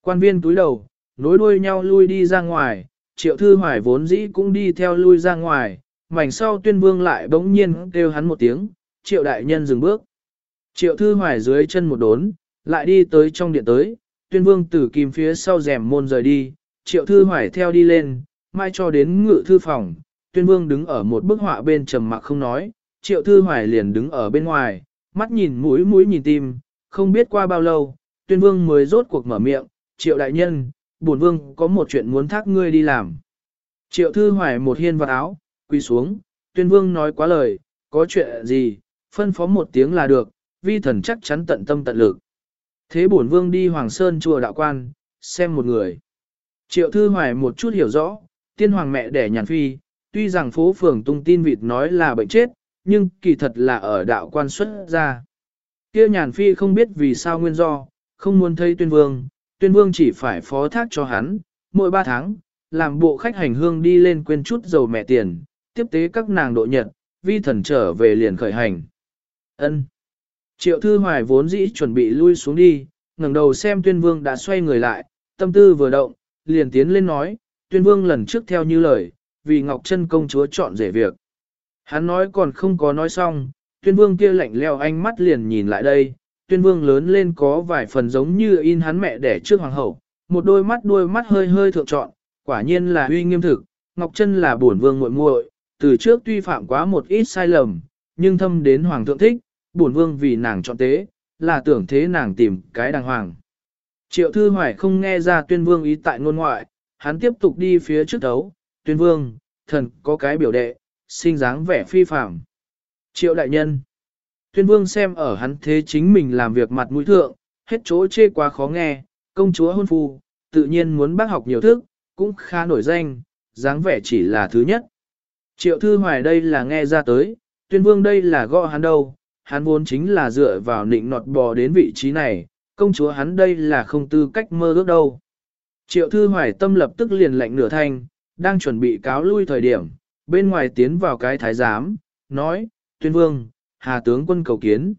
Quan viên túi đầu, nối đuôi nhau lui đi ra ngoài, triệu thư hoài vốn dĩ cũng đi theo lui ra ngoài, mảnh sau tuyên vương lại bỗng nhiên kêu hắn một tiếng, triệu đại nhân dừng bước. Triệu thư hoài dưới chân một đốn, lại đi tới trong điện tới, tuyên vương tử kim phía sau rèm môn rời đi, triệu thư hoài theo đi lên, mai cho đến ngự thư phòng, tuyên vương đứng ở một bức họa bên trầm mặc không nói, triệu thư hoài liền đứng ở bên ngoài, mắt nhìn mũi mũi nhìn tim, không biết qua bao lâu, tuyên vương mới rốt cuộc mở miệng, triệu đại nhân, bổn vương có một chuyện muốn thác ngươi đi làm. Triệu thư hoài một hiên vào áo, quỳ xuống, tuyên vương nói quá lời, có chuyện gì, phân phó một tiếng là được, vi thần chắc chắn tận tâm tận lực. Thế bổn vương đi Hoàng Sơn chùa đạo quan, xem một người. Triệu thư hoài một chút hiểu rõ, tiên hoàng mẹ đẻ nhàn phi, tuy rằng phố phường tung tin vịt nói là bệnh chết, nhưng kỳ thật là ở đạo quan xuất ra. Kia nhàn phi không biết vì sao nguyên do, không muốn thấy tuyên vương, tuyên vương chỉ phải phó thác cho hắn, mỗi ba tháng, làm bộ khách hành hương đi lên quên chút dầu mẹ tiền, tiếp tế các nàng độ nhật, vi thần trở về liền khởi hành. ân Triệu thư hoài vốn dĩ chuẩn bị lui xuống đi, ngẩng đầu xem tuyên vương đã xoay người lại, tâm tư vừa động, liền tiến lên nói, tuyên vương lần trước theo như lời, vì Ngọc Trân công chúa chọn rể việc. Hắn nói còn không có nói xong, tuyên vương kia lạnh leo ánh mắt liền nhìn lại đây, tuyên vương lớn lên có vài phần giống như in hắn mẹ đẻ trước hoàng hậu, một đôi mắt đuôi mắt hơi hơi thượng trọn, quả nhiên là uy nghiêm thực, Ngọc Trân là bổn vương muội muội, từ trước tuy phạm quá một ít sai lầm, nhưng thâm đến hoàng thượng thích, bổn vương vì nàng chọn tế, là tưởng thế nàng tìm cái đàng hoàng. Triệu Thư Hoài không nghe ra tuyên vương ý tại ngôn ngoại, hắn tiếp tục đi phía trước đấu, tuyên vương, thần có cái biểu đệ, sinh dáng vẻ phi phạm. Triệu đại nhân, tuyên vương xem ở hắn thế chính mình làm việc mặt mũi thượng, hết chỗ chê quá khó nghe, công chúa hôn phu, tự nhiên muốn bác học nhiều thức, cũng khá nổi danh, dáng vẻ chỉ là thứ nhất. Triệu thư hoài đây là nghe ra tới, tuyên vương đây là gõ hắn đâu, hắn vốn chính là dựa vào nịnh nọt bò đến vị trí này, công chúa hắn đây là không tư cách mơ ước đâu. Triệu thư hoài tâm lập tức liền lệnh nửa thanh, đang chuẩn bị cáo lui thời điểm, bên ngoài tiến vào cái thái giám, nói, tuyên vương, hà tướng quân cầu kiến.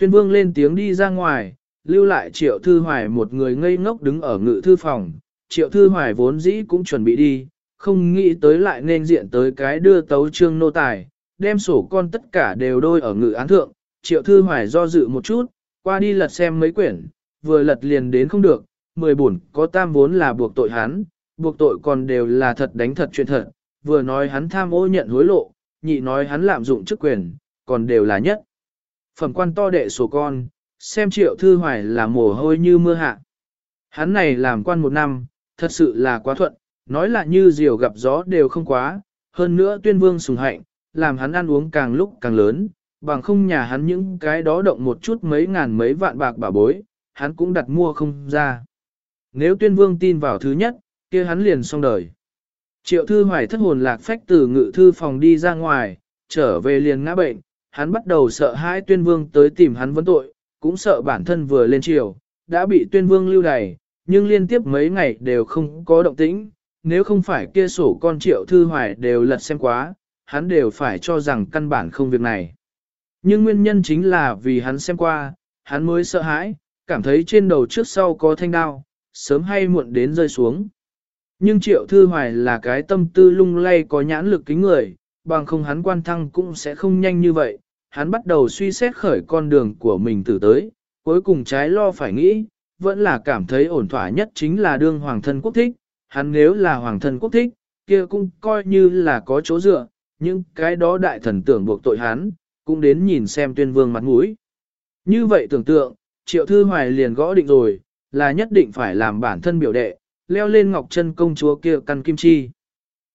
Tuyên vương lên tiếng đi ra ngoài, lưu lại triệu thư hoài một người ngây ngốc đứng ở ngự thư phòng, triệu thư hoài vốn dĩ cũng chuẩn bị đi, không nghĩ tới lại nên diện tới cái đưa tấu trương nô tài, đem sổ con tất cả đều đôi ở ngự án thượng, triệu thư hoài do dự một chút, qua đi lật xem mấy quyển, vừa lật liền đến không được, mười bổn có tam vốn là buộc tội hắn, buộc tội còn đều là thật đánh thật chuyện thật, vừa nói hắn tham ô nhận hối lộ, nhị nói hắn lạm dụng chức quyền, còn đều là nhất. Phẩm quan to đệ sổ con, xem triệu thư hoài là mồ hôi như mưa hạ. Hắn này làm quan một năm, thật sự là quá thuận, nói là như diều gặp gió đều không quá, hơn nữa tuyên vương sùng hạnh, làm hắn ăn uống càng lúc càng lớn, bằng không nhà hắn những cái đó động một chút mấy ngàn mấy vạn bạc bà bối, hắn cũng đặt mua không ra. Nếu tuyên vương tin vào thứ nhất, kia hắn liền xong đời. Triệu thư hoài thất hồn lạc phách từ ngự thư phòng đi ra ngoài, trở về liền ngã bệnh, hắn bắt đầu sợ hãi tuyên vương tới tìm hắn vấn tội, cũng sợ bản thân vừa lên triều, đã bị tuyên vương lưu đày, nhưng liên tiếp mấy ngày đều không có động tĩnh, nếu không phải kia sổ con triệu thư hoài đều lật xem quá, hắn đều phải cho rằng căn bản không việc này. Nhưng nguyên nhân chính là vì hắn xem qua, hắn mới sợ hãi, cảm thấy trên đầu trước sau có thanh đao, sớm hay muộn đến rơi xuống. Nhưng triệu thư hoài là cái tâm tư lung lay có nhãn lực kính người, bằng không hắn quan thăng cũng sẽ không nhanh như vậy. Hắn bắt đầu suy xét khởi con đường của mình từ tới, cuối cùng trái lo phải nghĩ, vẫn là cảm thấy ổn thỏa nhất chính là đương hoàng thân quốc thích. Hắn nếu là hoàng thân quốc thích, kia cũng coi như là có chỗ dựa, nhưng cái đó đại thần tưởng buộc tội hắn, cũng đến nhìn xem tuyên vương mặt mũi. Như vậy tưởng tượng, triệu thư hoài liền gõ định rồi, là nhất định phải làm bản thân biểu đệ, leo lên ngọc chân công chúa kia căn kim chi.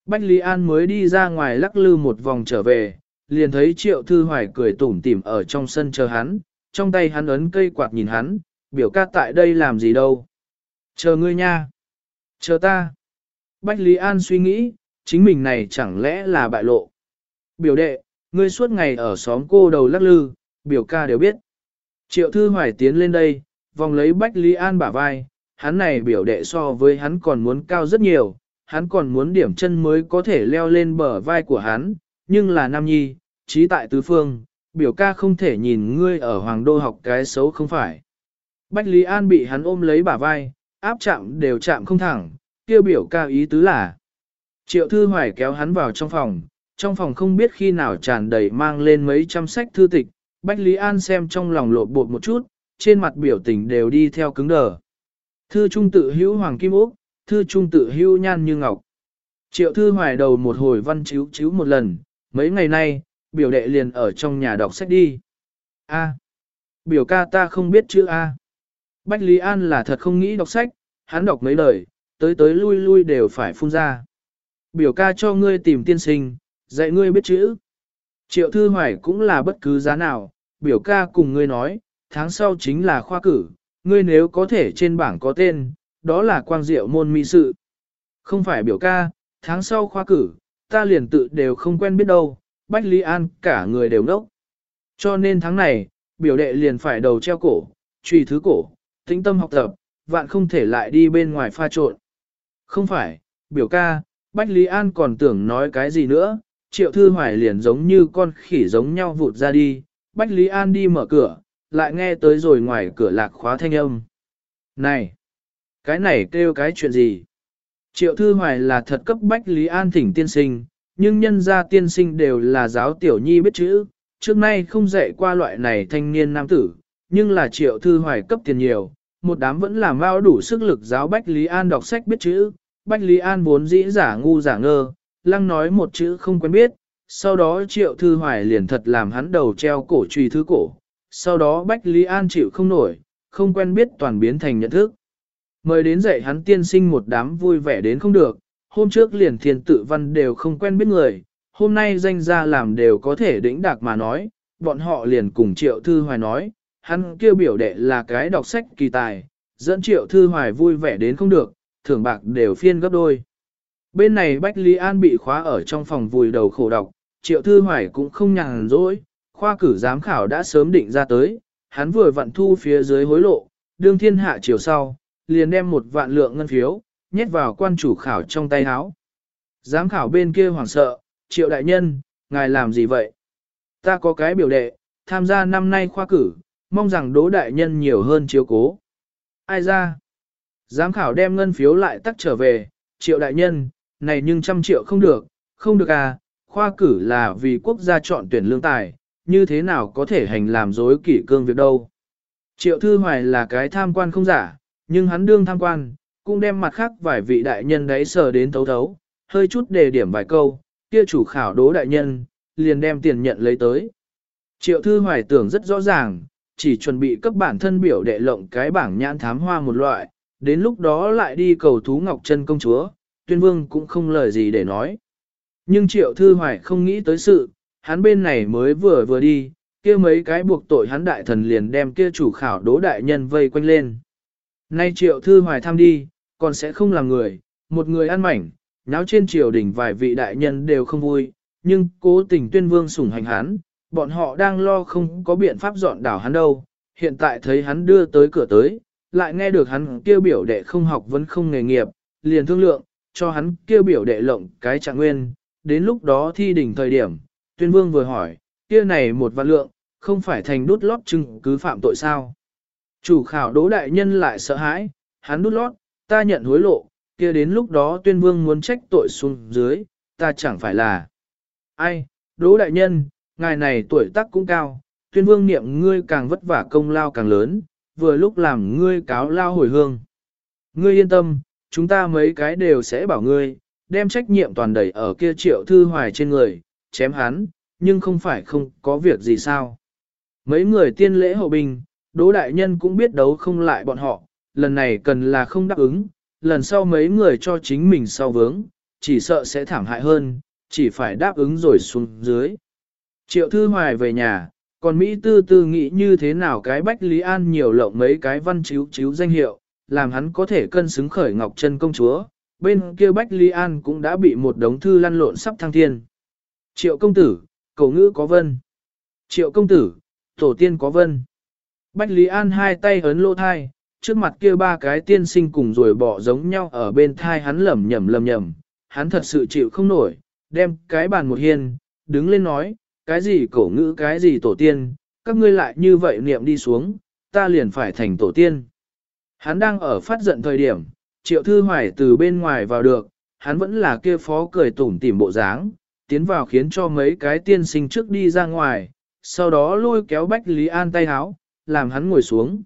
Bách Lý An mới đi ra ngoài lắc lư một vòng trở về, liền thấy triệu thư hoài cười tủm tỉm ở trong sân chờ hắn, trong tay hắn ấn cây quạt nhìn hắn, biểu ca tại đây làm gì đâu. Chờ ngươi nha. Chờ ta. Bách Lý An suy nghĩ, chính mình này chẳng lẽ là bại lộ. Biểu đệ, ngươi suốt ngày ở xóm cô đầu lắc lư, biểu ca đều biết. Triệu Thư Hoài tiến lên đây, vòng lấy Bách Lý An bả vai, hắn này biểu đệ so với hắn còn muốn cao rất nhiều, hắn còn muốn điểm chân mới có thể leo lên bờ vai của hắn, nhưng là nam nhi, trí tại tứ phương, biểu ca không thể nhìn ngươi ở hoàng đô học cái xấu không phải. Bách Lý An bị hắn ôm lấy bả vai, áp chạm đều chạm không thẳng, kia biểu ca ý tứ là. Triệu Thư Hoài kéo hắn vào trong phòng, trong phòng không biết khi nào tràn đầy mang lên mấy trăm sách thư tịch, Bách Lý An xem trong lòng lộ bột một chút, trên mặt biểu tình đều đi theo cứng đờ. Thư trung tự hữu Hoàng Kim Úc, thư trung tự hữu Nhan Như Ngọc. Triệu Thư Hoài đầu một hồi văn chiếu chiếu một lần, mấy ngày nay, biểu đệ liền ở trong nhà đọc sách đi. A. biểu ca ta không biết chữ A. Bách Lý An là thật không nghĩ đọc sách, hắn đọc mấy lời, tới tới lui lui đều phải phun ra. Biểu ca cho ngươi tìm tiên sinh, dạy ngươi biết chữ. Triệu Thư Hoài cũng là bất cứ giá nào, biểu ca cùng ngươi nói, tháng sau chính là khoa cử, ngươi nếu có thể trên bảng có tên, đó là quang diệu môn mỹ sự. Không phải biểu ca, tháng sau khoa cử, ta liền tự đều không quen biết đâu, Bách Lý An cả người đều ngốc. Cho nên tháng này, biểu đệ liền phải đầu treo cổ, truy thứ cổ, tĩnh tâm học tập, vạn không thể lại đi bên ngoài pha trộn. Không phải, biểu ca, Bách Lý An còn tưởng nói cái gì nữa, Triệu Thư Hoài liền giống như con khỉ giống nhau vụt ra đi, Bách Lý An đi mở cửa, lại nghe tới rồi ngoài cửa lạc khóa thanh âm. Này! Cái này kêu cái chuyện gì? Triệu Thư Hoài là thật cấp Bách Lý An thỉnh tiên sinh, nhưng nhân gia tiên sinh đều là giáo tiểu nhi biết chữ, trước nay không dạy qua loại này thanh niên nam tử, nhưng là Triệu Thư Hoài cấp tiền nhiều, một đám vẫn làm bao đủ sức lực giáo Bách Lý An đọc sách biết chữ, Bách Lý An vốn dĩ giả ngu giả ngơ, lăng nói một chữ không quen biết, sau đó Triệu Thư Hoài liền thật làm hắn đầu treo cổ truy thứ cổ, sau đó Bách Lý An chịu không nổi, không quen biết toàn biến thành nhận thức. Mời đến dạy hắn tiên sinh một đám vui vẻ đến không được, hôm trước liền thiên tự văn đều không quen biết người, hôm nay danh ra làm đều có thể đĩnh đạc mà nói, bọn họ liền cùng Triệu Thư Hoài nói, hắn kêu biểu đệ là cái đọc sách kỳ tài, dẫn Triệu Thư Hoài vui vẻ đến không được, thưởng bạc đều phiên gấp đôi. Bên này Bách Lý An bị khóa ở trong phòng vùi đầu khổ đọc, Triệu Thư Hoài cũng không nhàn rỗi, khoa cử giám khảo đã sớm định ra tới, hắn vừa vặn thu phía dưới hối lộ, đương thiên hạ chiều sau, liền đem một vạn lượng ngân phiếu, nhét vào quan chủ khảo trong tay áo. Giám khảo bên kia hoảng sợ, Triệu đại nhân, ngài làm gì vậy? Ta có cái biểu đệ, tham gia năm nay khoa cử, mong rằng đỗ đại nhân nhiều hơn chiếu cố. Ai ra? Giám khảo đem ngân phiếu lại tắt trở về, triệu đại nhân, này nhưng trăm triệu không được, không được à, khoa cử là vì quốc gia chọn tuyển lương tài, như thế nào có thể hành làm dối kỷ cương việc đâu. Triệu Thư Hoài là cái tham quan không giả, nhưng hắn đương tham quan, cũng đem mặt khác vài vị đại nhân đấy sờ đến thấu thấu, hơi chút đề điểm vài câu, kia chủ khảo đố đại nhân, liền đem tiền nhận lấy tới. Triệu Thư Hoài tưởng rất rõ ràng, chỉ chuẩn bị cấp bản thân biểu đệ lộng cái bảng nhãn thám hoa một loại, đến lúc đó lại đi cầu thú Ngọc Trân công chúa, tuyên vương cũng không lời gì để nói. Nhưng Triệu Thư Hoài không nghĩ tới sự, hắn bên này mới vừa vừa đi, kia mấy cái buộc tội hắn đại thần liền đem kia chủ khảo đố đại nhân vây quanh lên. Nay Triệu Thư Hoài thăm đi, còn sẽ không làm người, một người ăn mảnh, náo trên triều đình vài vị đại nhân đều không vui, nhưng cố tình tuyên vương sủng hành hắn, bọn họ đang lo không có biện pháp dọn đảo hắn đâu, hiện tại thấy hắn đưa tới cửa tới, lại nghe được hắn kêu biểu đệ không học vẫn không nghề nghiệp, liền thương lượng, cho hắn kêu biểu đệ lộng cái trạng nguyên, đến lúc đó thi đỉnh thời điểm, tuyên vương vừa hỏi, kia này một vạn lượng, không phải thành đút lót chứng cứ phạm tội sao. Chủ khảo đỗ đại nhân lại sợ hãi, hắn đút lót, ta nhận hối lộ, kia đến lúc đó tuyên vương muốn trách tội xuống dưới, ta chẳng phải là. Ai, đỗ đại nhân, ngài này tuổi tác cũng cao, tuyên vương niệm ngươi càng vất vả công lao càng lớn, vừa lúc làm ngươi cáo lao hồi hương. Ngươi yên tâm, chúng ta mấy cái đều sẽ bảo ngươi, đem trách nhiệm toàn đẩy ở kia triệu thư hoài trên người, chém hắn, nhưng không phải không có việc gì sao. Mấy người tiên lễ hậu bình, Đỗ Đại Nhân cũng biết đấu không lại bọn họ, lần này cần là không đáp ứng, lần sau mấy người cho chính mình sau vướng, chỉ sợ sẽ thảm hại hơn, chỉ phải đáp ứng rồi xuống dưới. Triệu Thư Hoài về nhà, còn Mỹ tư tư nghĩ như thế nào cái Bách Lý An nhiều lộng mấy cái văn chiếu chiếu danh hiệu, làm hắn có thể cân xứng khởi Ngọc Trân công chúa, bên kia Bách Lý An cũng đã bị một đống thư lăn lộn sắp thăng thiên. Triệu công tử, cầu ngữ có vân. Triệu công tử, tổ tiên có vân. Bách Lý An hai tay ấn lỗ thai, trước mặt kia ba cái tiên sinh cùng rồi bỏ giống nhau ở bên thai hắn lẩm nhẩm lẩm nhẩm, hắn thật sự chịu không nổi, đem cái bàn một hiên, đứng lên nói, cái gì cổ ngữ cái gì tổ tiên, các ngươi lại như vậy niệm đi xuống, ta liền phải thành tổ tiên. Hắn đang ở phát giận thời điểm, triệu thư hoài từ bên ngoài vào được, hắn vẫn là kia phó cười tủm tỉm bộ dáng, tiến vào khiến cho mấy cái tiên sinh trước đi ra ngoài, sau đó lôi kéo Bách Lý An tay háo, làm hắn ngồi xuống.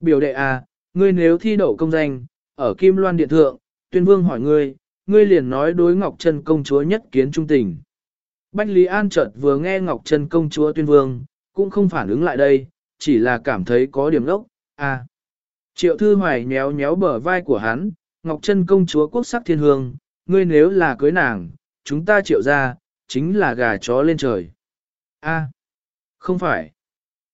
Biểu đệ à, ngươi nếu thi đậu công danh, ở Kim Loan Điện Thượng, tuyên vương hỏi ngươi, ngươi liền nói đối Ngọc Trân công chúa nhất kiến trung tình. Bách Lý An chợt vừa nghe Ngọc Trân công chúa tuyên vương, cũng không phản ứng lại đây, chỉ là cảm thấy có điểm lốc, à. Triệu Thư Hoài nhéo nhéo bờ vai của hắn, Ngọc Trân công chúa quốc sắc thiên hương, ngươi nếu là cưới nàng, chúng ta triệu ra, chính là gà chó lên trời. A, không phải.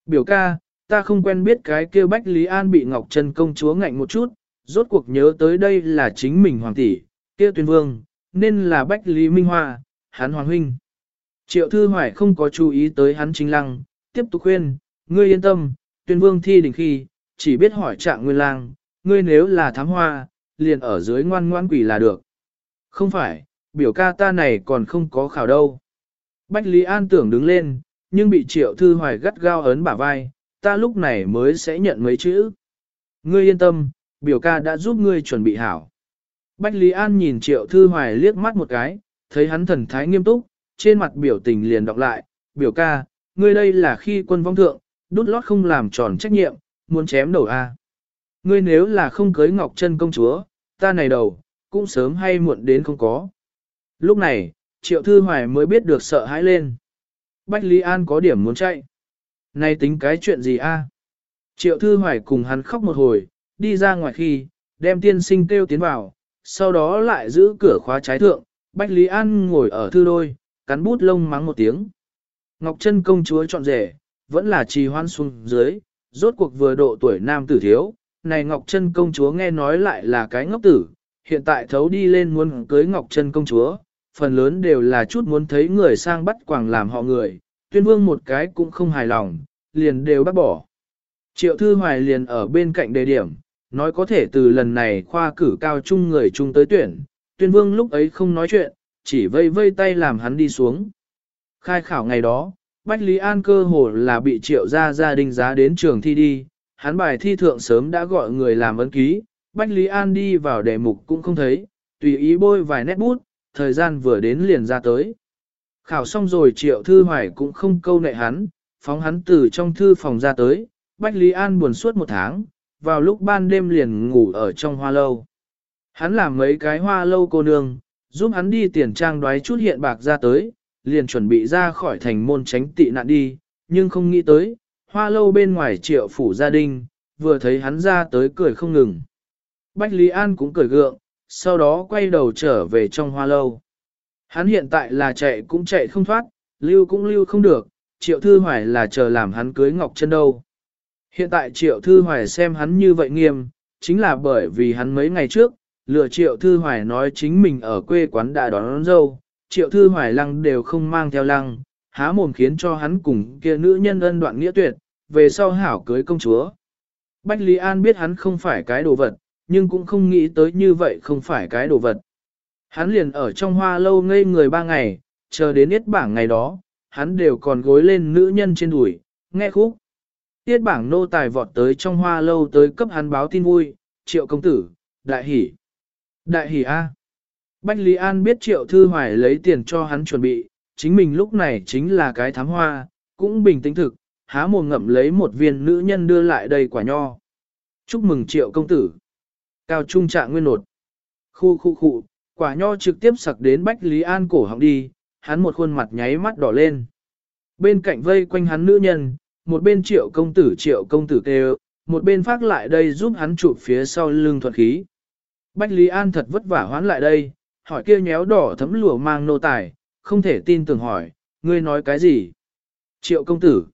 Biểu ca, ta không quen biết cái kêu Bách Lý An bị Ngọc Trân công chúa ngạnh một chút, rốt cuộc nhớ tới đây là chính mình hoàng tỷ, kia tuyên vương, nên là Bách Lý Minh Hoa, hắn hoàng huynh. Triệu Thư Hoài không có chú ý tới hắn chính lăng, tiếp tục khuyên, ngươi yên tâm, tuyên vương thi đình khi, chỉ biết hỏi trạng nguyên lang, ngươi nếu là thám hoa, liền ở dưới ngoan ngoan quỷ là được. Không phải, biểu ca ta này còn không có khảo đâu. Bách Lý An tưởng đứng lên, nhưng bị triệu thư hoài gắt gao ấn bả vai, ta lúc này mới sẽ nhận mấy chữ. Ngươi yên tâm, biểu ca đã giúp ngươi chuẩn bị hảo. Bách Lý An nhìn triệu thư hoài liếc mắt một cái, thấy hắn thần thái nghiêm túc, trên mặt biểu tình liền đọc lại, biểu ca, ngươi đây là khi quân vong thượng, đút lót không làm tròn trách nhiệm, muốn chém đầu a. Ngươi nếu là không cưới Ngọc Trân công chúa, ta này đầu, cũng sớm hay muộn đến không có. Lúc này, Triệu Thư Hoài mới biết được sợ hãi lên. Bách Lý An có điểm muốn chạy. Này tính cái chuyện gì a? Triệu Thư Hoài cùng hắn khóc một hồi, đi ra ngoài khi, đem tiên sinh kêu tiến vào, sau đó lại giữ cửa khóa trái thượng, Bách Lý An ngồi ở thư đôi, cắn bút lông mắng một tiếng. Ngọc Trân công chúa chọn rể, vẫn là trì hoan xuống dưới, rốt cuộc vừa độ tuổi nam tử thiếu, này Ngọc Trân công chúa nghe nói lại là cái ngốc tử, hiện tại thấu đi lên muốn cưới Ngọc Trân công chúa, phần lớn đều là chút muốn thấy người sang bắt quàng làm họ người, tuyên vương một cái cũng không hài lòng, liền đều bắt bỏ. Triệu Thư Hoài liền ở bên cạnh đề điểm, nói có thể từ lần này khoa cử cao trung người chung tới tuyển, tuyên vương lúc ấy không nói chuyện, chỉ vây vây tay làm hắn đi xuống. Khai khảo ngày đó, Bách Lý An cơ hồ là bị triệu gia gia đình giá đến trường thi đi, hắn bài thi thượng sớm đã gọi người làm ấn ký, Bách Lý An đi vào đề mục cũng không thấy, tùy ý bôi vài nét bút, thời gian vừa đến liền ra tới. Khảo xong rồi triệu thư hoài cũng không câu nệ hắn, phóng hắn từ trong thư phòng ra tới, Bách Lý An buồn suốt một tháng, vào lúc ban đêm liền ngủ ở trong hoa lâu. Hắn làm mấy cái hoa lâu cô nương, giúp hắn đi tiền trang đoái chút hiện bạc ra tới, liền chuẩn bị ra khỏi thành môn tránh tị nạn đi, nhưng không nghĩ tới, hoa lâu bên ngoài triệu phủ gia đình, vừa thấy hắn ra tới cười không ngừng. Bách Lý An cũng cười gượng, sau đó quay đầu trở về trong hoa lâu. Hắn hiện tại là chạy cũng chạy không thoát, lưu cũng lưu không được, triệu thư hoài là chờ làm hắn cưới ngọc chân đâu. Hiện tại triệu thư hoài xem hắn như vậy nghiêm, chính là bởi vì hắn mấy ngày trước, lừa triệu thư hoài nói chính mình ở quê quán đã đón, đón dâu, triệu thư hoài lăng đều không mang theo lăng, há mồm khiến cho hắn cùng kia nữ nhân ân đoạn nghĩa tuyệt, về sau hảo cưới công chúa. Bách Lý An biết hắn không phải cái đồ vật, nhưng cũng không nghĩ tới như vậy không phải cái đồ vật. Hắn liền ở trong hoa lâu ngây người ba ngày, chờ đến yết bảng ngày đó, hắn đều còn gối lên nữ nhân trên đùi, nghe khúc. Tiết bảng nô tài vọt tới trong hoa lâu tới cấp hắn báo tin vui, triệu công tử, đại hỷ. Đại hỷ A. Bách Lý An biết Triệu Thư Hoài lấy tiền cho hắn chuẩn bị, chính mình lúc này chính là cái thám hoa, cũng bình tĩnh thực, há mồm ngậm lấy một viên nữ nhân đưa lại đây quả nho. Chúc mừng Triệu công tử. Cao trung trạng nguyên nột. Khu khu khu, quả nho trực tiếp sặc đến Bách Lý An cổ họng đi, hắn một khuôn mặt nháy mắt đỏ lên. Bên cạnh vây quanh hắn nữ nhân, một bên triệu công tử triệu công tử kêu, một bên phát lại đây giúp hắn chụp phía sau lưng thuận khí. Bách Lý An thật vất vả hoán lại đây, hỏi kia nhéo đỏ thấm lụa mang nô tài, không thể tin tưởng hỏi, ngươi nói cái gì? Triệu công tử,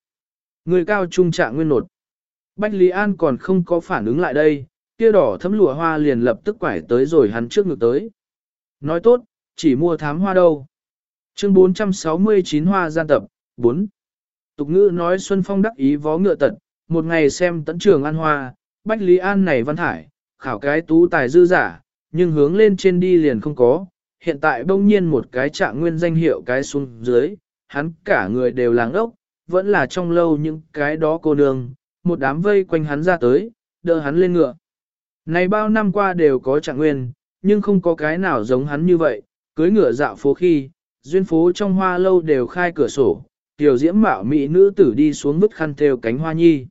ngươi cao trung trạng nguyên nột. Bách Lý An còn không có phản ứng lại đây, kia đỏ thấm lụa hoa liền lập tức quải tới rồi hắn trước ngực tới. Nói tốt, chỉ mua thám hoa đâu. Chương 469 hoa gian tập, 4. Tục ngữ nói Xuân Phong đắc ý vó ngựa tật, một ngày xem tấn trường ăn hoa, Bách Lý An này văn hải, khảo cái tú tài dư giả, nhưng hướng lên trên đi liền không có. Hiện tại bỗng nhiên một cái trạng nguyên danh hiệu cái xuống dưới, hắn cả người đều làng ốc, vẫn là trong lâu những cái đó cô nương, một đám vây quanh hắn ra tới, đỡ hắn lên ngựa. Này bao năm qua đều có trạng nguyên, nhưng không có cái nào giống hắn như vậy, cưới ngựa dạo phố khi, duyên phố trong hoa lâu đều khai cửa sổ, tiểu diễm mạo mỹ nữ tử đi xuống bức khăn theo cánh hoa nhi.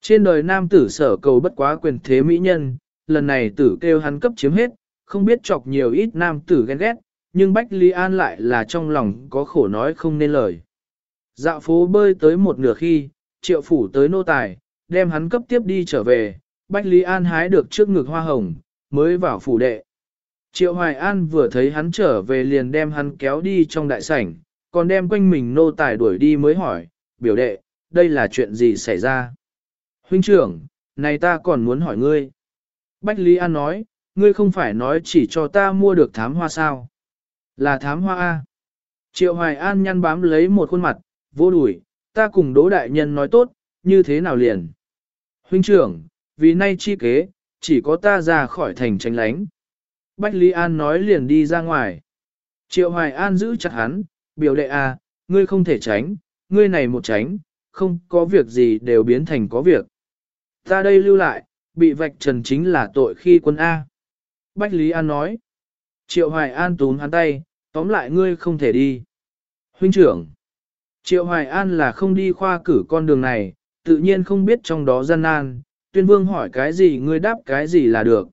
Trên đời nam tử sở cầu bất quá quyền thế mỹ nhân, lần này tử kêu hắn cấp chiếm hết, không biết chọc nhiều ít nam tử ghen ghét, nhưng Bách Lý An lại là trong lòng có khổ nói không nên lời. Dạo phố bơi tới một nửa khi, triệu phủ tới nô tài, đem hắn cấp tiếp đi trở về, Bách Lý An hái được trước ngực hoa hồng, mới vào phủ đệ. Triệu Hoài An vừa thấy hắn trở về liền đem hắn kéo đi trong đại sảnh, còn đem quanh mình nô tài đuổi đi mới hỏi, biểu đệ, đây là chuyện gì xảy ra? Huynh trưởng, này ta còn muốn hỏi ngươi. Bách Lý An nói, ngươi không phải nói chỉ cho ta mua được thám hoa sao? Là thám hoa A. Triệu Hoài An nhăn bám lấy một khuôn mặt, vô đuổi, ta cùng đỗ đại nhân nói tốt, như thế nào liền? Huynh trưởng, vì nay chi kế, chỉ có ta ra khỏi thành tránh lánh. Bách Lý An nói liền đi ra ngoài. Triệu Hoài An giữ chặt hắn, biểu đệ à, ngươi không thể tránh, ngươi này một tránh, không có việc gì đều biến thành có việc. Ta đây lưu lại, bị vạch trần chính là tội khi quân A. Bách Lý An nói. Triệu Hoài An túm hắn tay, tóm lại ngươi không thể đi. Huynh trưởng. Triệu Hoài An là không đi khoa cử con đường này, tự nhiên không biết trong đó gian nan, tuyên vương hỏi cái gì ngươi đáp cái gì là được.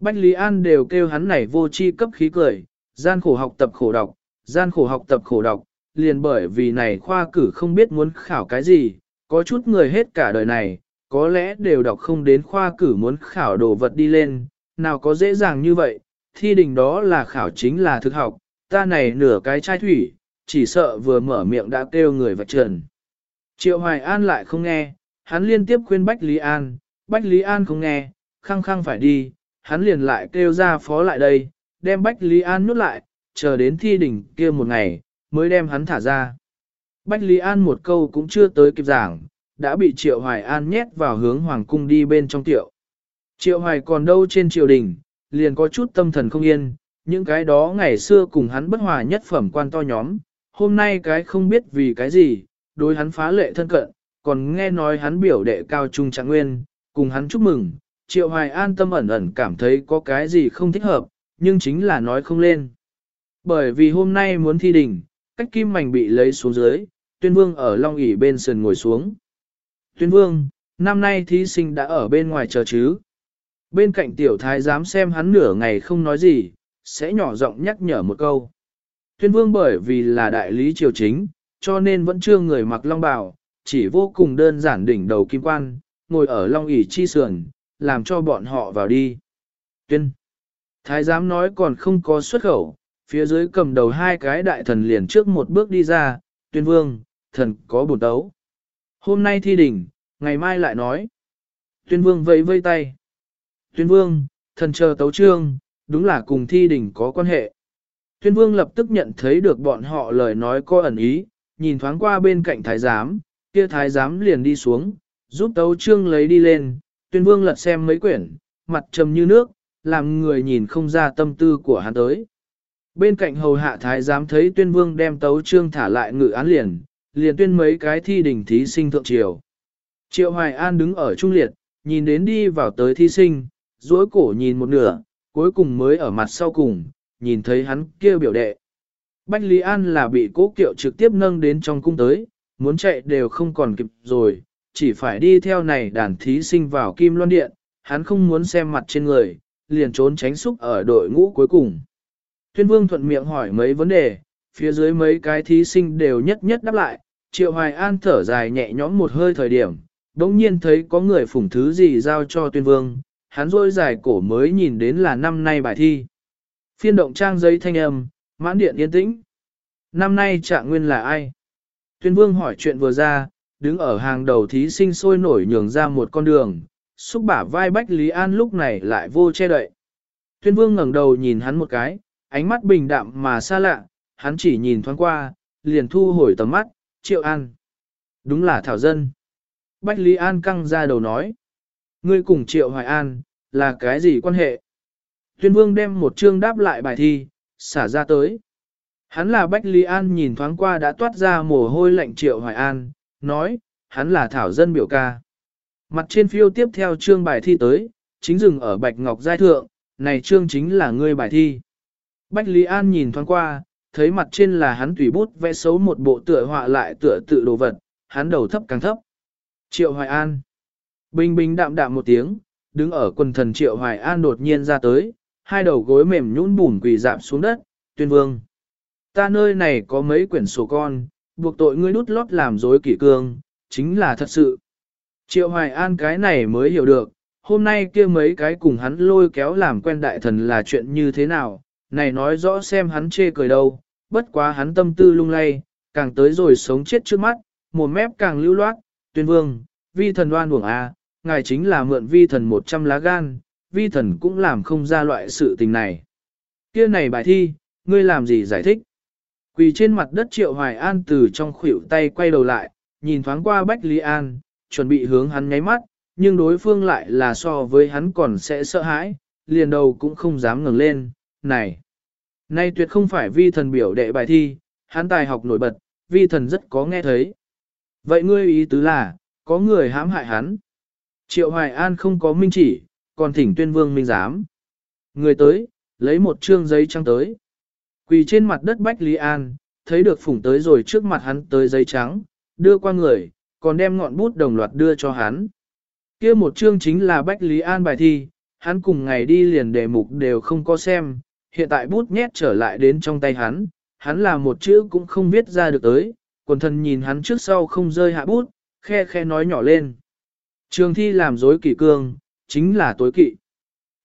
Bách Lý An đều kêu hắn này vô chi cấp khí cười, gian khổ học tập khổ đọc, gian khổ học tập khổ đọc, liền bởi vì này khoa cử không biết muốn khảo cái gì, có chút người hết cả đời này, có lẽ đều đọc không đến khoa cử muốn khảo đồ vật đi lên, nào có dễ dàng như vậy, thi đình đó là khảo chính là thực học, ta này nửa cái chai thủy, chỉ sợ vừa mở miệng đã kêu người vạch trần. Triệu Hoài An lại không nghe, hắn liên tiếp khuyên Bách Lý An, Bách Lý An không nghe, khăng khăng phải đi, hắn liền lại kêu ra phó lại đây, đem Bách Lý An nhốt lại, chờ đến thi đỉnh kia một ngày, mới đem hắn thả ra. Bách Lý An một câu cũng chưa tới kịp giảng, đã bị Triệu Hoài An nhét vào hướng Hoàng Cung đi bên trong tiệu. Triệu Hoài còn đâu trên triều đình, liền có chút tâm thần không yên, những cái đó ngày xưa cùng hắn bất hòa nhất phẩm quan to nhóm, hôm nay cái không biết vì cái gì, đối hắn phá lệ thân cận, còn nghe nói hắn biểu đệ cao trung trạng nguyên, cùng hắn chúc mừng, Triệu Hoài an tâm ẩn ẩn cảm thấy có cái gì không thích hợp, nhưng chính là nói không lên. Bởi vì hôm nay muốn thi đỉnh, cách kim mảnh bị lấy xuống dưới, tuyên vương ở long ỉ bên sườn ngồi xuống. Tuyên vương, năm nay thí sinh đã ở bên ngoài chờ chứ. Bên cạnh tiểu thái dám xem hắn nửa ngày không nói gì, sẽ nhỏ giọng nhắc nhở một câu. Tuyên vương bởi vì là đại lý triều chính, cho nên vẫn chưa người mặc long bào, chỉ vô cùng đơn giản đỉnh đầu kim quan, ngồi ở long ỷ chi sườn, làm cho bọn họ vào đi. Tuyên. Thái giám nói còn không có xuất khẩu, phía dưới cầm đầu hai cái đại thần liền trước một bước đi ra, tuyên vương, thần có bổn tấu. Hôm nay thi đỉnh, ngày mai lại nói. Tuyên vương vẫy vây tay. Tuyên vương, thần chờ tấu trương, đúng là cùng thi đỉnh có quan hệ. Tuyên vương lập tức nhận thấy được bọn họ lời nói có ẩn ý, nhìn thoáng qua bên cạnh thái giám, kia thái giám liền đi xuống, giúp tấu trương lấy đi lên, tuyên vương lật xem mấy quyển, mặt trầm như nước, làm người nhìn không ra tâm tư của hắn tới. Bên cạnh hầu hạ thái giám thấy tuyên vương đem tấu trương thả lại ngự án liền, liền tuyên mấy cái thi đỉnh thí sinh thượng triều. Triệu Hoài An đứng ở trung liệt, nhìn đến đi vào tới thí sinh, duỗi cổ nhìn một nửa, cuối cùng mới ở mặt sau cùng, nhìn thấy hắn kia biểu đệ. Bách Lý An là bị cố kiệu trực tiếp nâng đến trong cung tới, muốn chạy đều không còn kịp rồi, chỉ phải đi theo này đàn thí sinh vào Kim Loan Điện, hắn không muốn xem mặt trên người, liền trốn tránh xúc ở đội ngũ cuối cùng. Tuyên Vương thuận miệng hỏi mấy vấn đề, phía dưới mấy cái thí sinh đều nhất nhất đáp lại, Triệu Hoài An thở dài nhẹ nhõm một hơi thời điểm, đống nhiên thấy có người phủng thứ gì giao cho Tuyên Vương, hắn rôi dài cổ mới nhìn đến là năm nay bài thi. Phiên động trang giấy thanh âm, mãn điện yên tĩnh. Năm nay trạng nguyên là ai? Tuyên Vương hỏi chuyện vừa ra, đứng ở hàng đầu thí sinh sôi nổi nhường ra một con đường, xúc bả vai Bách Lý An lúc này lại vô che đậy. Tuyên Vương ngẩng đầu nhìn hắn một cái, ánh mắt bình đạm mà xa lạ, hắn chỉ nhìn thoáng qua, liền thu hồi tầm mắt, Triệu An. Đúng là Thảo Dân. Bách Lý An căng ra đầu nói. Ngươi cùng Triệu Hoài An, là cái gì quan hệ? Tuyên Vương đem một chương đáp lại bài thi, xả ra tới. Hắn là Bách Lý An nhìn thoáng qua đã toát ra mồ hôi lạnh Triệu Hoài An, nói, hắn là Thảo Dân biểu ca. Mặt trên phiêu tiếp theo chương bài thi tới, chính dừng ở Bạch Ngọc Giai Thượng, này chương chính là ngươi bài thi. Bách Lý An nhìn thoáng qua, thấy mặt trên là hắn tùy bút vẽ xấu một bộ tựa họa lại tựa tự đồ vật, hắn đầu thấp càng thấp. Triệu Hoài An. Bình bình đạm đạm một tiếng, đứng ở quần thần Triệu Hoài An đột nhiên ra tới, hai đầu gối mềm nhũn bùn quỳ dạp xuống đất, tuyên vương. Ta nơi này có mấy quyển sổ con, buộc tội ngươi đút lót làm dối kỷ cương, chính là thật sự. Triệu Hoài An cái này mới hiểu được, hôm nay kia mấy cái cùng hắn lôi kéo làm quen đại thần là chuyện như thế nào, này nói rõ xem hắn chê cười đâu, bất quá hắn tâm tư lung lay, càng tới rồi sống chết trước mắt, một mép càng lưu loát, tuyên vương, vi thần đoan uổng a, ngài chính là mượn vi thần 100 lá gan, vi thần cũng làm không ra loại sự tình này. Kia này bài thi, ngươi làm gì giải thích? Quỳ trên mặt đất triệu hoài an từ trong khuỷu tay quay đầu lại, nhìn thoáng qua Bách Lý An, chuẩn bị hướng hắn nháy mắt, nhưng đối phương lại là so với hắn còn sẽ sợ hãi, liền đầu cũng không dám ngẩng lên, này. Nay tuyệt không phải vi thần biểu đệ bài thi, hắn tài học nổi bật, vi thần rất có nghe thấy. Vậy ngươi ý tứ là, có người hãm hại hắn. Triệu Hoài An không có minh chỉ, còn thỉnh tuyên vương minh giám. Người tới, lấy một trương giấy trắng tới. Quỳ trên mặt đất Bách Lý An, thấy được phủng tới rồi trước mặt hắn tới giấy trắng, đưa qua người, còn đem ngọn bút đồng loạt đưa cho hắn. kia một chương chính là Bách Lý An bài thi, hắn cùng ngày đi liền đề mục đều không có xem, hiện tại bút nhét trở lại đến trong tay hắn, hắn là một chữ cũng không viết ra được tới, quần thần nhìn hắn trước sau không rơi hạ bút, khe khe nói nhỏ lên. Trường thi làm dối kỷ cương, chính là tối kỵ.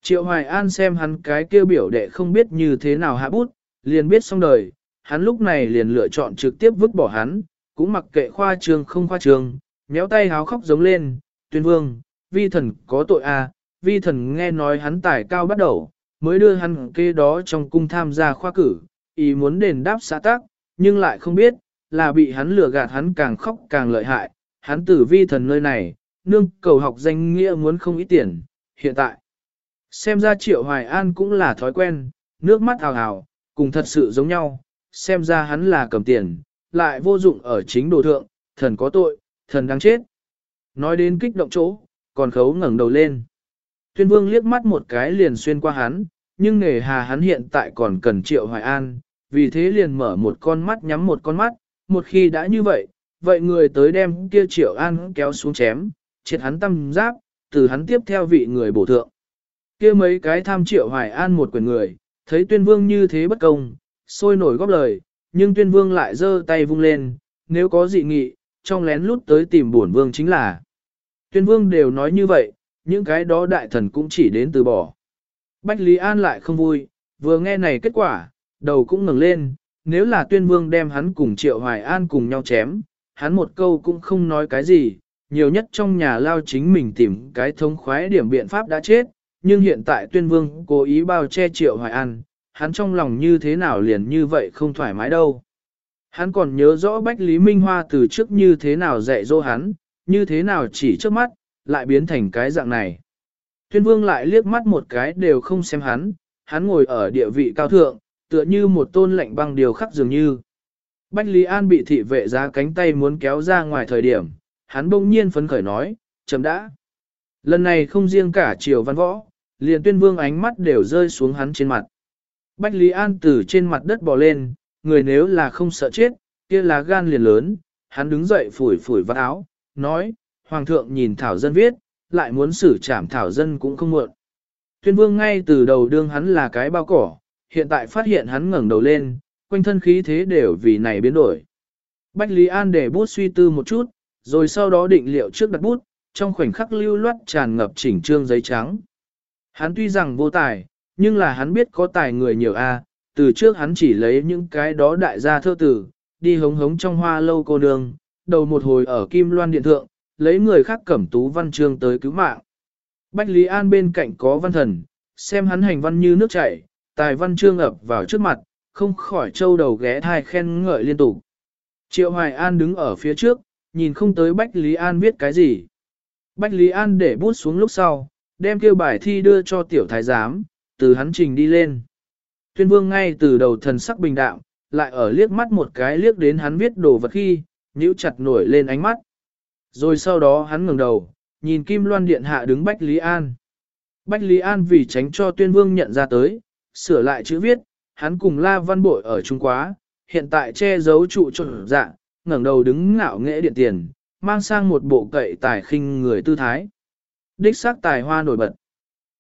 Triệu Hoài An xem hắn cái kêu biểu đệ không biết như thế nào hạ bút, liền biết xong đời, hắn lúc này liền lựa chọn trực tiếp vứt bỏ hắn, cũng mặc kệ khoa trường không khoa trường, méo tay háo khóc giống lên, tuyên vương, vi thần có tội à, vi thần nghe nói hắn tài cao bắt đầu, mới đưa hắn kê đó trong cung tham gia khoa cử, ý muốn đền đáp xã tác, nhưng lại không biết, là bị hắn lừa gạt hắn càng khóc càng lợi hại, hắn tử vi thần nơi này, nương cầu học danh nghĩa muốn không ít tiền, hiện tại. Xem ra triệu hoài an cũng là thói quen, nước mắt ào ào, cùng thật sự giống nhau, xem ra hắn là cầm tiền, lại vô dụng ở chính đồ thượng, thần có tội, thần đang chết. Nói đến kích động chỗ, còn khấu ngẩng đầu lên. Tuyên vương liếc mắt một cái liền xuyên qua hắn, nhưng nghề hà hắn hiện tại còn cần triệu hoài an, vì thế liền mở một con mắt nhắm một con mắt, một khi đã như vậy, vậy người tới đem kia triệu an kéo xuống chém, triệt hắn tâm giáp, từ hắn tiếp theo vị người bổ thượng. kia mấy cái tham triệu hoài an một quyền người, thấy tuyên vương như thế bất công, sôi nổi góp lời, nhưng tuyên vương lại giơ tay vung lên, nếu có dị nghị, trong lén lút tới tìm bổn vương chính là. Tuyên vương đều nói như vậy, những cái đó đại thần cũng chỉ đến từ bỏ. Bách Lý An lại không vui, vừa nghe này kết quả, đầu cũng ngẩng lên, nếu là tuyên vương đem hắn cùng triệu hoài an cùng nhau chém, hắn một câu cũng không nói cái gì, nhiều nhất trong nhà lao chính mình tìm cái thống khoái điểm biện pháp đã chết, nhưng hiện tại tuyên vương cố ý bao che triệu hoài an, hắn trong lòng như thế nào liền như vậy không thoải mái đâu. Hắn còn nhớ rõ Bách Lý Minh Hoa từ trước như thế nào dạy dỗ hắn, như thế nào chỉ trước mắt, lại biến thành cái dạng này. Tuyên vương lại liếc mắt một cái đều không xem hắn, hắn ngồi ở địa vị cao thượng, tựa như một tôn lệnh băng điều khắc dường như. Bách Lý An bị thị vệ ra cánh tay muốn kéo ra ngoài thời điểm, hắn bỗng nhiên phấn khởi nói, chấm đã. Lần này không riêng cả triều văn võ, liền tuyên vương ánh mắt đều rơi xuống hắn trên mặt. Bách Lý An từ trên mặt đất bò lên, người nếu là không sợ chết, kia là gan liền lớn, hắn đứng dậy phủi phủi vắt áo, nói, Hoàng thượng nhìn Thảo Dân viết, lại muốn xử trảm Thảo Dân cũng không muộn. Tuyên vương ngay từ đầu đương hắn là cái bao cỏ, hiện tại phát hiện hắn ngẩng đầu lên, quanh thân khí thế đều vì này biến đổi. Bách Lý An để bút suy tư một chút, rồi sau đó định liệu trước đặt bút, trong khoảnh khắc lưu loát tràn ngập chỉnh trương giấy trắng. Hắn tuy rằng vô tài, nhưng là hắn biết có tài người nhiều a. từ trước hắn chỉ lấy những cái đó đại gia thơ tử, đi hống hống trong hoa lâu cô nương, đầu một hồi ở Kim Loan Điện Thượng, lấy người khác cẩm tú văn chương tới cứu mạng. Bách Lý An bên cạnh có văn thần, xem hắn hành văn như nước chảy, tài văn chương ập vào trước mặt, không khỏi trâu đầu ghé thai khen ngợi liên tục. Triệu Hoài An đứng ở phía trước, nhìn không tới Bách Lý An viết cái gì. Bách Lý An để bút xuống lúc sau, đem kêu bài thi đưa cho tiểu thái giám, từ hắn trình đi lên. Tuyên vương ngay từ đầu thần sắc bình đạm, lại ở liếc mắt một cái liếc đến hắn viết đồ vật khi, nhíu chặt nổi lên ánh mắt. Rồi sau đó hắn ngẩng đầu, nhìn Kim Loan Điện hạ đứng Bách Lý An. Bách Lý An vì tránh cho tuyên vương nhận ra tới, sửa lại chữ viết, hắn cùng La Văn Bội ở Trung Quá, hiện tại che giấu trụ trộn dạng ngẩng đầu đứng ngạo nghễ điện tiền, mang sang một bộ cậy tài khinh người tư thái. Đích xác tài hoa nổi bật.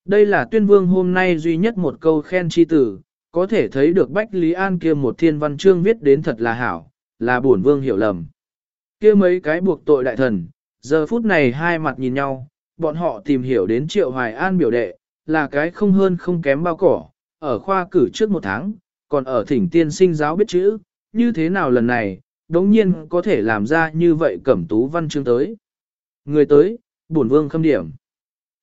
Đây là tuyên vương hôm nay duy nhất một câu khen chi tử, có thể thấy được Bách Lý An kia một thiên văn chương viết đến thật là hảo, là bổn vương hiểu lầm. kia mấy cái buộc tội đại thần, giờ phút này hai mặt nhìn nhau, bọn họ tìm hiểu đến triệu hoài an biểu đệ, là cái không hơn không kém bao cỏ, ở khoa cử trước một tháng, còn ở thỉnh tiên sinh giáo biết chữ, như thế nào lần này, đống nhiên có thể làm ra như vậy cẩm tú văn chương tới. Người tới, bổn vương khâm điểm.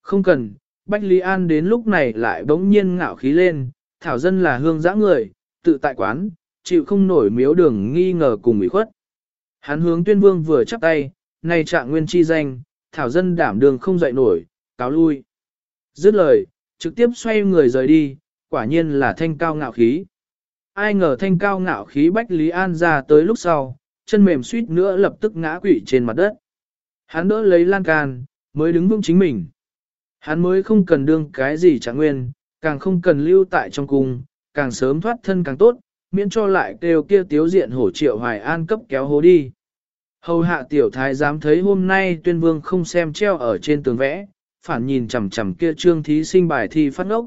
Không cần, Bách Lý An đến lúc này lại bỗng nhiên ngạo khí lên, thảo dân là hương dã người, tự tại quán, chịu không nổi miếu đường nghi ngờ cùng ủy khuất. Hắn hướng tuyên vương vừa chắp tay, nay trạng nguyên chi danh, thảo dân đảm đường không dậy nổi, cáo lui. Dứt lời, trực tiếp xoay người rời đi, quả nhiên là thanh cao ngạo khí. Ai ngờ thanh cao ngạo khí Bách Lý An ra tới lúc sau, chân mềm suýt nữa lập tức ngã quỵ trên mặt đất. Hắn đỡ lấy lan can, mới đứng vững chính mình. Hắn mới không cần đương cái gì chẳng nguyên, càng không cần lưu tại trong cung, càng sớm thoát thân càng tốt, miễn cho lại kêu kia tiếu diện hổ triệu hoài an cấp kéo hố đi. Hầu hạ tiểu thái dám thấy hôm nay tuyên vương không xem treo ở trên tường vẽ, phản nhìn chằm chằm kia trương thí sinh bài thi phát ngốc.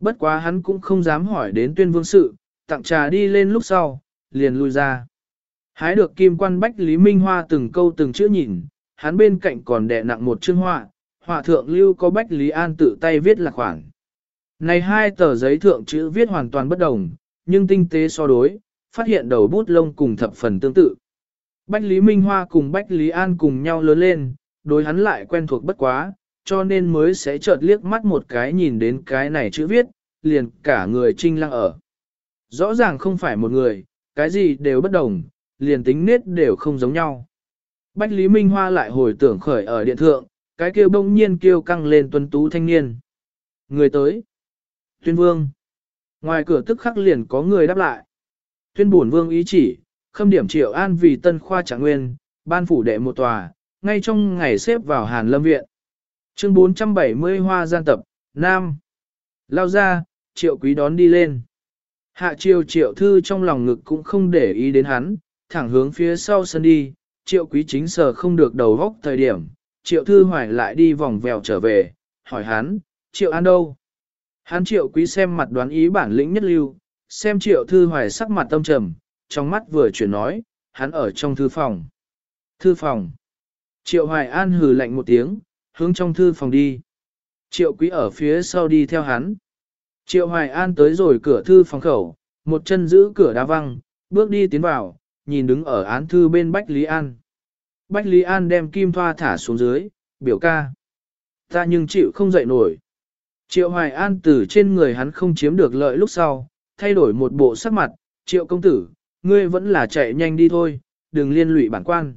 Bất quá hắn cũng không dám hỏi đến tuyên vương sự, tặng trà đi lên lúc sau, liền lui ra. Hái được kim quan bách Lý Minh Hoa từng câu từng chữ nhìn, hắn bên cạnh còn đè nặng một chương họa, họa thượng lưu có bách Lý An tự tay viết là khoảng. Này hai tờ giấy thượng chữ viết hoàn toàn bất đồng, nhưng tinh tế so đối, phát hiện đầu bút lông cùng thập phần tương tự. Bách Lý Minh Hoa cùng Bách Lý An cùng nhau lớn lên, đối hắn lại quen thuộc bất quá, cho nên mới sẽ chợt liếc mắt một cái nhìn đến cái này chữ viết, liền cả người trinh lăng ở. Rõ ràng không phải một người, cái gì đều bất đồng, liền tính nết đều không giống nhau. Bách Lý Minh Hoa lại hồi tưởng khởi ở điện thượng, cái kêu bỗng nhiên kêu căng lên tuấn tú thanh niên. Người tới. Tuyên vương. Ngoài cửa tức khắc liền có người đáp lại. Tuyên bổn vương ý chỉ, khâm điểm triệu an vì tân khoa trạng nguyên, ban phủ đệ một tòa, ngay trong ngày xếp vào Hàn Lâm Viện. Chương 470 Hoa gian tập, Nam. Lao ra, triệu quý đón đi lên. Hạ triều triệu thư trong lòng ngực cũng không để ý đến hắn, thẳng hướng phía sau sân đi, triệu quý chính sở không được đầu góc thời điểm, triệu thư hoài lại đi vòng vèo trở về, hỏi hắn, triệu an đâu? Hắn triệu quý xem mặt đoán ý bản lĩnh nhất lưu, xem triệu thư hoài sắc mặt tâm trầm, trong mắt vừa chuyển nói, hắn ở trong thư phòng. Thư phòng. Triệu hoài an hừ lạnh một tiếng, hướng trong thư phòng đi. Triệu quý ở phía sau đi theo hắn. Triệu hoài an tới rồi cửa thư phòng khẩu, một chân giữ cửa đá văng, bước đi tiến vào, nhìn đứng ở án thư bên Bách Lý An. Bách Lý An đem kim thoa thả xuống dưới, biểu ca. Ta nhưng chịu không dậy nổi. Triệu Hoài An từ trên người hắn không chiếm được lợi lúc sau, thay đổi một bộ sắc mặt, triệu công tử, ngươi vẫn là chạy nhanh đi thôi, đừng liên lụy bản quan.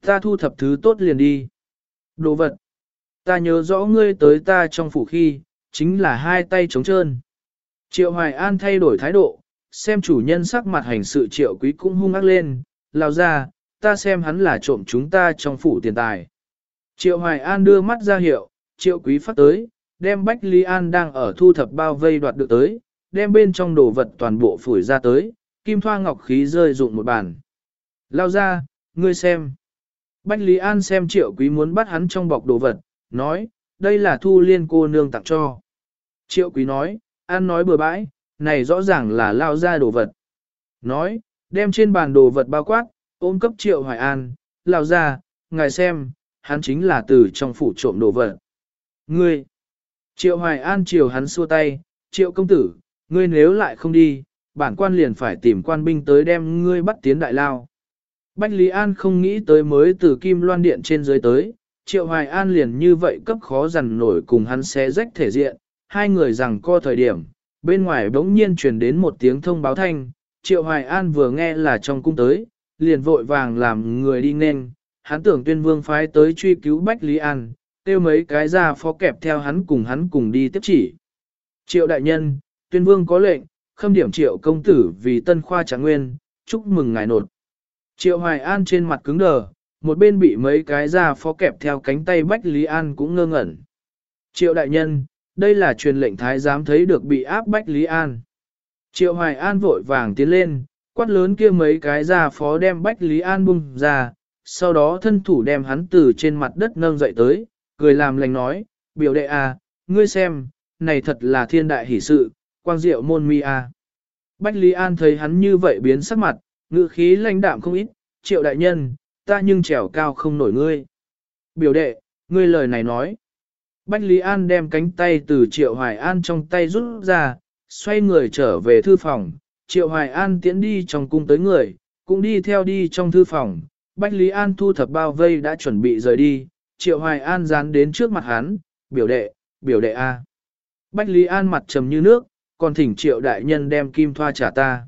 Ta thu thập thứ tốt liền đi. Đồ vật. Ta nhớ rõ ngươi tới ta trong phủ khi, chính là hai tay trống trơn. Triệu Hoài An thay đổi thái độ, xem chủ nhân sắc mặt hành sự triệu quý cũng hung ác lên, lao ra, ta xem hắn là trộm chúng ta trong phủ tiền tài. Triệu Hoài An đưa mắt ra hiệu, triệu quý phát tới, đem Bách Lý An đang ở thu thập bao vây đoạt được tới, đem bên trong đồ vật toàn bộ phủi ra tới, kim thoa ngọc khí rơi rụng một bàn. Lao ra, ngươi xem. Bách Lý An xem triệu quý muốn bắt hắn trong bọc đồ vật, nói, đây là thu liên cô nương tặng cho. Triệu quý nói, An nói bừa bãi, này rõ ràng là lao ra đồ vật. Nói, đem trên bàn đồ vật bao quát, ôm cấp triệu hoài an, lao ra, ngài xem, hắn chính là từ trong phủ trộm đồ vật. Ngươi, triệu hoài an chiều hắn xua tay, triệu công tử, ngươi nếu lại không đi, bản quan liền phải tìm quan binh tới đem ngươi bắt tiến đại lao. Bách Lý An không nghĩ tới mới từ Kim Loan Điện trên dưới tới, Triệu Hoài An liền như vậy cấp khó dằn nổi cùng hắn xé rách thể diện, hai người rằng co thời điểm, bên ngoài bỗng nhiên truyền đến một tiếng thông báo thanh, Triệu Hoài An vừa nghe là trong cung tới, liền vội vàng làm người đi nên, hắn tưởng tuyên vương phái tới truy cứu Bách Lý An, tiêu mấy cái ra phó kẹp theo hắn cùng hắn cùng đi tiếp chỉ. Triệu đại nhân, tuyên vương có lệnh, khâm điểm triệu công tử vì tân khoa tráng nguyên, chúc mừng ngài nột. Triệu Hoài An trên mặt cứng đờ, một bên bị mấy cái ra phó kẹp theo cánh tay Bách Lý An cũng ngơ ngẩn. Triệu đại nhân, đây là truyền lệnh thái giám thấy được bị áp Bách Lý An. Triệu Hoài An vội vàng tiến lên, quát lớn kia mấy cái ra phó đem Bách Lý An bung ra, sau đó thân thủ đem hắn từ trên mặt đất nâng dậy tới, cười làm lành nói, biểu đệ à, ngươi xem, này thật là thiên đại hỷ sự, quang diệu môn mi à. Bách Lý An thấy hắn như vậy biến sắc mặt, ngữ khí lãnh đạm không ít, triệu đại nhân, ta nhưng trèo cao không nổi ngươi. Biểu đệ, ngươi lời này nói. Bách Lý An đem cánh tay từ triệu hoài an trong tay rút ra, xoay người trở về thư phòng, triệu hoài an tiễn đi trong cung tới người, cũng đi theo đi trong thư phòng. Bách Lý An thu thập bao vây đã chuẩn bị rời đi, triệu hoài an dán đến trước mặt hắn, biểu đệ, biểu đệ A. Bách Lý An mặt trầm như nước, còn thỉnh triệu đại nhân đem kim thoa trả ta.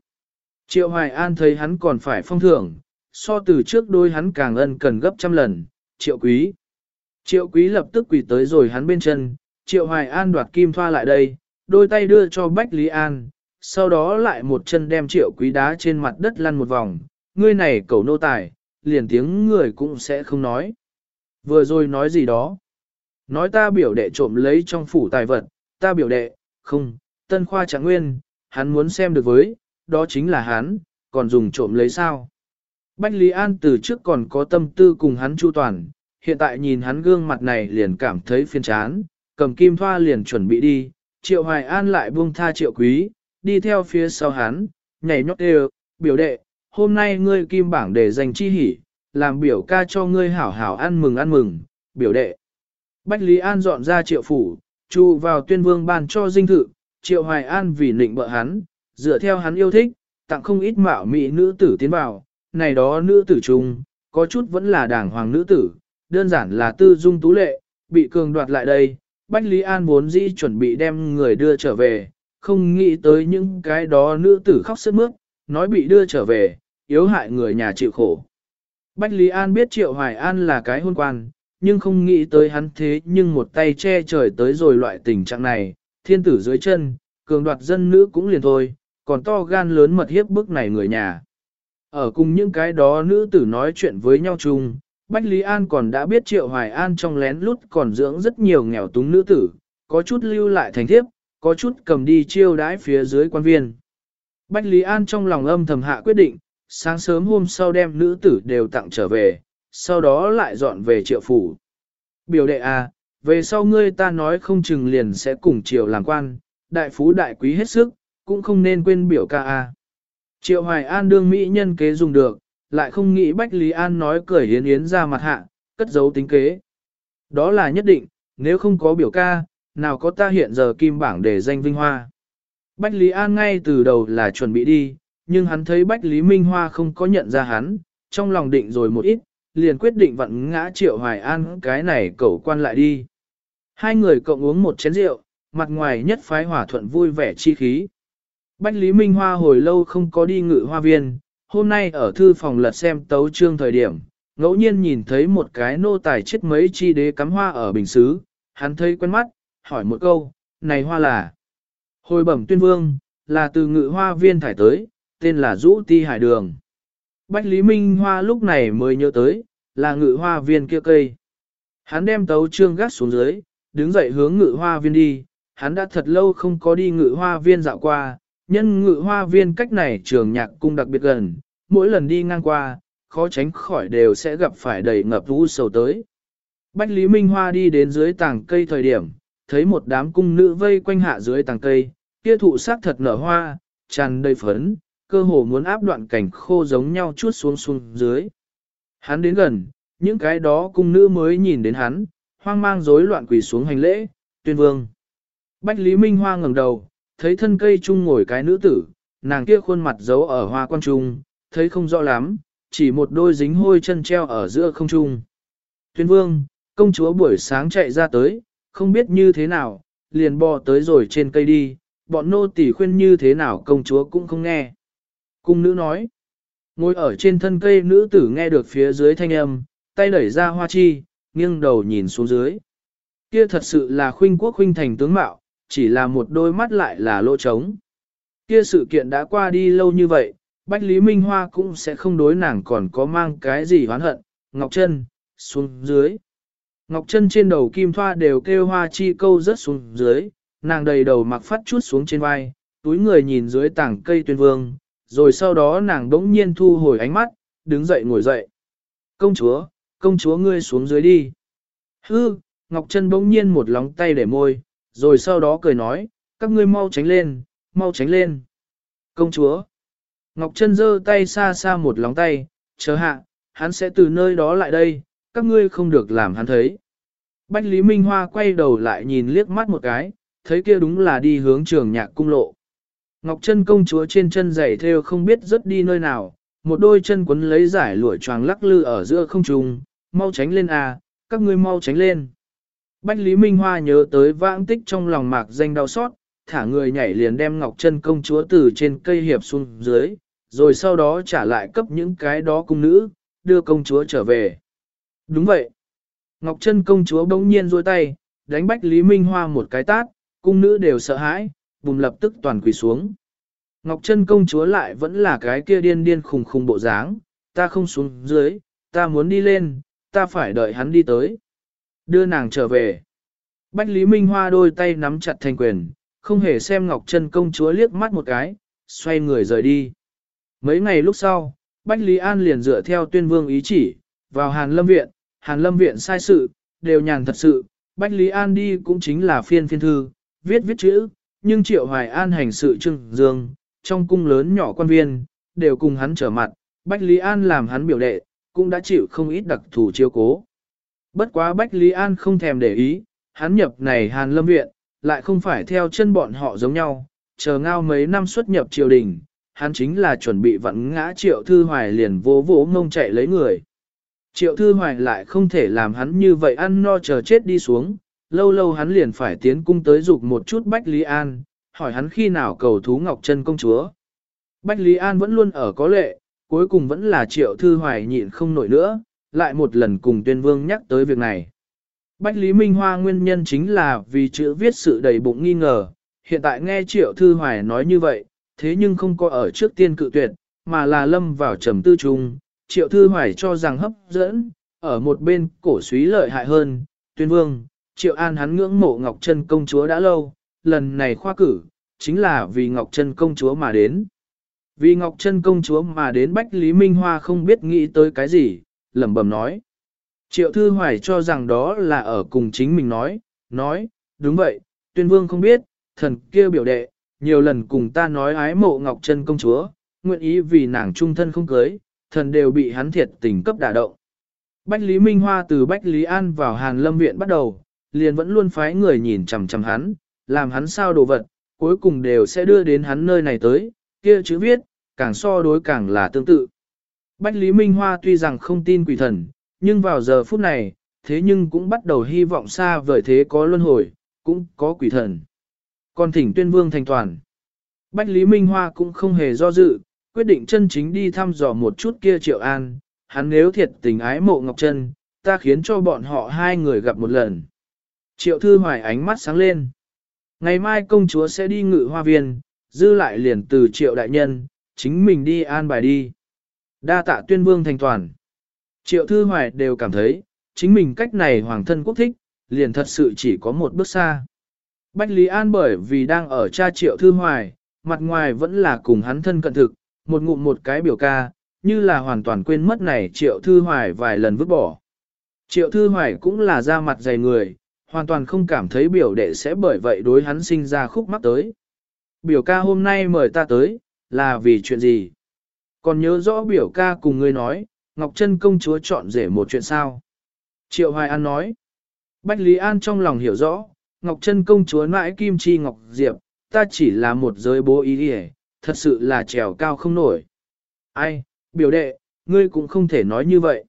Triệu Hoài An thấy hắn còn phải phong thưởng, so từ trước đôi hắn càng ân cần gấp trăm lần, triệu quý. Triệu quý lập tức quỳ tới rồi hắn bên chân, triệu Hoài An đoạt kim thoa lại đây, đôi tay đưa cho Bách Lý An, sau đó lại một chân đem triệu quý đá trên mặt đất lăn một vòng, ngươi này cầu nô tài, liền tiếng người cũng sẽ không nói. Vừa rồi nói gì đó? Nói ta biểu đệ trộm lấy trong phủ tài vật, ta biểu đệ, không, tân khoa trạng nguyên, hắn muốn xem được với, đó chính là hắn, còn dùng trộm lấy sao. Bách Lý An từ trước còn có tâm tư cùng hắn chu toàn, hiện tại nhìn hắn gương mặt này liền cảm thấy phiền chán, cầm kim thoa liền chuẩn bị đi, triệu hoài an lại buông tha triệu quý, đi theo phía sau hắn, nhảy nhót đều, biểu đệ, hôm nay ngươi kim bảng để dành chi hỉ, làm biểu ca cho ngươi hảo hảo ăn mừng ăn mừng, biểu đệ. Bách Lý An dọn ra triệu phủ, chu vào tuyên vương ban cho dinh thự, triệu hoài an vì nịnh bợ hắn, dựa theo hắn yêu thích, tặng không ít mạo mỹ nữ tử tiến vào, này đó nữ tử trung có chút vẫn là đảng hoàng nữ tử, đơn giản là tư dung tú lệ, bị cường đoạt lại đây, Bách Lý An vốn dĩ chuẩn bị đem người đưa trở về, không nghĩ tới những cái đó nữ tử khóc sướt mướt, nói bị đưa trở về, yếu hại người nhà chịu khổ. Bách Lý An biết Triệu Hoài An là cái hôn quan, nhưng không nghĩ tới hắn thế nhưng một tay che trời tới rồi loại tình trạng này, thiên tử dưới chân, cường đoạt dân nữ cũng liền thôi, còn to gan lớn mật hiếp bức này người nhà. Ở cùng những cái đó nữ tử nói chuyện với nhau chung, Bách Lý An còn đã biết Triệu Hoài An trong lén lút còn dưỡng rất nhiều nghèo túng nữ tử, có chút lưu lại thành thiếp, có chút cầm đi chiêu đãi phía dưới quan viên. Bách Lý An trong lòng âm thầm hạ quyết định, sáng sớm hôm sau đem nữ tử đều tặng trở về, sau đó lại dọn về triệu phủ. Biểu đệ à, về sau ngươi ta nói không chừng liền sẽ cùng triều làm quan, đại phú đại quý hết sức, cũng không nên quên biểu ca a. Triệu Hoài An đương mỹ nhân kế dùng được, lại không nghĩ Bách Lý An nói cười hiến yến ra mặt hạ, cất giấu tính kế. Đó là nhất định, nếu không có biểu ca, nào có ta hiện giờ kim bảng để danh vinh hoa. Bách Lý An ngay từ đầu là chuẩn bị đi, nhưng hắn thấy Bách Lý Minh Hoa không có nhận ra hắn, trong lòng định rồi một ít, liền quyết định vặn ngã Triệu Hoài An cái này cẩu quan lại đi. Hai người cộng uống một chén rượu, mặt ngoài nhất phái hỏa thuận vui vẻ chi khí. Bách Lý Minh Hoa hồi lâu không có đi ngự hoa viên, hôm nay ở thư phòng lật xem tấu trương thời điểm, ngẫu nhiên nhìn thấy một cái nô tài chết mấy chi đế cắm hoa ở bình xứ, hắn thấy quen mắt, hỏi một câu, này hoa là hồi bẩm tuyên vương, là từ ngự hoa viên thải tới, tên là Dũ Ti Hải Đường. Bách Lý Minh Hoa lúc này mới nhớ tới, là ngự hoa viên kia cây. Hắn đem tấu trương gác xuống dưới, đứng dậy hướng ngự hoa viên đi, hắn đã thật lâu không có đi ngự hoa viên dạo qua, nhân ngự hoa viên cách này trường nhạc cung đặc biệt gần, mỗi lần đi ngang qua, khó tránh khỏi đều sẽ gặp phải đầy ngập vũ sầu tới. Bách Lý Minh Hoa đi đến dưới tàng cây thời điểm, thấy một đám cung nữ vây quanh hạ dưới tàng cây, kia thụ sắc thật nở hoa, tràn đầy phấn, cơ hồ muốn áp đoạn cảnh khô giống nhau chút xuống xuống dưới. Hắn đến gần, những cái đó cung nữ mới nhìn đến hắn, hoang mang rối loạn quỳ xuống hành lễ, tuyên vương. Bách Lý Minh Hoa ngẩng đầu, thấy thân cây chung ngồi cái nữ tử, nàng kia khuôn mặt giấu ở hoa quan trung, thấy không rõ lắm, chỉ một đôi dính hôi chân treo ở giữa không trung. Tuyên vương, công chúa buổi sáng chạy ra tới, không biết như thế nào, liền bò tới rồi trên cây đi, bọn nô tỳ khuyên như thế nào công chúa cũng không nghe. Cung nữ nói, ngồi ở trên thân cây nữ tử nghe được phía dưới thanh âm, tay đẩy ra hoa chi, nghiêng đầu nhìn xuống dưới. Kia thật sự là khuynh quốc khuynh thành tướng mạo, chỉ là một đôi mắt lại là lỗ trống. Kia sự kiện đã qua đi lâu như vậy, Bách Lý Minh Hoa cũng sẽ không đối nàng còn có mang cái gì hoán hận. Ngọc Trân, xuống dưới. Ngọc Trân trên đầu kim thoa đều kêu hoa chi câu rớt xuống dưới, nàng đầy đầu mặc phát chút xuống trên vai, túi người nhìn dưới tảng cây tuyên vương, rồi sau đó nàng đỗng nhiên thu hồi ánh mắt, đứng dậy ngồi dậy. Công chúa, công chúa ngươi xuống dưới đi. Hư, Ngọc Trân bỗng nhiên một lóng tay để môi, rồi sau đó cười nói, các ngươi mau tránh lên, mau tránh lên. Công chúa. Ngọc Trân giơ tay xa xa một lóng tay, chờ hạ, hắn sẽ từ nơi đó lại đây, các ngươi không được làm hắn thấy. Bách Lý Minh Hoa quay đầu lại nhìn liếc mắt một cái, thấy kia đúng là đi hướng trường nhạc cung lộ. Ngọc chân công chúa trên chân giày theo không biết rất đi nơi nào, một đôi chân quấn lấy giải lụa choàng lắc lư ở giữa không trung, mau tránh lên à, các ngươi mau tránh lên. Bách Lý Minh Hoa nhớ tới vãng tích trong lòng mạc danh đau xót, thả người nhảy liền đem Ngọc chân công chúa từ trên cây hiệp xuống dưới, rồi sau đó trả lại cấp những cái đó cung nữ, đưa công chúa trở về. Đúng vậy. Ngọc Trân công chúa bỗng nhiên duỗi tay, đánh Bách Lý Minh Hoa một cái tát, cung nữ đều sợ hãi, bùm lập tức toàn quỳ xuống. Ngọc Trân công chúa lại vẫn là cái kia điên điên khùng khùng bộ dáng, ta không xuống dưới, ta muốn đi lên, ta phải đợi hắn đi tới. Đưa nàng trở về. Bách Lý Minh Hoa đôi tay nắm chặt thành quyền, không hề xem Ngọc Trân công chúa liếc mắt một cái, xoay người rời đi. Mấy ngày lúc sau, Bách Lý An liền dựa theo tuyên vương ý chỉ, vào Hàn Lâm Viện, Hàn Lâm Viện sai sự, đều nhàn thật sự, Bách Lý An đi cũng chính là phiên phiên thư, viết viết chữ, nhưng Triệu Hoài An hành sự trưng dương, trong cung lớn nhỏ quan viên, đều cùng hắn trở mặt, Bách Lý An làm hắn biểu đệ, cũng đã chịu không ít đặc thù chiếu cố. Bất quá Bách Lý An không thèm để ý, hắn nhập này Hàn Lâm Viện, lại không phải theo chân bọn họ giống nhau, chờ ngao mấy năm xuất nhập triều đình, hắn chính là chuẩn bị vặn ngã Triệu Thư Hoài liền vô vỗ ngông chạy lấy người. Triệu Thư Hoài lại không thể làm hắn như vậy ăn no chờ chết đi xuống, lâu lâu hắn liền phải tiến cung tới dục một chút Bách Lý An, hỏi hắn khi nào cầu thú Ngọc Trân công chúa. Bách Lý An vẫn luôn ở có lệ, cuối cùng vẫn là Triệu Thư Hoài nhịn không nổi nữa, lại một lần cùng tuyên vương nhắc tới việc này. Bách Lý Minh Hoa nguyên nhân chính là vì chữ viết sự đầy bụng nghi ngờ, hiện tại nghe Triệu Thư Hoài nói như vậy, thế nhưng không có ở trước tiên cự tuyệt, mà là lâm vào trầm tư trung, Triệu Thư Hoài cho rằng hấp dẫn, ở một bên cổ suý lợi hại hơn, tuyên vương, Triệu An hắn ngưỡng mộ Ngọc Trân công chúa đã lâu, lần này khoa cử, chính là vì Ngọc Trân công chúa mà đến. Vì Ngọc Trân công chúa mà đến Bách Lý Minh Hoa không biết nghĩ tới cái gì, lẩm bẩm nói. Triệu Thư Hoài cho rằng đó là ở cùng chính mình nói, nói, đúng vậy, tuyên vương không biết, thần kia biểu đệ, nhiều lần cùng ta nói ái mộ Ngọc Trân công chúa, nguyện ý vì nàng trung thân không cưới, thần đều bị hắn thiệt tình cấp đả động. Bách Lý Minh Hoa từ Bách Lý An vào Hàn Lâm Viện bắt đầu, liền vẫn luôn phái người nhìn chằm chằm hắn, làm hắn sao đồ vật, cuối cùng đều sẽ đưa đến hắn nơi này tới, kia chữ viết, càng so đối càng là tương tự. Bách Lý Minh Hoa tuy rằng không tin quỷ thần, nhưng vào giờ phút này, thế nhưng cũng bắt đầu hy vọng xa vời thế có luân hồi, cũng có quỷ thần. Còn thỉnh tuyên vương thành toàn. Bách Lý Minh Hoa cũng không hề do dự, quyết định chân chính đi thăm dò một chút kia triệu an, hắn nếu thiệt tình ái mộ Ngọc Trân, ta khiến cho bọn họ hai người gặp một lần. Triệu Thư Hoài ánh mắt sáng lên. Ngày mai công chúa sẽ đi ngự hoa viên, dư lại liền từ triệu đại nhân, chính mình đi an bài đi. Đa tạ tuyên vương thành toàn. Triệu Thư Hoài đều cảm thấy, chính mình cách này hoàng thân quốc thích, liền thật sự chỉ có một bước xa. Bách Lý An bởi vì đang ở cha triệu thư hoài, mặt ngoài vẫn là cùng hắn thân cận thực, một ngụm một cái biểu ca, như là hoàn toàn quên mất này triệu thư hoài vài lần vứt bỏ. Triệu thư hoài cũng là da mặt dày người, hoàn toàn không cảm thấy biểu đệ sẽ bởi vậy đối hắn sinh ra khúc mắc tới. Biểu ca hôm nay mời ta tới, là vì chuyện gì? Còn nhớ rõ biểu ca cùng ngươi nói, Ngọc Trân công chúa chọn rể một chuyện sao? Triệu Hoài An nói. Bách Lý An trong lòng hiểu rõ, Ngọc Trân công chúa mãi kim chi Ngọc Diệp, ta chỉ là một giới bố ý hề, thật sự là trèo cao không nổi. Ai, biểu đệ, ngươi cũng không thể nói như vậy.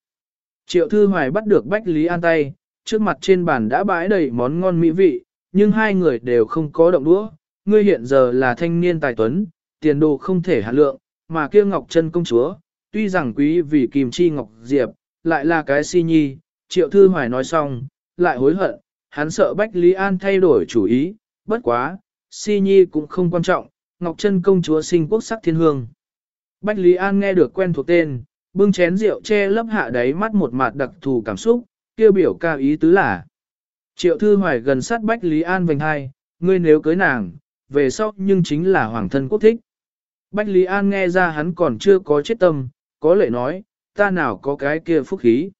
Triệu Thư Hoài bắt được Bách Lý An tay, trước mặt trên bàn đã bãi đầy món ngon mỹ vị, nhưng hai người đều không có động đũa. Ngươi hiện giờ là thanh niên tài tuấn, tiền đồ không thể hạ lượng, mà kia Ngọc Trân công chúa, tuy rằng quý vì Kim Chi Ngọc Diệp, lại là cái si nhi, Triệu Thư Hoài nói xong, lại hối hận, hắn sợ Bách Lý An thay đổi chủ ý, bất quá, si nhi cũng không quan trọng, Ngọc Trân công chúa sinh quốc sắc thiên hương. Bách Lý An nghe được quen thuộc tên, bưng chén rượu che lấp hạ đáy mắt một mặt đặc thù cảm xúc, kêu biểu ca ý tứ là. Triệu Thư Hoài gần sát Bách Lý An vành hai, ngươi nếu cưới nàng, về sau nhưng chính là hoàng thân quốc thích. Bách Lý An nghe ra hắn còn chưa có chết tâm, có lệ nói, ta nào có cái kia phúc khí.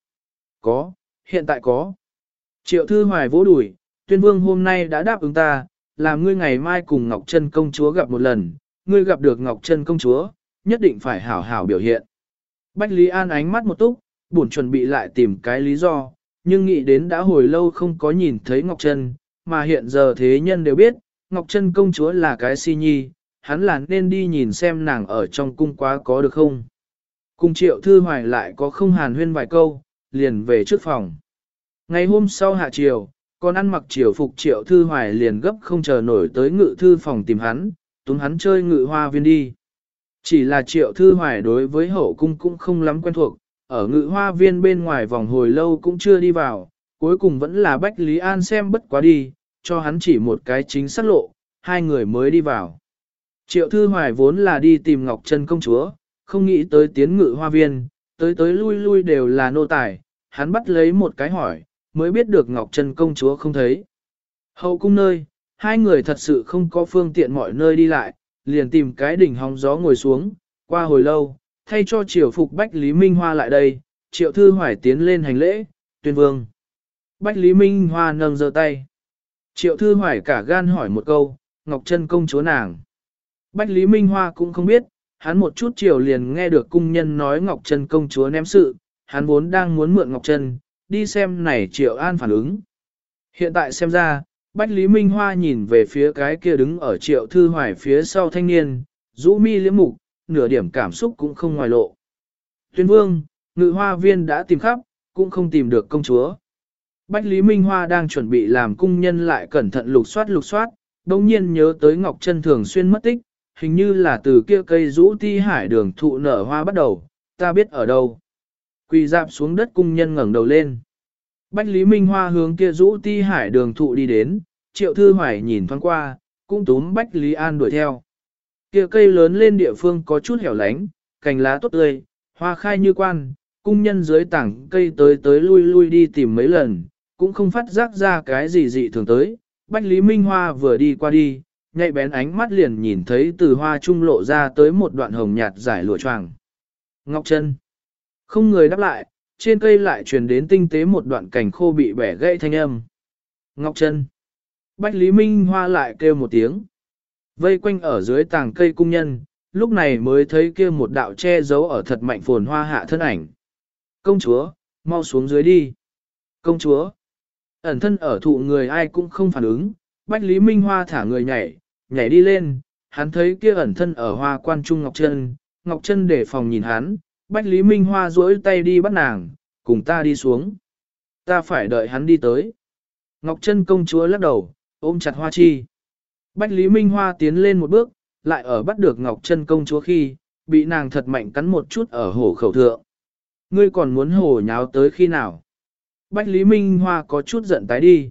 Có, hiện tại có. Triệu Thư Hoài vỗ đùi, tuyên vương hôm nay đã đáp ứng ta, làm ngươi ngày mai cùng Ngọc Trân công chúa gặp một lần, ngươi gặp được Ngọc Trân công chúa, nhất định phải hảo hảo biểu hiện. Bách Lý An ánh mắt một túc, buồn chuẩn bị lại tìm cái lý do, nhưng nghĩ đến đã hồi lâu không có nhìn thấy Ngọc Trân, mà hiện giờ thế nhân đều biết, Ngọc Trân công chúa là cái si nhi, hắn là nên đi nhìn xem nàng ở trong cung quá có được không. Cung triệu thư hoài lại có không hàn huyên vài câu, liền về trước phòng. Ngày hôm sau hạ chiều, con ăn mặc triều phục triệu thư hoài liền gấp không chờ nổi tới ngự thư phòng tìm hắn, túng hắn chơi ngự hoa viên đi. Chỉ là triệu thư hoài đối với hậu cung cũng không lắm quen thuộc, ở ngự hoa viên bên ngoài vòng hồi lâu cũng chưa đi vào, cuối cùng vẫn là Bách Lý An xem bất quá đi, cho hắn chỉ một cái chính xác lộ, hai người mới đi vào. Triệu Thư Hoài vốn là đi tìm Ngọc Trân công chúa, không nghĩ tới tiến ngự hoa viên, tới tới lui lui đều là nô tài, hắn bắt lấy một cái hỏi, mới biết được Ngọc Trân công chúa không thấy. Hậu cung nơi, hai người thật sự không có phương tiện mọi nơi đi lại, liền tìm cái đỉnh hóng gió ngồi xuống, qua hồi lâu, thay cho triều phục Bách Lý Minh Hoa lại đây, triệu thư hoài tiến lên hành lễ, tuyên vương. Bách Lý Minh Hoa nâng giơ tay. Triệu thư hoài cả gan hỏi một câu, Ngọc Trân công chúa nàng. Bách Lý Minh Hoa cũng không biết, hắn một chút chiều liền nghe được cung nhân nói Ngọc Trân công chúa ném sự, hắn vốn đang muốn mượn Ngọc Trân, đi xem này Triệu An phản ứng. Hiện tại xem ra, Bách Lý Minh Hoa nhìn về phía cái kia đứng ở Triệu Thư Hoài phía sau thanh niên, rũ mi liễm mục, nửa điểm cảm xúc cũng không ngoài lộ. Tuyên vương, ngự hoa viên đã tìm khắp, cũng không tìm được công chúa. Bách Lý Minh Hoa đang chuẩn bị làm cung nhân lại cẩn thận lục soát lục soát, đồng nhiên nhớ tới Ngọc Trân thường xuyên mất tích, hình như là từ kia cây rũ ti hải đường thụ nở hoa bắt đầu, ta biết ở đâu. Quỳ dạp xuống đất cung nhân ngẩng đầu lên. Bách Lý Minh Hoa hướng kia rũ ti hải đường thụ đi đến, triệu thư hoài nhìn thoáng qua, cũng túm Bách Lý An đuổi theo. Kia cây lớn lên địa phương có chút hẻo lánh, cành lá tốt tươi, hoa khai như quan, cung nhân dưới tảng cây tới tới lui lui đi tìm mấy lần, cũng không phát giác ra cái gì dị thường tới. Bách Lý Minh Hoa vừa đi qua đi, nhạy bén ánh mắt liền nhìn thấy từ hoa trung lộ ra tới một đoạn hồng nhạt giải lụa choàng. Ngọc Trân. Không người đáp lại, trên cây lại truyền đến tinh tế một đoạn cảnh khô bị bẻ gãy thanh âm. Ngọc Trân. Bách Lý Minh Hoa lại kêu một tiếng. Vây quanh ở dưới tàng cây cung nhân, lúc này mới thấy kia một đạo che giấu ở thật mạnh phồn hoa hạ thân ảnh. Công chúa, mau xuống dưới đi. Công chúa. Ẩn thân ở thụ người ai cũng không phản ứng, Bách Lý Minh Hoa thả người nhảy, nhảy đi lên, hắn thấy kia ẩn thân ở hoa quan trung Ngọc Trân, Ngọc Trân để phòng nhìn hắn, Bách Lý Minh Hoa duỗi tay đi bắt nàng, cùng ta đi xuống. Ta phải đợi hắn đi tới. Ngọc Trân công chúa lắc đầu, ôm chặt hoa chi. Bách Lý Minh Hoa tiến lên một bước, lại ở bắt được Ngọc Trân công chúa khi, bị nàng thật mạnh cắn một chút ở hổ khẩu thượng. Ngươi còn muốn hổ nháo tới khi nào? Bách Lý Minh Hoa có chút giận tái đi.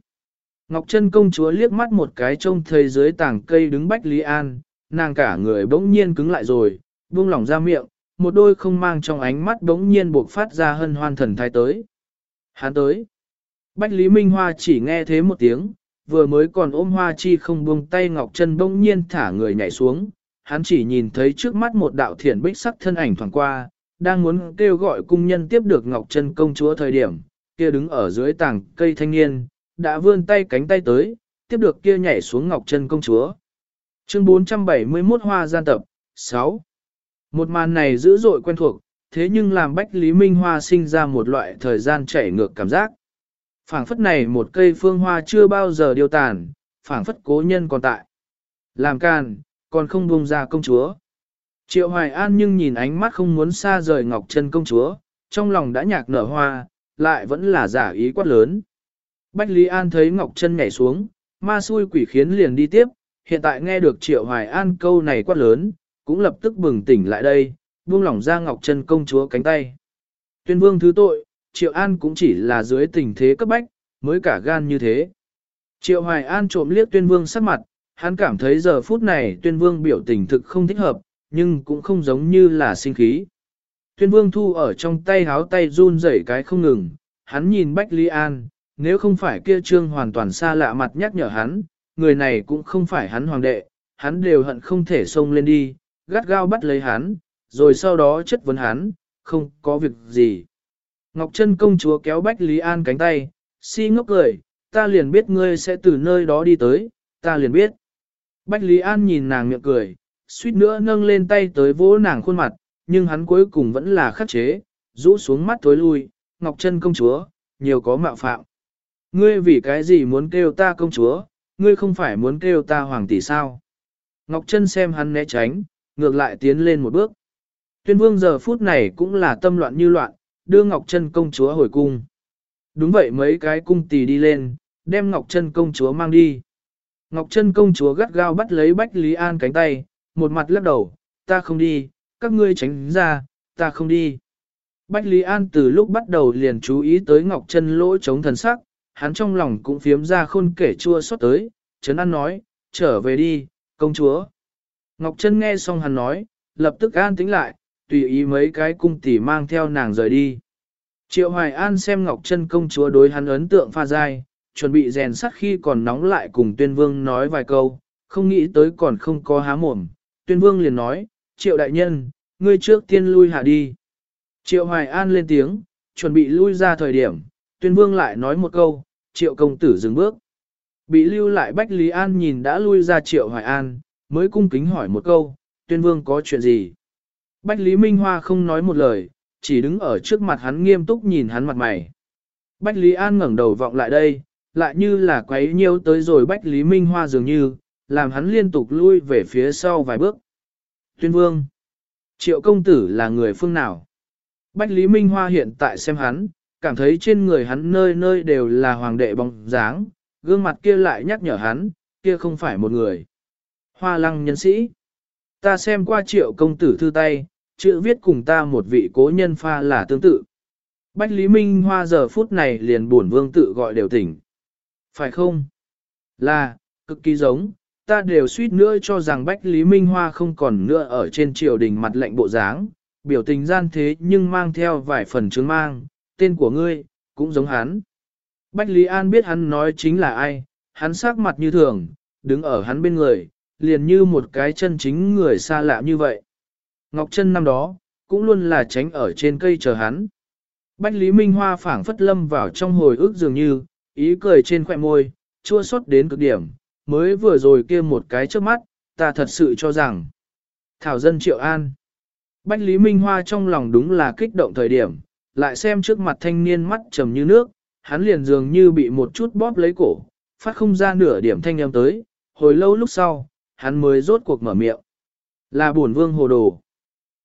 Ngọc Trân công chúa liếc mắt một cái trông thấy dưới tảng cây đứng Bách Lý An, nàng cả người bỗng nhiên cứng lại rồi, buông lỏng ra miệng, một đôi không mang trong ánh mắt bỗng nhiên buộc phát ra hân hoan thần thái tới. Hắn tới. Bách Lý Minh Hoa chỉ nghe thế một tiếng, vừa mới còn ôm hoa chi không buông tay Ngọc chân bỗng nhiên thả người nhảy xuống, hắn chỉ nhìn thấy trước mắt một đạo thiển bích sắc thân ảnh thoảng qua, đang muốn kêu gọi cung nhân tiếp được Ngọc chân công chúa thời điểm, kia đứng ở dưới tảng cây thanh niên, đã vươn tay cánh tay tới, tiếp được kia nhảy xuống Ngọc chân công chúa. Chương 471 Hoa gian tập 6 một màn này dữ dội quen thuộc, thế nhưng làm Bách Lý Minh Hoa sinh ra một loại thời gian chảy ngược cảm giác. phảng phất này một cây phương hoa chưa bao giờ điều tàn, phảng phất cố nhân còn tại. Làm càn, còn không buông ra công chúa. Triệu Hoài An nhưng nhìn ánh mắt không muốn xa rời Ngọc Trân công chúa, trong lòng đã nhạc nở hoa, lại vẫn là giả ý quát lớn. Bách Lý An thấy Ngọc Trân nhảy xuống, ma xui quỷ khiến liền đi tiếp, hiện tại nghe được Triệu Hoài An câu này quát lớn, cũng lập tức bừng tỉnh lại đây, buông lỏng ra Ngọc chân công chúa cánh tay. Tuyên vương thứ tội, Triệu An cũng chỉ là dưới tình thế cấp bách, mới cả gan như thế. Triệu Hoài An trộm liếc tuyên vương sắc mặt, hắn cảm thấy giờ phút này tuyên vương biểu tình thực không thích hợp, nhưng cũng không giống như là sinh khí. Tuyên vương thu ở trong tay háo tay run rẩy cái không ngừng, hắn nhìn Bách Lý An, nếu không phải kia trương hoàn toàn xa lạ mặt nhắc nhở hắn, người này cũng không phải hắn hoàng đệ, hắn đều hận không thể xông lên đi, gắt gao bắt lấy hắn, rồi sau đó chất vấn hắn, không có việc gì. Ngọc Trân công chúa kéo Bách Lý An cánh tay, si ngốc cười, ta liền biết ngươi sẽ từ nơi đó đi tới, ta liền biết. Bách Lý An nhìn nàng miệng cười, suýt nữa nâng lên tay tới vỗ nàng khuôn mặt, nhưng hắn cuối cùng vẫn là khắc chế, rũ xuống mắt tối lui, Ngọc Trân công chúa, nhiều có mạo phạm. Ngươi vì cái gì muốn kêu ta công chúa, ngươi không phải muốn kêu ta hoàng tỷ sao? Ngọc Trân xem hắn né tránh, ngược lại tiến lên một bước. Tuyên vương giờ phút này cũng là tâm loạn như loạn, đưa Ngọc Trân công chúa hồi cung. Đúng vậy mấy cái cung tỳ đi lên, đem Ngọc Trân công chúa mang đi. Ngọc Trân công chúa gắt gao bắt lấy Bách Lý An cánh tay, một mặt lắc đầu, ta không đi, các ngươi tránh ra, ta không đi. Bách Lý An từ lúc bắt đầu liền chú ý tới Ngọc Trân lỗ chống thần sắc, hắn trong lòng cũng phiếm ra khôn kể chua xót tới, Trấn An nói, trở về đi, công chúa. Ngọc Trân nghe xong hắn nói, lập tức an tĩnh lại, tùy ý mấy cái cung tỷ mang theo nàng rời đi. Triệu Hoài An xem Ngọc Trân công chúa đối hắn ấn tượng pha dai, chuẩn bị rèn sắt khi còn nóng lại cùng tuyên vương nói vài câu, không nghĩ tới còn không có há mồm. Tuyên vương liền nói, triệu đại nhân, ngươi trước tiên lui hạ đi. Triệu Hoài An lên tiếng, chuẩn bị lui ra thời điểm, tuyên vương lại nói một câu, triệu công tử dừng bước. Bị lưu lại Bách Lý An nhìn đã lui ra triệu Hoài An, mới cung kính hỏi một câu, tuyên vương có chuyện gì? Bách Lý Minh Hoa không nói một lời, chỉ đứng ở trước mặt hắn nghiêm túc nhìn hắn mặt mày. Bách Lý An ngẩng đầu vọng lại đây, lại như là quấy nhiêu tới rồi Bách Lý Minh Hoa dường như, làm hắn liên tục lui về phía sau vài bước. Tuyên vương, triệu công tử là người phương nào? Bách Lý Minh Hoa hiện tại xem hắn, cảm thấy trên người hắn nơi nơi đều là hoàng đệ bóng dáng, gương mặt kia lại nhắc nhở hắn, kia không phải một người. Hoa lăng nhân sĩ. Ta xem qua triệu công tử thư tay, chữ viết cùng ta một vị cố nhân pha là tương tự. Bách Lý Minh Hoa giờ phút này liền buồn vương tự gọi đều tỉnh. Phải không? Là, cực kỳ giống, ta đều suýt nữa cho rằng Bách Lý Minh Hoa không còn nữa ở trên triều đình mặt lệnh bộ dáng, biểu tình gian thế nhưng mang theo vài phần chứng mang, tên của ngươi, cũng giống hắn. Bách Lý An biết hắn nói chính là ai, hắn sắc mặt như thường, đứng ở hắn bên người, liền như một cái chân chính người xa lạ như vậy. Ngọc chân năm đó, cũng luôn là tránh ở trên cây chờ hắn. Bách Lý Minh Hoa phảng phất lâm vào trong hồi ức dường như, ý cười trên khỏe môi, chua xót đến cực điểm, mới vừa rồi kia một cái trước mắt, ta thật sự cho rằng. Thảo dân Triệu An. Bách Lý Minh Hoa trong lòng đúng là kích động thời điểm, lại xem trước mặt thanh niên mắt trầm như nước, hắn liền dường như bị một chút bóp lấy cổ, phát không ra nửa điểm thanh âm tới, hồi lâu lúc sau, hắn mới rốt cuộc mở miệng. Là bổn vương hồ đồ.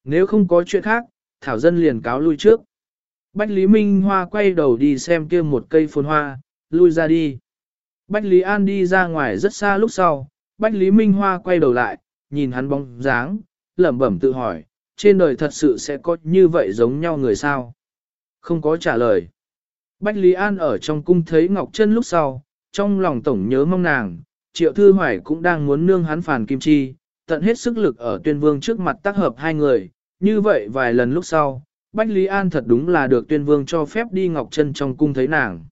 Nếu không có chuyện khác, Thảo dân liền cáo lui trước. Bách Lý Minh Hoa quay đầu đi xem kia một cây phồn hoa, lui ra đi. Bách Lý An đi ra ngoài rất xa lúc sau, Bách Lý Minh Hoa quay đầu lại, nhìn hắn bóng dáng, lẩm bẩm tự hỏi, trên đời thật sự sẽ có như vậy giống nhau người sao? Không có trả lời. Bách Lý An ở trong cung thấy Ngọc Trân lúc sau, trong lòng tổng nhớ mong nàng, Triệu Thư Hoài cũng đang muốn nương hắn phản kim chi, tận hết sức lực ở tuyên vương trước mặt tác hợp hai người, như vậy vài lần lúc sau, Bách Lý An thật đúng là được tuyên vương cho phép đi Ngọc Trân trong cung thấy nàng.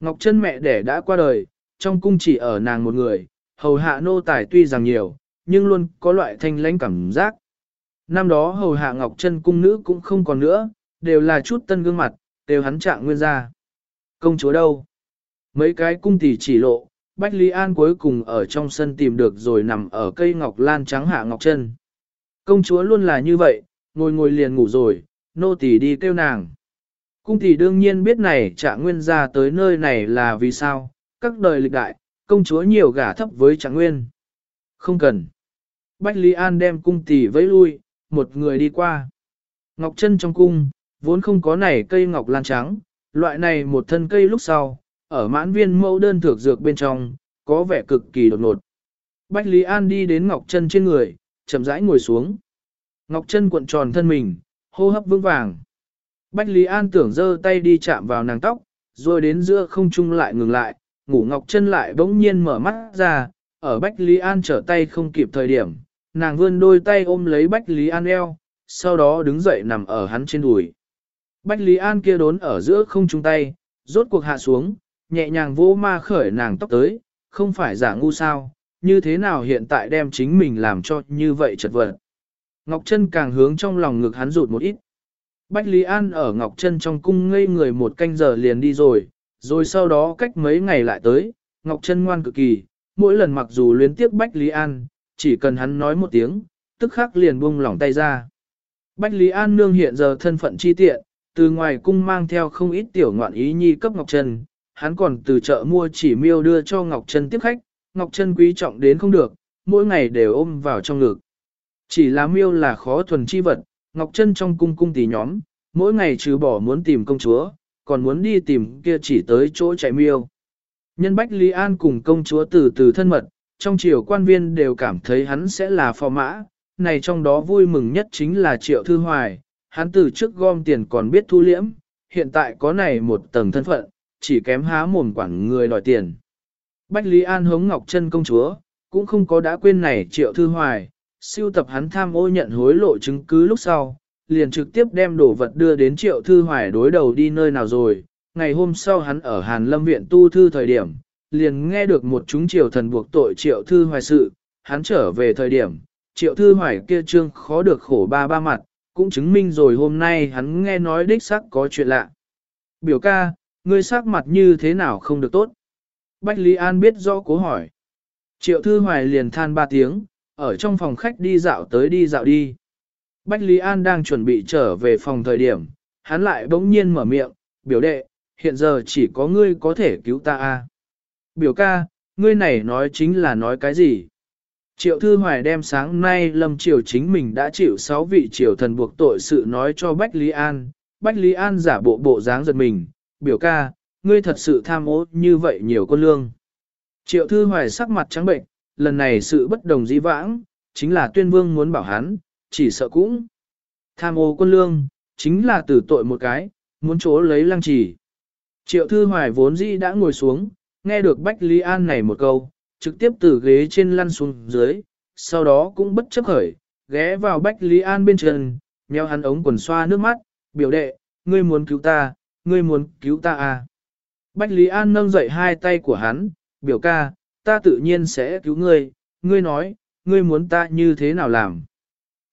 Ngọc Trân mẹ đẻ đã qua đời, trong cung chỉ ở nàng một người, hầu hạ nô tài tuy rằng nhiều, nhưng luôn có loại thanh lãnh cảm giác. Năm đó hầu hạ Ngọc Trân cung nữ cũng không còn nữa, đều là chút tân gương mặt, đều hắn trạng nguyên ra. Công chúa đâu? Mấy cái cung tỷ chỉ lộ, Bách Lý An cuối cùng ở trong sân tìm được rồi nằm ở cây ngọc lan trắng hạ Ngọc Trân. Công chúa luôn là như vậy, ngồi ngồi liền ngủ rồi, nô tỳ đi kêu nàng. Cung tỷ đương nhiên biết này trạng nguyên ra tới nơi này là vì sao, các đời lịch đại, công chúa nhiều gả thấp với trạng nguyên. Không cần. Bách Lý An đem cung tỷ vẫy lui, một người đi qua. Ngọc chân trong cung, vốn không có này cây ngọc lan trắng, loại này một thân cây lúc sau, ở mãn viên mẫu đơn thược dược bên trong, có vẻ cực kỳ đột ngột. Bách Lý An đi đến Ngọc chân trên người, chậm rãi ngồi xuống. Ngọc chân cuộn tròn thân mình, hô hấp vững vàng. Bách Lý An tưởng giơ tay đi chạm vào nàng tóc, rồi đến giữa không trung lại ngừng lại, ngủ Ngọc chân lại bỗng nhiên mở mắt ra, ở Bách Lý An trở tay không kịp thời điểm, nàng vươn đôi tay ôm lấy Bách Lý An eo, sau đó đứng dậy nằm ở hắn trên đùi. Bách Lý An kia đốn ở giữa không trung tay, rốt cuộc hạ xuống, nhẹ nhàng vỗ ma khởi nàng tóc tới, không phải giả ngu sao, như thế nào hiện tại đem chính mình làm cho như vậy chật vật. Ngọc Trân càng hướng trong lòng ngực hắn rụt một ít. Bách Lý An ở Ngọc Trân trong cung ngây người một canh giờ liền đi rồi, rồi sau đó cách mấy ngày lại tới, Ngọc Trân ngoan cực kỳ, mỗi lần mặc dù luyến tiếc Bách Lý An, chỉ cần hắn nói một tiếng, tức khắc liền buông lỏng tay ra. Bách Lý An nương hiện giờ thân phận chi tiện, từ ngoài cung mang theo không ít tiểu ngoạn ý nhi cấp Ngọc Trân, hắn còn từ chợ mua chỉ miêu đưa cho Ngọc Trân tiếp khách, Ngọc Trân quý trọng đến không được, mỗi ngày đều ôm vào trong ngực. Chỉ là miêu là khó thuần chi vật, Ngọc Trân trong cung cung tỷ nhóm, mỗi ngày trừ bỏ muốn tìm công chúa, còn muốn đi tìm kia chỉ tới chỗ chạy miêu. Nhân Bách Lý An cùng công chúa từ từ thân mật, trong triều quan viên đều cảm thấy hắn sẽ là phò mã, này trong đó vui mừng nhất chính là Triệu Thư Hoài, hắn từ trước gom tiền còn biết thu liễm, hiện tại có này một tầng thân phận, chỉ kém há mồm quản người đòi tiền. Bách Lý An hống Ngọc Trân công chúa, cũng không có đã quên này Triệu Thư Hoài, siêu tập hắn tham ô nhận hối lộ chứng cứ lúc sau, liền trực tiếp đem đồ vật đưa đến Triệu Thư Hoài đối đầu đi nơi nào rồi. Ngày hôm sau hắn ở Hàn Lâm Viện tu thư thời điểm, liền nghe được một chúng triều thần buộc tội Triệu Thư Hoài sự, hắn trở về thời điểm, Triệu Thư Hoài kia trương khó được khổ ba ba mặt, cũng chứng minh rồi hôm nay hắn nghe nói đích sắc có chuyện lạ. Biểu ca, ngươi sắc mặt như thế nào không được tốt? Bách Lý An biết rõ cố hỏi. Triệu Thư Hoài liền than ba tiếng, ở trong phòng khách đi dạo tới đi dạo đi. Bách Lý An đang chuẩn bị trở về phòng thời điểm, hắn lại bỗng nhiên mở miệng, biểu đệ, hiện giờ chỉ có ngươi có thể cứu ta a. Biểu ca, ngươi này nói chính là nói cái gì? Triệu Thư Hoài đem sáng nay Lâm Triều chính mình đã chịu 6 vị triều thần buộc tội sự nói cho Bách Lý An. Bách Lý An giả bộ bộ dáng giật mình, biểu ca, ngươi thật sự tham ô như vậy nhiều con lương. Triệu Thư Hoài sắc mặt trắng bệnh, lần này sự bất đồng dĩ vãng, chính là tuyên vương muốn bảo hắn, chỉ sợ cũng. Tham ô quân lương, chính là tử tội một cái, muốn chỗ lấy lăng trì. Triệu Thư Hoài vốn dĩ đã ngồi xuống, nghe được Bách Lý An này một câu, trực tiếp từ ghế trên lăn xuống dưới, sau đó cũng bất chấp khởi, ghé vào Bách Lý An bên chân, nheo hắn ống quần xoa nước mắt, biểu đệ, ngươi muốn cứu ta, ngươi muốn cứu ta à. Bách Lý An nâng dậy hai tay của hắn, biểu ca, ta tự nhiên sẽ cứu ngươi, ngươi nói, ngươi muốn ta như thế nào làm.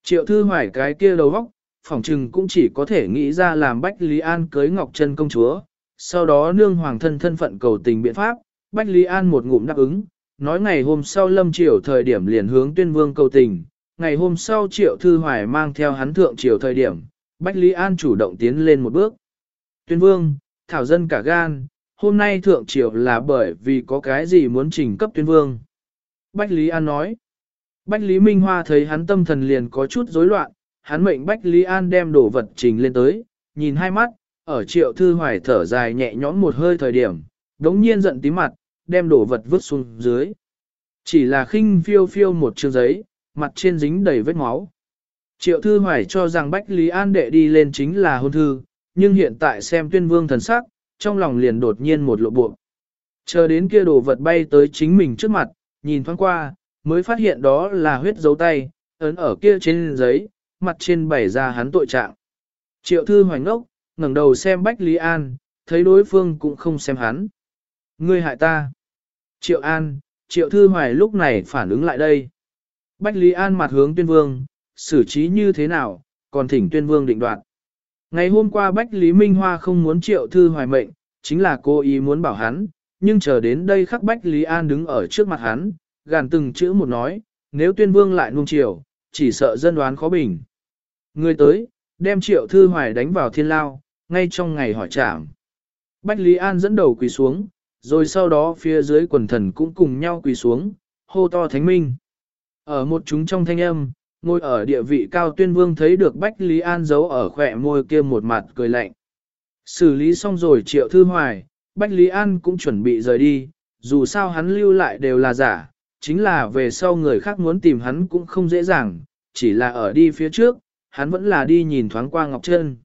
Triệu thư hoài cái kia đầu vóc, phỏng trừng cũng chỉ có thể nghĩ ra làm Bách Lý An cưới Ngọc Trân công chúa, sau đó nương hoàng thân thân phận cầu tình biện pháp, Bách Lý An một ngụm đáp ứng, nói ngày hôm sau lâm triều thời điểm liền hướng tuyên vương cầu tình, ngày hôm sau triệu thư hoài mang theo hắn thượng triều thời điểm, Bách Lý An chủ động tiến lên một bước. Tuyên vương, thảo dân cả gan, hôm nay thượng triều là bởi vì có cái gì muốn trình cấp tuyên vương. Bách Lý An nói, Bách Lý Minh Hoa thấy hắn tâm thần liền có chút rối loạn, hắn mệnh Bách Lý An đem đồ vật trình lên tới, nhìn hai mắt, ở triệu thư hoài thở dài nhẹ nhõm một hơi thời điểm, đống nhiên giận tí mặt, đem đồ vật vứt xuống dưới. Chỉ là khinh phiêu phiêu một chương giấy, mặt trên dính đầy vết máu. Triệu thư hoài cho rằng Bách Lý An đệ đi lên chính là hôn thư, nhưng hiện tại xem tuyên vương thần sắc, trong lòng liền đột nhiên một lộ buộc. Chờ đến kia đồ vật bay tới chính mình trước mặt, nhìn thoáng qua, mới phát hiện đó là huyết dấu tay, ấn ở kia trên giấy, mặt trên bày ra hắn tội trạng. Triệu thư hoành ngốc, ngẩng đầu xem Bách Lý An, thấy đối phương cũng không xem hắn. Ngươi hại ta. Triệu An, Triệu Thư Hoài lúc này phản ứng lại đây. Bách Lý An mặt hướng tuyên vương, xử trí như thế nào, còn thỉnh tuyên vương định đoạt. Ngày hôm qua Bách Lý Minh Hoa không muốn Triệu Thư Hoài mệnh, chính là cô ý muốn bảo hắn, nhưng chờ đến đây khắc Bách Lý An đứng ở trước mặt hắn, gàn từng chữ một nói, nếu tuyên vương lại nuông chiều, chỉ sợ dân đoán khó bình. Người tới, đem Triệu Thư Hoài đánh vào thiên lao, ngay trong ngày hỏi trảm. Bách Lý An dẫn đầu quỳ xuống, rồi sau đó phía dưới quần thần cũng cùng nhau quỳ xuống, hô to thánh minh. Ở một chúng trong thanh âm, ngồi ở địa vị cao tuyên vương thấy được Bách Lý An giấu ở khỏe môi kia một mặt cười lạnh. Xử lý xong rồi triệu thư hoài, Bách Lý An cũng chuẩn bị rời đi, dù sao hắn lưu lại đều là giả, chính là về sau người khác muốn tìm hắn cũng không dễ dàng, chỉ là ở đi phía trước, hắn vẫn là đi nhìn thoáng qua Ngọc Trân.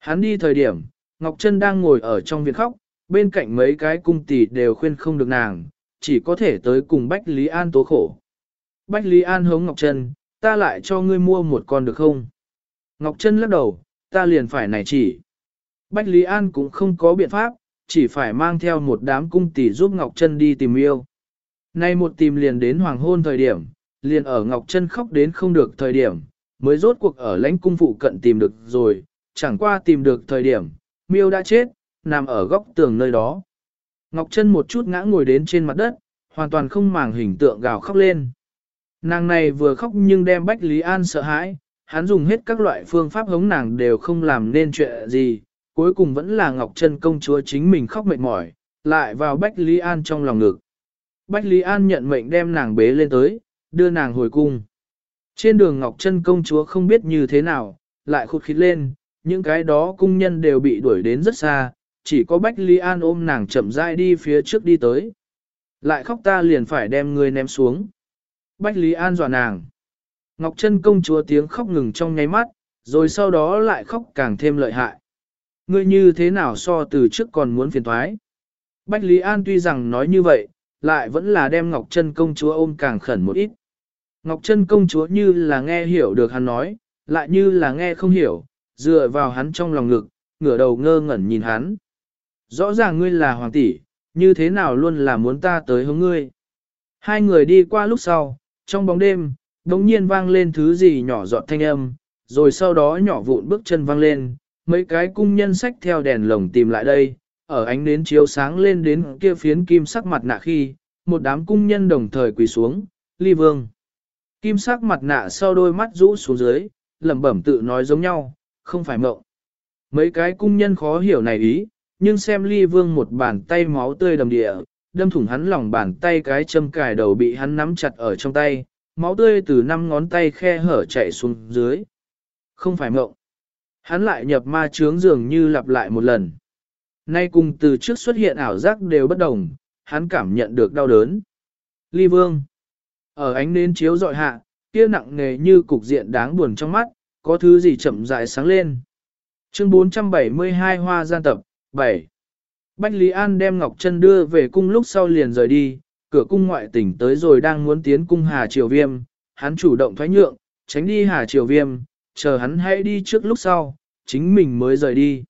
Hắn đi thời điểm, Ngọc Trân đang ngồi ở trong viện khóc, bên cạnh mấy cái cung tỷ đều khuyên không được nàng, chỉ có thể tới cùng Bách Lý An tố khổ. Bách Lý An hống Ngọc Trân, ta lại cho ngươi mua một con được không? Ngọc Trân lắc đầu, ta liền phải này chỉ. Bách Lý An cũng không có biện pháp, chỉ phải mang theo một đám cung tỷ giúp Ngọc Trân đi tìm yêu. Nay một tìm liền đến hoàng hôn thời điểm, liền ở Ngọc Trân khóc đến không được thời điểm, mới rốt cuộc ở lãnh cung phụ cận tìm được rồi, chẳng qua tìm được thời điểm, miêu đã chết, nằm ở góc tường nơi đó. Ngọc Trân một chút ngã ngồi đến trên mặt đất, hoàn toàn không màng hình tượng gào khóc lên. Nàng này vừa khóc nhưng đem Bách Lý An sợ hãi, hắn dùng hết các loại phương pháp hống nàng đều không làm nên chuyện gì, cuối cùng vẫn là Ngọc Trân công chúa chính mình khóc mệt mỏi, lại vào Bách Lý An trong lòng ngực. Bách Lý An nhận mệnh đem nàng bế lên tới, đưa nàng hồi cung. Trên đường Ngọc Trân công chúa không biết như thế nào, lại khụt khít lên, những cái đó cung nhân đều bị đuổi đến rất xa, chỉ có Bách Lý An ôm nàng chậm rãi đi phía trước đi tới. Lại khóc ta liền phải đem người ném xuống. Bách Lý An dọa nàng. Ngọc Trân công chúa tiếng khóc ngừng trong nháy mắt, rồi sau đó lại khóc càng thêm lợi hại. Ngươi như thế nào so từ trước còn muốn phiền thoái. Bách Lý An tuy rằng nói như vậy, lại vẫn là đem Ngọc Trân công chúa ôm càng khẩn một ít. Ngọc Trân công chúa như là nghe hiểu được hắn nói, lại như là nghe không hiểu, dựa vào hắn trong lòng ngực, ngửa đầu ngơ ngẩn nhìn hắn. Rõ ràng ngươi là hoàng tỷ, như thế nào luôn là muốn ta tới hướng ngươi. Hai người đi qua lúc sau, trong bóng đêm, đống nhiên vang lên thứ gì nhỏ giọt thanh âm, rồi sau đó nhỏ vụn bước chân vang lên, mấy cái cung nhân sách theo đèn lồng tìm lại đây, ở ánh nến chiếu sáng lên đến kia phiến kim sắc mặt nạ khi, một đám cung nhân đồng thời quỳ xuống, ly vương. Kim sắc mặt nạ sau đôi mắt rũ xuống dưới, lẩm bẩm tự nói giống nhau, không phải mộng. Mấy cái cung nhân khó hiểu này ý, nhưng xem ly vương một bàn tay máu tươi đầm địa, đâm thủng hắn lòng bàn tay cái châm cài đầu bị hắn nắm chặt ở trong tay, máu tươi từ năm ngón tay khe hở chạy xuống dưới. Không phải mộng. Hắn lại nhập ma chướng dường như lặp lại một lần. Nay cùng từ trước xuất hiện ảo giác đều bất đồng, hắn cảm nhận được đau đớn. Ly vương. Ở ánh nến chiếu dọi hạ, kia nặng nề như cục diện đáng buồn trong mắt, có thứ gì chậm rãi sáng lên. Chương 472 Hoa gian tập, 7. Bách Lý An đem Ngọc Trân đưa về cung lúc sau liền rời đi, cửa cung ngoại tỉnh tới rồi đang muốn tiến cung Hà Triều Viêm, hắn chủ động thoái nhượng, tránh đi Hà Triều Viêm, chờ hắn hãy đi trước lúc sau, chính mình mới rời đi.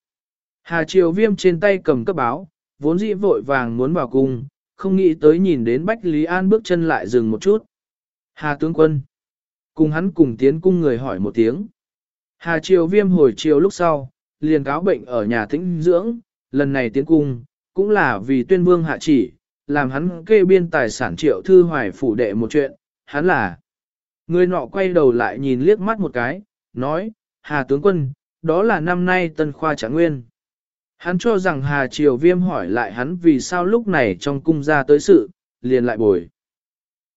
Hà Triều Viêm trên tay cầm cấp báo, vốn dĩ vội vàng muốn vào cung, không nghĩ tới nhìn đến Bách Lý An bước chân lại dừng một chút. Hà tướng quân, cùng hắn cùng tiến cung người hỏi một tiếng. Hà Triều Viêm hồi chiều lúc sau, liền cáo bệnh ở nhà tĩnh dưỡng, lần này tiến cung, cũng là vì tuyên vương hạ chỉ, làm hắn kê biên tài sản triệu thư hoài phủ đệ một chuyện, hắn là. Người nọ quay đầu lại nhìn liếc mắt một cái, nói, Hà tướng quân, đó là năm nay tân khoa trả nguyên. Hắn cho rằng Hà Triều Viêm hỏi lại hắn vì sao lúc này trong cung ra tới sự, liền lại bồi.